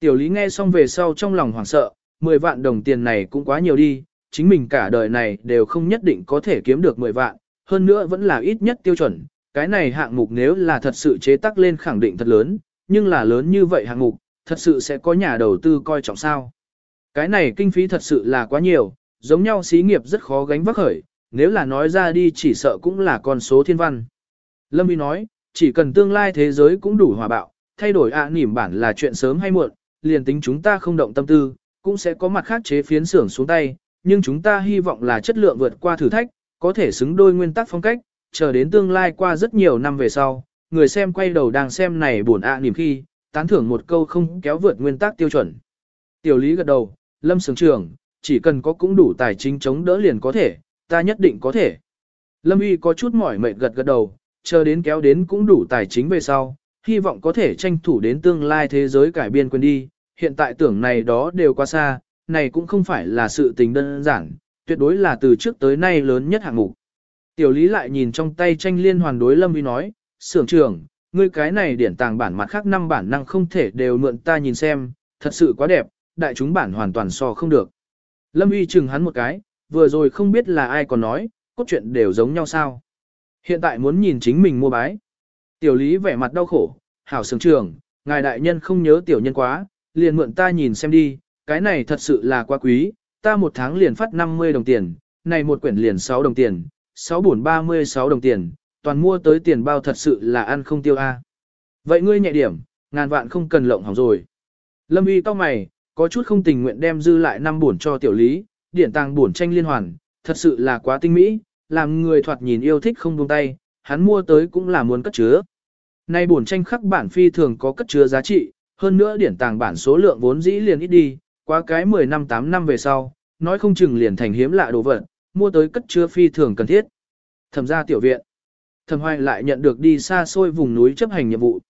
Tiểu lý nghe xong về sau trong lòng hoảng sợ, 10 vạn đồng tiền này cũng quá nhiều đi, chính mình cả đời này đều không nhất định có thể kiếm được 10 vạn, hơn nữa vẫn là ít nhất tiêu chuẩn. Cái này hạng mục nếu là thật sự chế tác lên khẳng định thật lớn, nhưng là lớn như vậy hạng mục, thật sự sẽ có nhà đầu tư coi trọng sao. Cái này kinh phí thật sự là quá nhiều, giống nhau xí nghiệp rất khó gánh vác khởi, nếu là nói ra đi chỉ sợ cũng là con số thiên văn. Lâm Y nói, chỉ cần tương lai thế giới cũng đủ hòa bạo, thay đổi ạ à, nỉm bản là chuyện sớm hay muộn, liền tính chúng ta không động tâm tư, cũng sẽ có mặt khác chế phiến xưởng xuống tay, nhưng chúng ta hy vọng là chất lượng vượt qua thử thách, có thể xứng đôi nguyên tắc phong cách, chờ đến tương lai qua rất nhiều năm về sau, người xem quay đầu đang xem này buồn ạ à niềm khi, tán thưởng một câu không kéo vượt nguyên tắc tiêu chuẩn. Tiểu lý gật đầu, lâm sướng trưởng, chỉ cần có cũng đủ tài chính chống đỡ liền có thể, ta nhất định có thể. Lâm uy có chút mỏi mệt gật gật đầu, chờ đến kéo đến cũng đủ tài chính về sau, hy vọng có thể tranh thủ đến tương lai thế giới cải biên quên đi, hiện tại tưởng này đó đều quá xa, này cũng không phải là sự tình đơn giản, tuyệt đối là từ trước tới nay lớn nhất hạng mục. Tiểu lý lại nhìn trong tay tranh liên hoàn đối lâm uy nói, sưởng trưởng, ngươi cái này điển tàng bản mặt khác năm bản năng không thể đều mượn ta nhìn xem, thật sự quá đẹp, đại chúng bản hoàn toàn so không được. Lâm uy chừng hắn một cái, vừa rồi không biết là ai còn nói, cốt truyện đều giống nhau sao. Hiện tại muốn nhìn chính mình mua bái. Tiểu lý vẻ mặt đau khổ, hảo sướng trường ngài đại nhân không nhớ tiểu nhân quá, liền mượn ta nhìn xem đi, cái này thật sự là quá quý, ta một tháng liền phát 50 đồng tiền, này một quyển liền 6 đồng tiền, 6 buồn 36 đồng tiền, toàn mua tới tiền bao thật sự là ăn không tiêu a. Vậy ngươi nhẹ điểm, ngàn vạn không cần lộng hỏng rồi. Lâm y to mày, có chút không tình nguyện đem dư lại năm buồn cho tiểu lý, điển tàng buồn tranh liên hoàn, thật sự là quá tinh mỹ, làm người thoạt nhìn yêu thích không buông tay, hắn mua tới cũng là muốn cất chứa. Nay buồn tranh khắc bản phi thường có cất chứa giá trị, hơn nữa điển tàng bản số lượng vốn dĩ liền ít đi, qua cái 10 năm 8 năm về sau, nói không chừng liền thành hiếm lạ đồ vật, mua tới cất chứa phi thường cần thiết. Thẩm gia tiểu viện. Thẩm hoài lại nhận được đi xa xôi vùng núi chấp hành nhiệm vụ.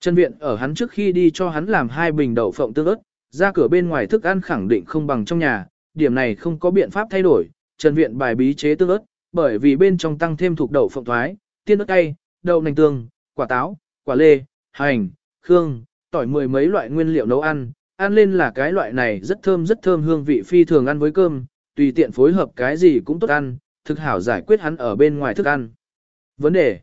Trần viện ở hắn trước khi đi cho hắn làm hai bình đậu phộng tương ớt, ra cửa bên ngoài thức ăn khẳng định không bằng trong nhà, điểm này không có biện pháp thay đổi. Trần viện bài bí chế tương ớt, bởi vì bên trong tăng thêm thuộc đậu phộng thoái, tiên ớt cay, đậu nành tương, quả táo, quả lê, hành, khương, tỏi mười mấy loại nguyên liệu nấu ăn, ăn lên là cái loại này rất thơm rất thơm hương vị phi thường ăn với cơm, tùy tiện phối hợp cái gì cũng tốt ăn, thực hảo giải quyết hắn ở bên ngoài thức ăn. Vấn đề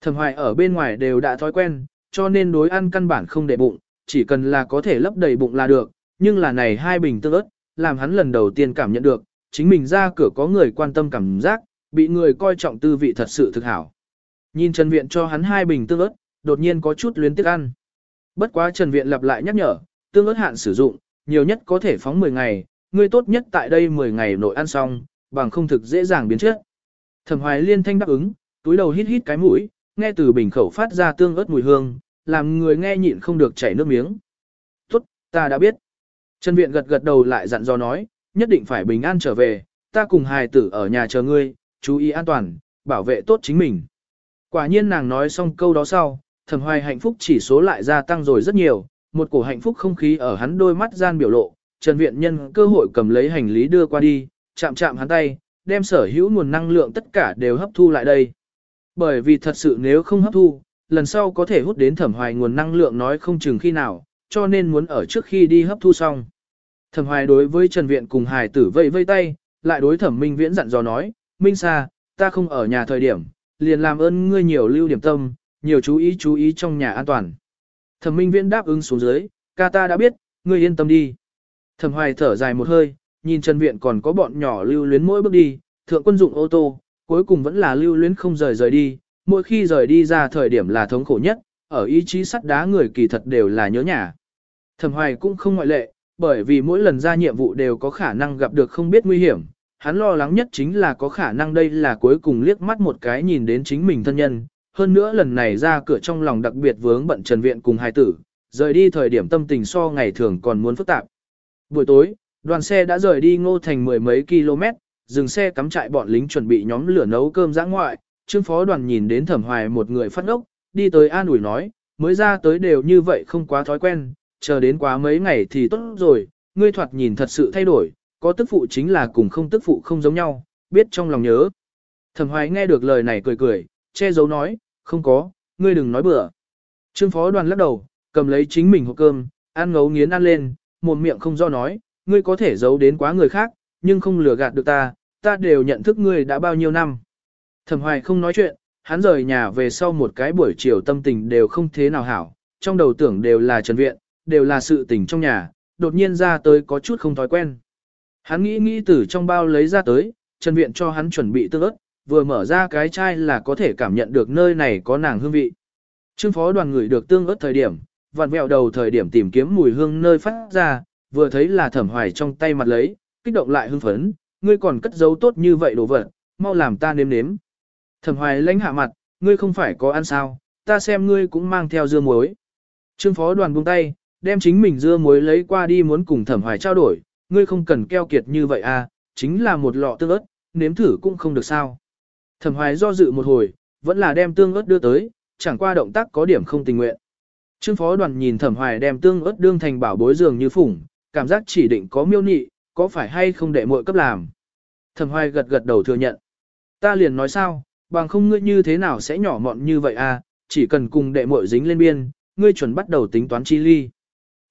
Thẩm hoài ở bên ngoài đều đã thói quen, cho nên đối ăn căn bản không để bụng, chỉ cần là có thể lấp đầy bụng là được, nhưng là này hai bình tương ớt, làm hắn lần đầu tiên cảm nhận được, chính mình ra cửa có người quan tâm cảm giác, bị người coi trọng tư vị thật sự thực hảo. Nhìn Trần Viện cho hắn hai bình tương ớt, đột nhiên có chút luyến tiếc ăn. Bất quá Trần Viện lặp lại nhắc nhở, tương ớt hạn sử dụng, nhiều nhất có thể phóng 10 ngày, ngươi tốt nhất tại đây 10 ngày nội ăn xong, bằng không thực dễ dàng biến chất. Thẩm Hoài Liên thanh đáp ứng, túi đầu hít hít cái mũi, nghe từ bình khẩu phát ra tương ớt mùi hương, làm người nghe nhịn không được chảy nước miếng. Tốt, ta đã biết. Trần Viện gật gật đầu lại dặn dò nói, nhất định phải bình an trở về, ta cùng hài tử ở nhà chờ ngươi, chú ý an toàn, bảo vệ tốt chính mình. Quả nhiên nàng nói xong câu đó sau, thẩm hoài hạnh phúc chỉ số lại gia tăng rồi rất nhiều, một cổ hạnh phúc không khí ở hắn đôi mắt gian biểu lộ, Trần Viện nhân cơ hội cầm lấy hành lý đưa qua đi, chạm chạm hắn tay, đem sở hữu nguồn năng lượng tất cả đều hấp thu lại đây. Bởi vì thật sự nếu không hấp thu, lần sau có thể hút đến thẩm hoài nguồn năng lượng nói không chừng khi nào, cho nên muốn ở trước khi đi hấp thu xong. Thẩm hoài đối với Trần Viện cùng Hải tử vây vây tay, lại đối thẩm minh viễn dặn dò nói, Minh Sa, ta không ở nhà thời điểm, liền làm ơn ngươi nhiều lưu điểm tâm, nhiều chú ý chú ý trong nhà an toàn. Thẩm minh viễn đáp ứng xuống dưới, ca ta đã biết, ngươi yên tâm đi. Thẩm hoài thở dài một hơi, nhìn Trần Viện còn có bọn nhỏ lưu luyến mỗi bước đi, thượng quân dụng ô tô, cuối cùng vẫn là lưu luyến không rời rời đi, mỗi khi rời đi ra thời điểm là thống khổ nhất, ở ý chí sắt đá người kỳ thật đều là nhớ nhà. Thẩm hoài cũng không ngoại lệ, bởi vì mỗi lần ra nhiệm vụ đều có khả năng gặp được không biết nguy hiểm, hắn lo lắng nhất chính là có khả năng đây là cuối cùng liếc mắt một cái nhìn đến chính mình thân nhân, hơn nữa lần này ra cửa trong lòng đặc biệt vướng bận Trần Viện cùng hai tử, rời đi thời điểm tâm tình so ngày thường còn muốn phức tạp. Buổi tối, đoàn xe đã rời đi ngô thành mười mấy km, dừng xe cắm trại bọn lính chuẩn bị nhóm lửa nấu cơm giã ngoại, trương phó đoàn nhìn đến thẩm hoài một người phát ốc, đi tới an ủi nói, mới ra tới đều như vậy không quá thói quen, chờ đến quá mấy ngày thì tốt rồi, ngươi thoạt nhìn thật sự thay đổi, có tức phụ chính là cùng không tức phụ không giống nhau, biết trong lòng nhớ. Thẩm hoài nghe được lời này cười cười, che giấu nói, không có, ngươi đừng nói bừa. Trương phó đoàn lắc đầu, cầm lấy chính mình hộp cơm, ăn ngấu nghiến ăn lên, một miệng không do nói, ngươi có thể giấu đến quá người khác, nhưng không lừa gạt được ta, ta đều nhận thức ngươi đã bao nhiêu năm. Thẩm hoài không nói chuyện, hắn rời nhà về sau một cái buổi chiều tâm tình đều không thế nào hảo, trong đầu tưởng đều là trần viện, đều là sự tình trong nhà, đột nhiên ra tới có chút không thói quen. Hắn nghĩ nghĩ từ trong bao lấy ra tới, Trần Viện cho hắn chuẩn bị tương ớt, vừa mở ra cái chai là có thể cảm nhận được nơi này có nàng hương vị. Trương phó đoàn người được tương ớt thời điểm, vặn vẹo đầu thời điểm tìm kiếm mùi hương nơi phát ra, vừa thấy là thẩm hoài trong tay mặt lấy, kích động lại hưng phấn, ngươi còn cất giấu tốt như vậy đồ vật, mau làm ta nếm nếm. Thẩm hoài lãnh hạ mặt, ngươi không phải có ăn sao, ta xem ngươi cũng mang theo dưa muối. Trương phó đoàn buông tay, đem chính mình dưa muối lấy qua đi muốn cùng thẩm hoài trao đổi, ngươi không cần keo kiệt như vậy à, chính là một lọ tương ớt, nếm thử cũng không được sao. Thẩm hoài do dự một hồi, vẫn là đem tương ớt đưa tới, chẳng qua động tác có điểm không tình nguyện. Trương phó đoàn nhìn thẩm hoài đem tương ớt đương thành bảo bối dường như phủng, cảm giác chỉ định có miêu nị, có phải hay không để muội cấp làm. Thẩm hoài gật gật đầu thừa nhận. Ta liền nói sao, bằng không ngươi như thế nào sẽ nhỏ mọn như vậy à, chỉ cần cùng đệ muội dính lên biên, ngươi chuẩn bắt đầu tính toán chi ly.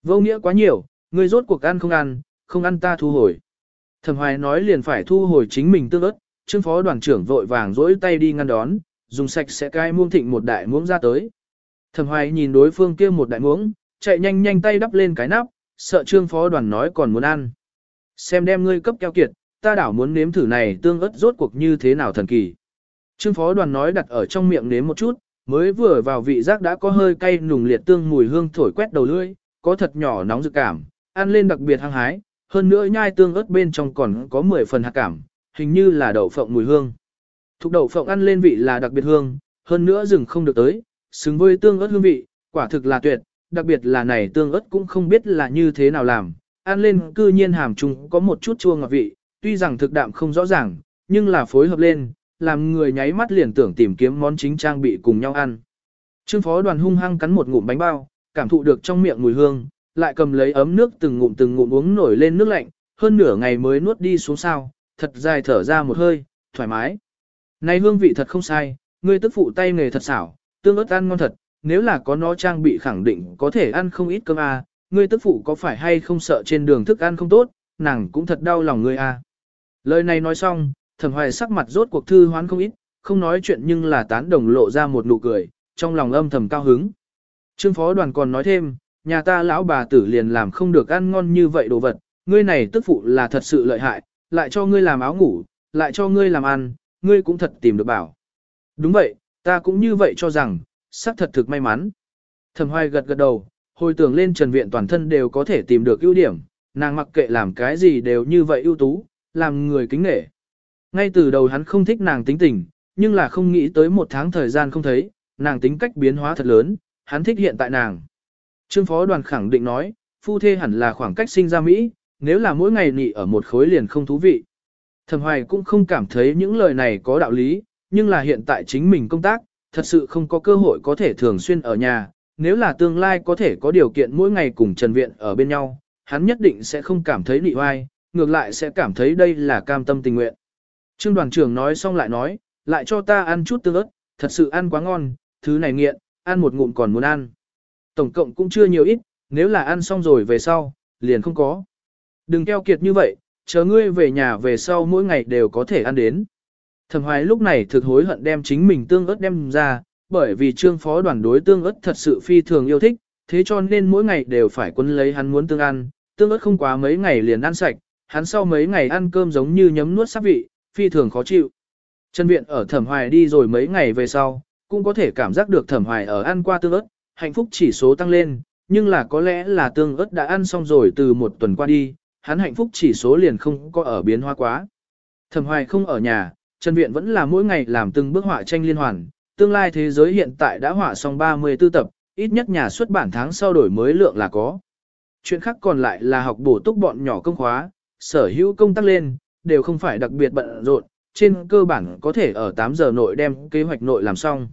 Vô nghĩa quá nhiều, ngươi rốt cuộc ăn không ăn, không ăn ta thu hồi. Thẩm hoài nói liền phải thu hồi chính mình tương ớt, trương phó đoàn trưởng vội vàng rỗi tay đi ngăn đón, dùng sạch sẽ cai muông thịnh một đại muỗng ra tới. Thẩm hoài nhìn đối phương kia một đại muỗng, chạy nhanh nhanh tay đắp lên cái nắp, sợ trương phó đoàn nói còn muốn ăn. Xem đem ngươi cấp keo kiệt, ta đảo muốn nếm thử này tương ớt rốt cuộc như thế nào thần kỳ. Trương phó đoàn nói đặt ở trong miệng nếm một chút, mới vừa vào vị giác đã có hơi cay nùng liệt tương mùi hương thổi quét đầu lưỡi, có thật nhỏ nóng dự cảm, ăn lên đặc biệt hăng hái, hơn nữa nhai tương ớt bên trong còn có 10 phần hạt cảm, hình như là đậu phộng mùi hương. Thục đậu phộng ăn lên vị là đặc biệt hương, hơn nữa rừng không được tới, xứng với tương ớt hương vị, quả thực là tuyệt, đặc biệt là này tương ớt cũng không biết là như thế nào làm, ăn lên cư nhiên hàm chung có một chút chua ngọt vị, tuy rằng thực đạm không rõ ràng, nhưng là phối hợp lên, làm người nháy mắt liền tưởng tìm kiếm món chính trang bị cùng nhau ăn. Trương phó đoàn hung hăng cắn một ngụm bánh bao, cảm thụ được trong miệng mùi hương, lại cầm lấy ấm nước từng ngụm từng ngụm uống nổi lên nước lạnh, hơn nửa ngày mới nuốt đi xuống sao, thật dài thở ra một hơi, thoải mái. Này hương vị thật không sai, ngươi tức phụ tay nghề thật xảo, tương ớt ăn ngon thật, nếu là có nó trang bị khẳng định có thể ăn không ít cơm à, ngươi tức phụ có phải hay không sợ trên đường thức ăn không tốt, nàng cũng thật đau lòng ngươi à. Lời này nói xong, thẩm hoài sắc mặt rốt cuộc thư hoán không ít, không nói chuyện nhưng là tán đồng lộ ra một nụ cười, trong lòng âm thầm cao hứng. Trương phó đoàn còn nói thêm, nhà ta lão bà tử liền làm không được ăn ngon như vậy đồ vật, ngươi này tức phụ là thật sự lợi hại, lại cho ngươi làm áo ngủ, lại cho ngươi làm ăn, ngươi cũng thật tìm được bảo. Đúng vậy, ta cũng như vậy cho rằng, sắc thật thực may mắn. Thẩm hoài gật gật đầu, hồi tưởng lên trần viện toàn thân đều có thể tìm được ưu điểm, nàng mặc kệ làm cái gì đều như vậy ưu tú, làm người kính nể. Ngay từ đầu hắn không thích nàng tính tình, nhưng là không nghĩ tới một tháng thời gian không thấy, nàng tính cách biến hóa thật lớn, hắn thích hiện tại nàng. Trương phó đoàn khẳng định nói, phu thê hẳn là khoảng cách sinh ra Mỹ, nếu là mỗi ngày nị ở một khối liền không thú vị. Thẩm hoài cũng không cảm thấy những lời này có đạo lý, nhưng là hiện tại chính mình công tác, thật sự không có cơ hội có thể thường xuyên ở nhà, nếu là tương lai có thể có điều kiện mỗi ngày cùng Trần Viện ở bên nhau, hắn nhất định sẽ không cảm thấy nị oai, ngược lại sẽ cảm thấy đây là cam tâm tình nguyện. Trương đoàn trưởng nói xong lại nói, lại cho ta ăn chút tương ớt, thật sự ăn quá ngon, thứ này nghiện, ăn một ngụm còn muốn ăn. Tổng cộng cũng chưa nhiều ít, nếu là ăn xong rồi về sau, liền không có. Đừng keo kiệt như vậy, chờ ngươi về nhà về sau mỗi ngày đều có thể ăn đến. Thẩm hoài lúc này thực hối hận đem chính mình tương ớt đem ra, bởi vì trương phó đoàn đối tương ớt thật sự phi thường yêu thích, thế cho nên mỗi ngày đều phải quân lấy hắn muốn tương ăn, tương ớt không quá mấy ngày liền ăn sạch, hắn sau mấy ngày ăn cơm giống như nhấm nuốt sắp vị, phi thường khó chịu. Trần Viện ở thẩm hoài đi rồi mấy ngày về sau, cũng có thể cảm giác được thẩm hoài ở ăn qua tương ớt, hạnh phúc chỉ số tăng lên, nhưng là có lẽ là tương ớt đã ăn xong rồi từ một tuần qua đi, hắn hạnh phúc chỉ số liền không có ở biến hóa quá. Thẩm hoài không ở nhà, Trần Viện vẫn là mỗi ngày làm từng bước họa tranh liên hoàn, tương lai thế giới hiện tại đã họa xong 34 tập, ít nhất nhà xuất bản tháng sau đổi mới lượng là có. Chuyện khác còn lại là học bổ túc bọn nhỏ công khóa, sở hữu công tác lên, đều không phải đặc biệt bận rộn, trên cơ bản có thể ở 8 giờ nội đem kế hoạch nội làm xong.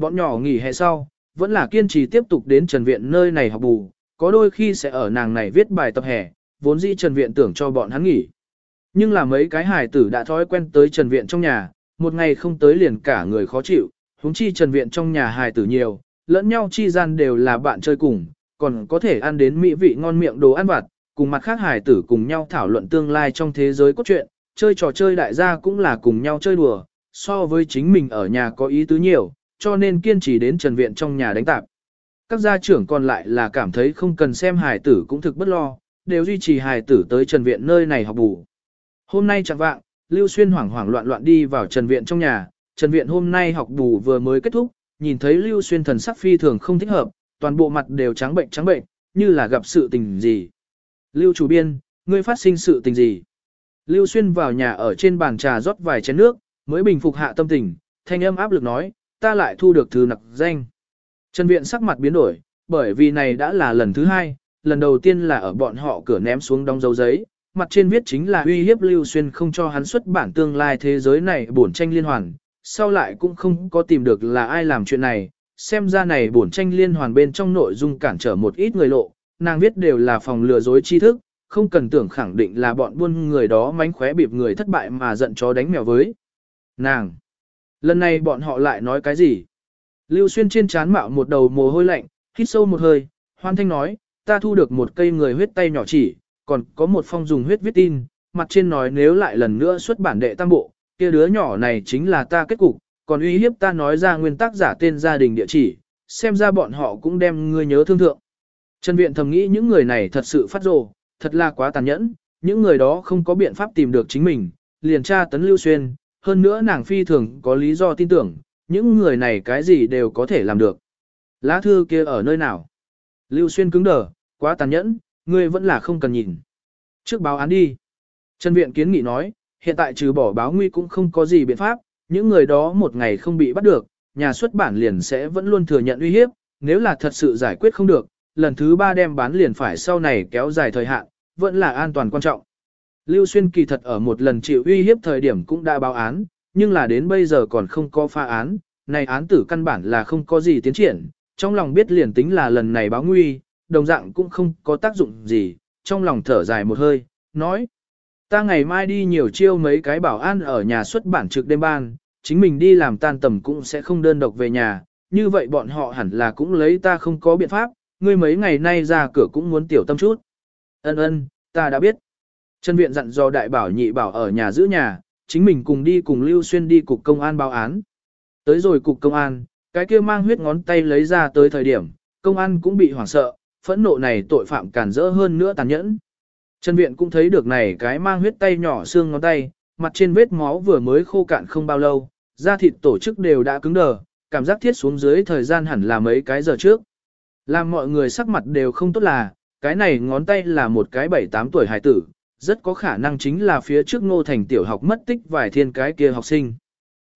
Bọn nhỏ nghỉ hè sau, vẫn là kiên trì tiếp tục đến Trần Viện nơi này học bù, có đôi khi sẽ ở nàng này viết bài tập hè, vốn dĩ Trần Viện tưởng cho bọn hắn nghỉ. Nhưng là mấy cái hài tử đã thói quen tới Trần Viện trong nhà, một ngày không tới liền cả người khó chịu, huống chi Trần Viện trong nhà hài tử nhiều, lẫn nhau chi gian đều là bạn chơi cùng, còn có thể ăn đến mỹ vị ngon miệng đồ ăn vặt, cùng mặt khác hài tử cùng nhau thảo luận tương lai trong thế giới cốt truyện, chơi trò chơi đại gia cũng là cùng nhau chơi đùa, so với chính mình ở nhà có ý tứ nhiều, cho nên kiên trì đến Trần Viện trong nhà đánh tạp. Các gia trưởng còn lại là cảm thấy không cần xem hài tử cũng thực bất lo, đều duy trì hài tử tới Trần Viện nơi này học bù. Hôm nay chẳng vạng, Lưu Xuyên hoảng hoảng loạn loạn đi vào Trần Viện trong nhà, Trần Viện hôm nay học bù vừa mới kết thúc, nhìn thấy Lưu Xuyên thần sắc phi thường không thích hợp, toàn bộ mặt đều trắng bệnh trắng bệnh, như là gặp sự tình gì. Lưu chủ biên, ngươi phát sinh sự tình gì? Lưu Xuyên vào nhà ở trên bàn trà rót vài chén nước, mới bình phục hạ tâm tình, thanh âm áp lực nói, ta lại thu được thư nặc danh. Trần Viện sắc mặt biến đổi, bởi vì này đã là lần thứ hai, lần đầu tiên là ở bọn họ cửa ném xuống đóng dấu giấy, mặt trên viết chính là uy hiếp Lưu Xuyên không cho hắn xuất bản tương lai thế giới này bổn tranh liên hoàn, sau lại cũng không có tìm được là ai làm chuyện này, xem ra này bổn tranh liên hoàn bên trong nội dung cản trở một ít người lộ, nàng viết đều là phòng lừa dối tri thức, không cần tưởng khẳng định là bọn buôn người đó mánh khóe bịp người thất bại mà giận chó đánh mèo với. Nàng! Lần này bọn họ lại nói cái gì? Lưu Xuyên trên chán mạo một đầu mồ hôi lạnh, hít sâu một hơi, hoan thanh nói, ta thu được một cây người huyết tay nhỏ chỉ, còn có một phong dùng huyết viết tin, mặt trên nói nếu lại lần nữa xuất bản đệ tam bộ, kia đứa nhỏ này chính là ta kết cục, còn uy hiếp ta nói ra nguyên tác giả tên gia đình địa chỉ, xem ra bọn họ cũng đem ngươi nhớ thương thượng. Trần Viện thầm nghĩ những người này thật sự phát rồ, thật là quá tàn nhẫn, những người đó không có biện pháp tìm được chính mình, liền tra tấn Lưu Xuyên, hơn nữa nàng phi thường có lý do tin tưởng, những người này cái gì đều có thể làm được. Lá thư kia ở nơi nào? Lưu Xuyên cứng đờ, quá tàn nhẫn, ngươi vẫn là không cần nhìn. Trước báo án đi. Trần Viện kiến nghị nói, hiện tại trừ bỏ báo nguy cũng không có gì biện pháp, những người đó một ngày không bị bắt được, nhà xuất bản liền sẽ vẫn luôn thừa nhận uy hiếp, nếu là thật sự giải quyết không được, lần thứ ba đem bán liền phải sau này kéo dài thời hạn, vẫn là an toàn quan trọng. Lưu Xuyên kỳ thật ở một lần chịu uy hiếp thời điểm cũng đã báo án, nhưng là đến bây giờ còn không có pha án, này án tử căn bản là không có gì tiến triển, trong lòng biết liền tính là lần này báo nguy, đồng dạng cũng không có tác dụng gì, trong lòng thở dài một hơi, nói. Ta ngày mai đi nhiều chiêu mấy cái bảo an ở nhà xuất bản trực đêm ban, chính mình đi làm tan tầm cũng sẽ không đơn độc về nhà, như vậy bọn họ hẳn là cũng lấy ta không có biện pháp, ngươi mấy ngày nay ra cửa cũng muốn tiểu tâm chút. Ân ân, ta đã biết. Trần Viện dặn dò đại bảo nhị bảo ở nhà giữ nhà, chính mình cùng đi cùng Lưu Xuyên đi cục công an báo án. Tới rồi cục công an, cái kia mang huyết ngón tay lấy ra tới thời điểm, công an cũng bị hoảng sợ, phẫn nộ này tội phạm cản rỡ hơn nữa tàn nhẫn. Trần Viện cũng thấy được này cái mang huyết tay nhỏ xương ngón tay, mặt trên vết máu vừa mới khô cạn không bao lâu, da thịt tổ chức đều đã cứng đờ, cảm giác thiết xuống dưới thời gian hẳn là mấy cái giờ trước. Làm mọi người sắc mặt đều không tốt là, cái này ngón tay là một cái 7-8 tuổi hải tử, rất có khả năng chính là phía trước ngô thành tiểu học mất tích vài thiên cái kia học sinh.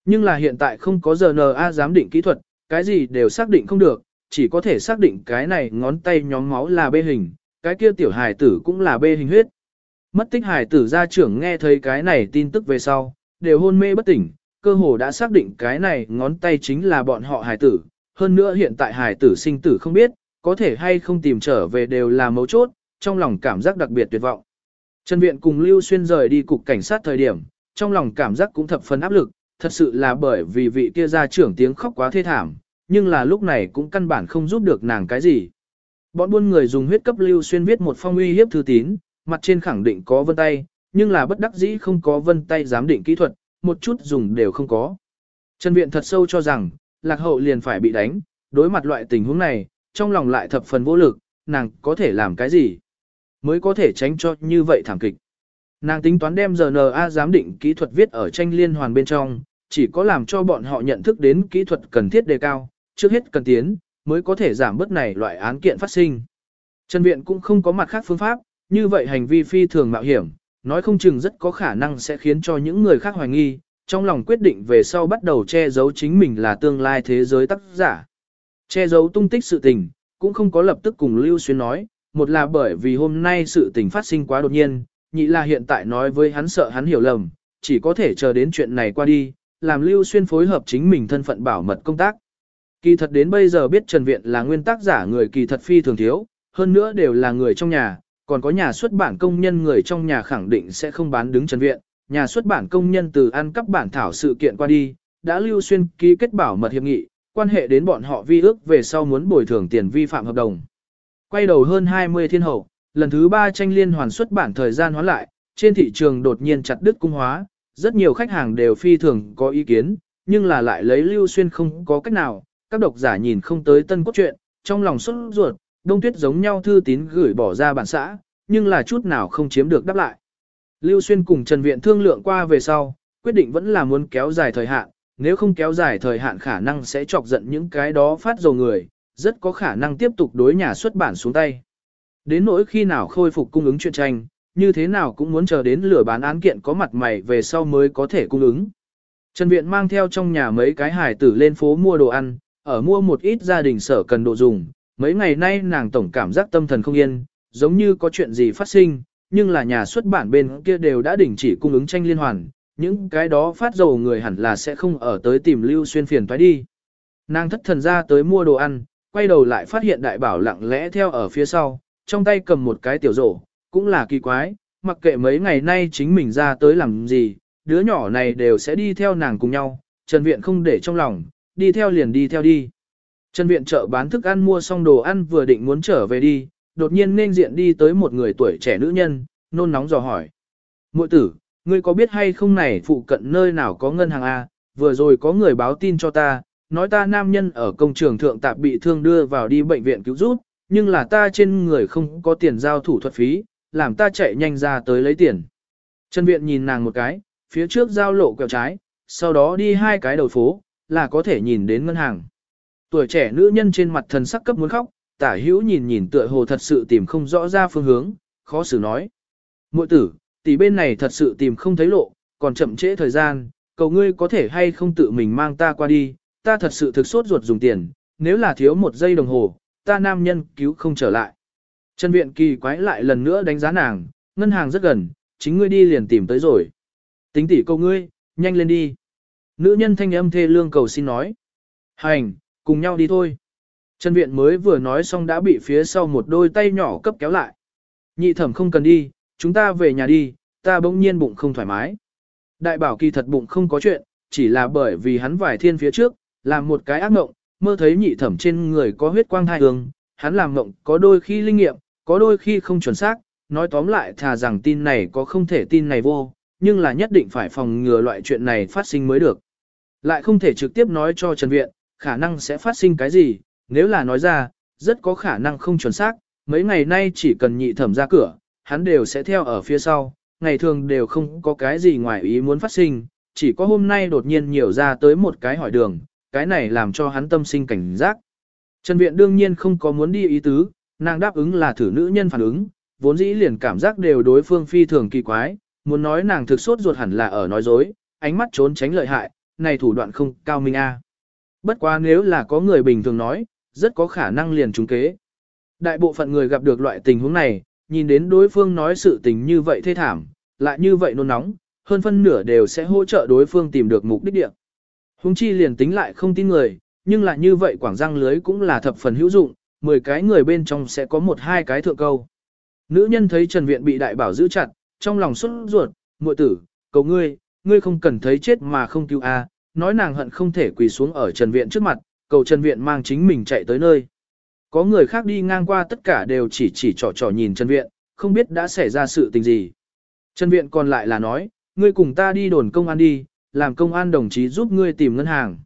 Nhưng là hiện tại không có RNA giám định kỹ thuật, cái gì đều xác định không được, chỉ có thể xác định cái này ngón tay nhóm máu là bê hình, cái kia tiểu hài tử cũng là bê hình huyết. Mất tích hài tử gia trưởng nghe thấy cái này tin tức về sau, đều hôn mê bất tỉnh, cơ hồ đã xác định cái này ngón tay chính là bọn họ hài tử, hơn nữa hiện tại hài tử sinh tử không biết, có thể hay không tìm trở về đều là mấu chốt, trong lòng cảm giác đặc biệt tuyệt vọng. Trần Viện cùng Lưu Xuyên rời đi cục cảnh sát thời điểm, trong lòng cảm giác cũng thập phần áp lực, thật sự là bởi vì vị kia gia trưởng tiếng khóc quá thê thảm, nhưng là lúc này cũng căn bản không giúp được nàng cái gì. Bọn buôn người dùng huyết cấp Lưu Xuyên viết một phong uy hiếp thư tín, mặt trên khẳng định có vân tay, nhưng là bất đắc dĩ không có vân tay giám định kỹ thuật, một chút dùng đều không có. Trần Viện thật sâu cho rằng, lạc hậu liền phải bị đánh, đối mặt loại tình huống này, trong lòng lại thập phần vô lực, nàng có thể làm cái gì? Mới có thể tránh cho như vậy thảm kịch. Nàng tính toán đem RNA giám định kỹ thuật viết ở tranh liên hoàn bên trong, chỉ có làm cho bọn họ nhận thức đến kỹ thuật cần thiết đề cao, trước hết cần tiến, mới có thể giảm bớt này loại án kiện phát sinh. Trần Viện cũng không có mặt khác phương pháp, như vậy hành vi phi thường mạo hiểm, nói không chừng rất có khả năng sẽ khiến cho những người khác hoài nghi, trong lòng quyết định về sau bắt đầu che giấu chính mình là tương lai thế giới tác giả. Che giấu tung tích sự tình, cũng không có lập tức cùng Lưu Xuyên nói, một là bởi vì hôm nay sự tình phát sinh quá đột nhiên, nhị là hiện tại nói với hắn sợ hắn hiểu lầm, chỉ có thể chờ đến chuyện này qua đi, làm Lưu Xuyên phối hợp chính mình thân phận bảo mật công tác. Kỳ thật đến bây giờ biết Trần Viện là nguyên tác giả người kỳ thật phi thường thiếu, hơn nữa đều là người trong nhà, còn có nhà xuất bản công nhân người trong nhà khẳng định sẽ không bán đứng Trần Viện. Nhà xuất bản công nhân từ ăn cắp bản thảo sự kiện qua đi, đã lưu xuyên ký kết bảo mật hiệp nghị, quan hệ đến bọn họ vi ước về sau muốn bồi thường tiền vi phạm hợp đồng. Quay đầu hơn 20 thiên hậu, lần thứ 3 tranh liên hoàn xuất bản thời gian hóa lại, trên thị trường đột nhiên chặt đứt cung hóa, rất nhiều khách hàng đều phi thường có ý kiến, nhưng là lại lấy lưu xuyên không có cách nào, các độc giả nhìn không tới tân cốt truyện, trong lòng xuất ruột, đông tuyết giống nhau thư tín gửi bỏ ra bản xã, nhưng là chút nào không chiếm được đáp lại. Lưu Xuyên cùng Trần Viện thương lượng qua về sau, quyết định vẫn là muốn kéo dài thời hạn, nếu không kéo dài thời hạn khả năng sẽ chọc giận những cái đó phát dầu người, rất có khả năng tiếp tục đối nhà xuất bản xuống tay. Đến nỗi khi nào khôi phục cung ứng truyện tranh, như thế nào cũng muốn chờ đến lửa bán án kiện có mặt mày về sau mới có thể cung ứng. Trần Viện mang theo trong nhà mấy cái hải tử lên phố mua đồ ăn, ở mua một ít gia đình sở cần đồ dùng. Mấy ngày nay nàng tổng cảm giác tâm thần không yên, giống như có chuyện gì phát sinh, nhưng là nhà xuất bản bên kia đều đã đình chỉ cung ứng tranh liên hoàn, những cái đó phát dầu người hẳn là sẽ không ở tới tìm Lưu Xuyên phiền toái đi. Nàng thất thần ra tới mua đồ ăn, quay đầu lại phát hiện đại bảo lặng lẽ theo ở phía sau, trong tay cầm một cái tiểu rổ, cũng là kỳ quái, mặc kệ mấy ngày nay chính mình ra tới làm gì, đứa nhỏ này đều sẽ đi theo nàng cùng nhau, Trần Viện không để trong lòng, đi theo liền đi theo đi. Trần Viện chợ bán thức ăn mua xong đồ ăn vừa định muốn trở về đi, đột nhiên nên diện đi tới một người tuổi trẻ nữ nhân, nôn nóng dò hỏi. Mội tử, ngươi có biết hay không này phụ cận nơi nào có ngân hàng A, vừa rồi có người báo tin cho ta, nói ta nam nhân ở công trường thượng tạp bị thương đưa vào đi bệnh viện cứu giúp, nhưng là ta trên người không có tiền giao thủ thuật phí, làm ta chạy nhanh ra tới lấy tiền. Trần Viện nhìn nàng một cái, phía trước giao lộ quẹo trái, sau đó đi hai cái đầu phố, là có thể nhìn đến ngân hàng. Tuổi trẻ nữ nhân trên mặt thần sắc cấp muốn khóc, tả hữu nhìn nhìn tựa hồ thật sự tìm không rõ ra phương hướng, khó xử nói. Mội tử, tỷ bên này thật sự tìm không thấy lộ, còn chậm trễ thời gian, cầu ngươi có thể hay không tự mình mang ta qua đi, ta thật sự thực sốt ruột dùng tiền, nếu là thiếu một giây đồng hồ, ta nam nhân cứu không trở lại. Trần Viện kỳ quái lại lần nữa đánh giá nàng, ngân hàng rất gần, chính ngươi đi liền tìm tới rồi. Tính tỷ câu ngươi, nhanh lên đi. Nữ nhân thanh âm thê lương cầu xin nói. Hành, cùng nhau đi thôi. Trần Viện mới vừa nói xong đã bị phía sau một đôi tay nhỏ cấp kéo lại. Nhị thẩm không cần đi, chúng ta về nhà đi, ta bỗng nhiên bụng không thoải mái. Đại bảo kỳ thật bụng không có chuyện, chỉ là bởi vì hắn vài thiên phía trước, làm một cái ác mộng, mơ thấy nhị thẩm trên người có huyết quang thai hương, hắn làm mộng có đôi khi linh nghiệm, có đôi khi không chuẩn xác, nói tóm lại thà rằng tin này có không thể tin này vô, nhưng là nhất định phải phòng ngừa loại chuyện này phát sinh mới được. Lại không thể trực tiếp nói cho Trần Viện, khả năng sẽ phát sinh cái gì, nếu là nói ra, rất có khả năng không chuẩn xác, mấy ngày nay chỉ cần nhị thẩm ra cửa, hắn đều sẽ theo ở phía sau, ngày thường đều không có cái gì ngoài ý muốn phát sinh, chỉ có hôm nay đột nhiên nhiều ra tới một cái hỏi đường, cái này làm cho hắn tâm sinh cảnh giác. Trần Viện đương nhiên không có muốn đi ý tứ, nàng đáp ứng là thử nữ nhân phản ứng, vốn dĩ liền cảm giác đều đối phương phi thường kỳ quái, muốn nói nàng thực sốt ruột hẳn là ở nói dối, ánh mắt trốn tránh lợi hại, này thủ đoạn không cao minh a. À. Bất quá nếu là có người bình thường nói, rất có khả năng liền trúng kế. Đại bộ phận người gặp được loại tình huống này, nhìn đến đối phương nói sự tình như vậy thê thảm, lại như vậy nôn nóng, hơn phân nửa đều sẽ hỗ trợ đối phương tìm được mục đích địa. Hùng chi liền tính lại không tin người, nhưng là như vậy quảng răng lưới cũng là thập phần hữu dụng, 10 cái người bên trong sẽ có một hai cái thượng câu. Nữ nhân thấy Trần Viện bị đại bảo giữ chặt, trong lòng xuất ruột, muội tử, cầu ngươi, ngươi không cần thấy chết mà không cứu a, nói nàng hận không thể quỳ xuống ở Trần Viện trước mặt, cầu Trần Viện mang chính mình chạy tới nơi. Có người khác đi ngang qua tất cả đều chỉ chỉ trò trò nhìn Trần Viện, không biết đã xảy ra sự tình gì. Trần Viện còn lại là nói, ngươi cùng ta đi đồn công an đi, làm công an đồng chí giúp ngươi tìm ngân hàng.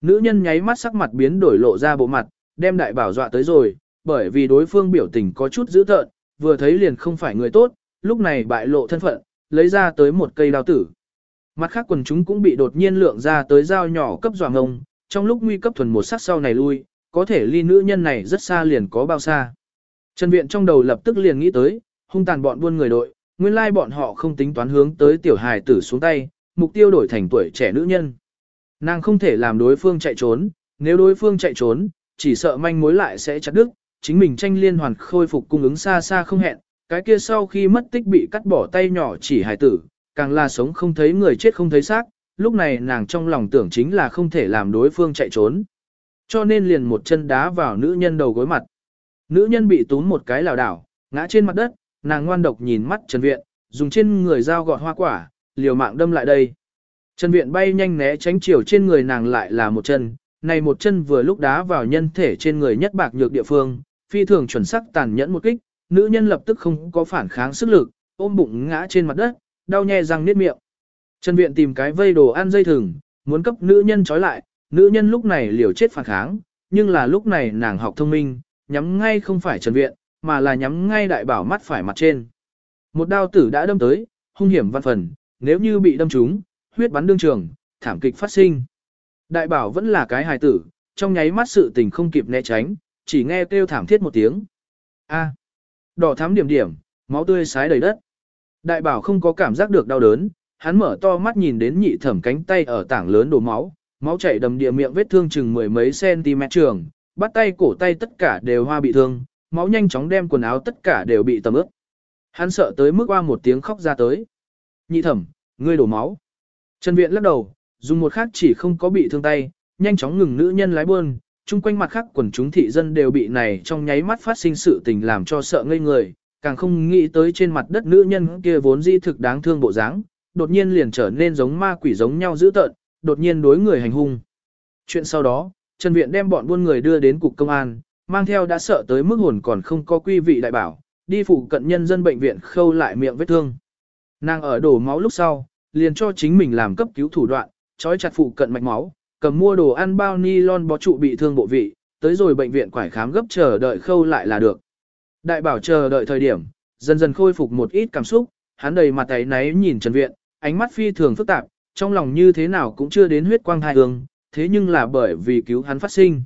Nữ nhân nháy mắt sắc mặt biến đổi lộ ra bộ mặt, đem đại bảo dọa tới rồi, bởi vì đối phương biểu tình có chút dữ tợn, vừa thấy liền không phải người tốt, lúc này bại lộ thân phận, lấy ra tới một cây đao tử. Mặt khác quần chúng cũng bị đột nhiên lượng ra tới dao nhỏ cấp dọa ngông, trong lúc nguy cấp thuần một sắc sau này lui, có thể ly nữ nhân này rất xa liền có bao xa. Trần Viện trong đầu lập tức liền nghĩ tới, hung tàn bọn buôn người đội, nguyên lai bọn họ không tính toán hướng tới tiểu hài tử xuống tay, mục tiêu đổi thành tuổi trẻ nữ nhân. Nàng không thể làm đối phương chạy trốn, nếu đối phương chạy trốn, chỉ sợ manh mối lại sẽ chặt đứt, chính mình tranh liên hoàn khôi phục cung ứng xa xa không hẹn, cái kia sau khi mất tích bị cắt bỏ tay nhỏ chỉ hài tử, càng là sống không thấy người chết không thấy xác, lúc này nàng trong lòng tưởng chính là không thể làm đối phương chạy trốn. Cho nên liền một chân đá vào nữ nhân đầu gối mặt. Nữ nhân bị túm một cái lảo đảo, ngã trên mặt đất, nàng ngoan độc nhìn mắt Trần Viện, dùng trên người dao gọt hoa quả, liều mạng đâm lại đây. Trần Viện bay nhanh né tránh chiều trên người nàng lại là một chân, này một chân vừa lúc đá vào nhân thể trên người nhất bạc nhược địa phương, phi thường chuẩn sắc tàn nhẫn một kích, nữ nhân lập tức không có phản kháng sức lực, ôm bụng ngã trên mặt đất, đau nhè răng niết miệng. Trần Viện tìm cái vây đồ ăn dây thừng, muốn cấp nữ nhân trói lại, nữ nhân lúc này liều chết phản kháng, nhưng là lúc này nàng học thông minh, nhắm ngay không phải Trần Viện, mà là nhắm ngay đại bảo mắt phải mặt trên. Một đao tử đã đâm tới, hung hiểm văn phần, nếu như bị đâm trúng, huyết bắn đương trường, thảm kịch phát sinh. Đại bảo vẫn là cái hài tử, trong nháy mắt sự tình không kịp né tránh, chỉ nghe kêu thảm thiết một tiếng. A. À, đỏ thắm điểm điểm, máu tươi sái đầy đất. Đại bảo không có cảm giác được đau đớn, hắn mở to mắt nhìn đến nhị thẩm cánh tay ở tảng lớn đổ máu, máu chảy đầm địa miệng vết thương chừng mười mấy cm trường, bắt tay cổ tay tất cả đều hoa bị thương, máu nhanh chóng đem quần áo tất cả đều bị tầm ướt. Hắn sợ tới mức qua một tiếng khóc ra tới. Nhị thẩm, ngươi đổ máu. Trần Viện lắc đầu, dùng một khắc chỉ không có bị thương tay, nhanh chóng ngừng nữ nhân lái buôn, chung quanh mặt khác quần chúng thị dân đều bị này trong nháy mắt phát sinh sự tình làm cho sợ ngây người, càng không nghĩ tới trên mặt đất nữ nhân kia vốn di thực đáng thương bộ dáng, đột nhiên liền trở nên giống ma quỷ giống nhau dữ tợn, đột nhiên đối người hành hung. Chuyện sau đó, Trần Viện đem bọn buôn người đưa đến cục công an, mang theo đã sợ tới mức hồn còn không có quy vị đại bảo, đi phụ cận nhân dân bệnh viện khâu lại miệng vết thương. Nàng ở đổ máu lúc sau, liền cho chính mình làm cấp cứu thủ đoạn, trói chặt phụ cận mạch máu, cầm mua đồ ăn bao ni lon bó trụ bị thương bộ vị, tới rồi bệnh viện quải khám gấp chờ đợi khâu lại là được. Đại bảo chờ đợi thời điểm, dần dần khôi phục một ít cảm xúc, hắn đầy mặt ấy náy nhìn Trần Viện, ánh mắt phi thường phức tạp, trong lòng như thế nào cũng chưa đến huyết quang hai hương, thế nhưng là bởi vì cứu hắn phát sinh.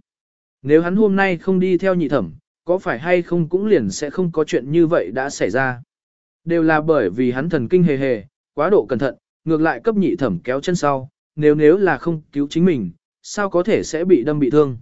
Nếu hắn hôm nay không đi theo nhị thẩm, có phải hay không cũng liền sẽ không có chuyện như vậy đã xảy ra. Đều là bởi vì hắn thần kinh hề hề, quá độ cẩn thận, ngược lại cấp nhị thẩm kéo chân sau, nếu nếu là không cứu chính mình, sao có thể sẽ bị đâm bị thương.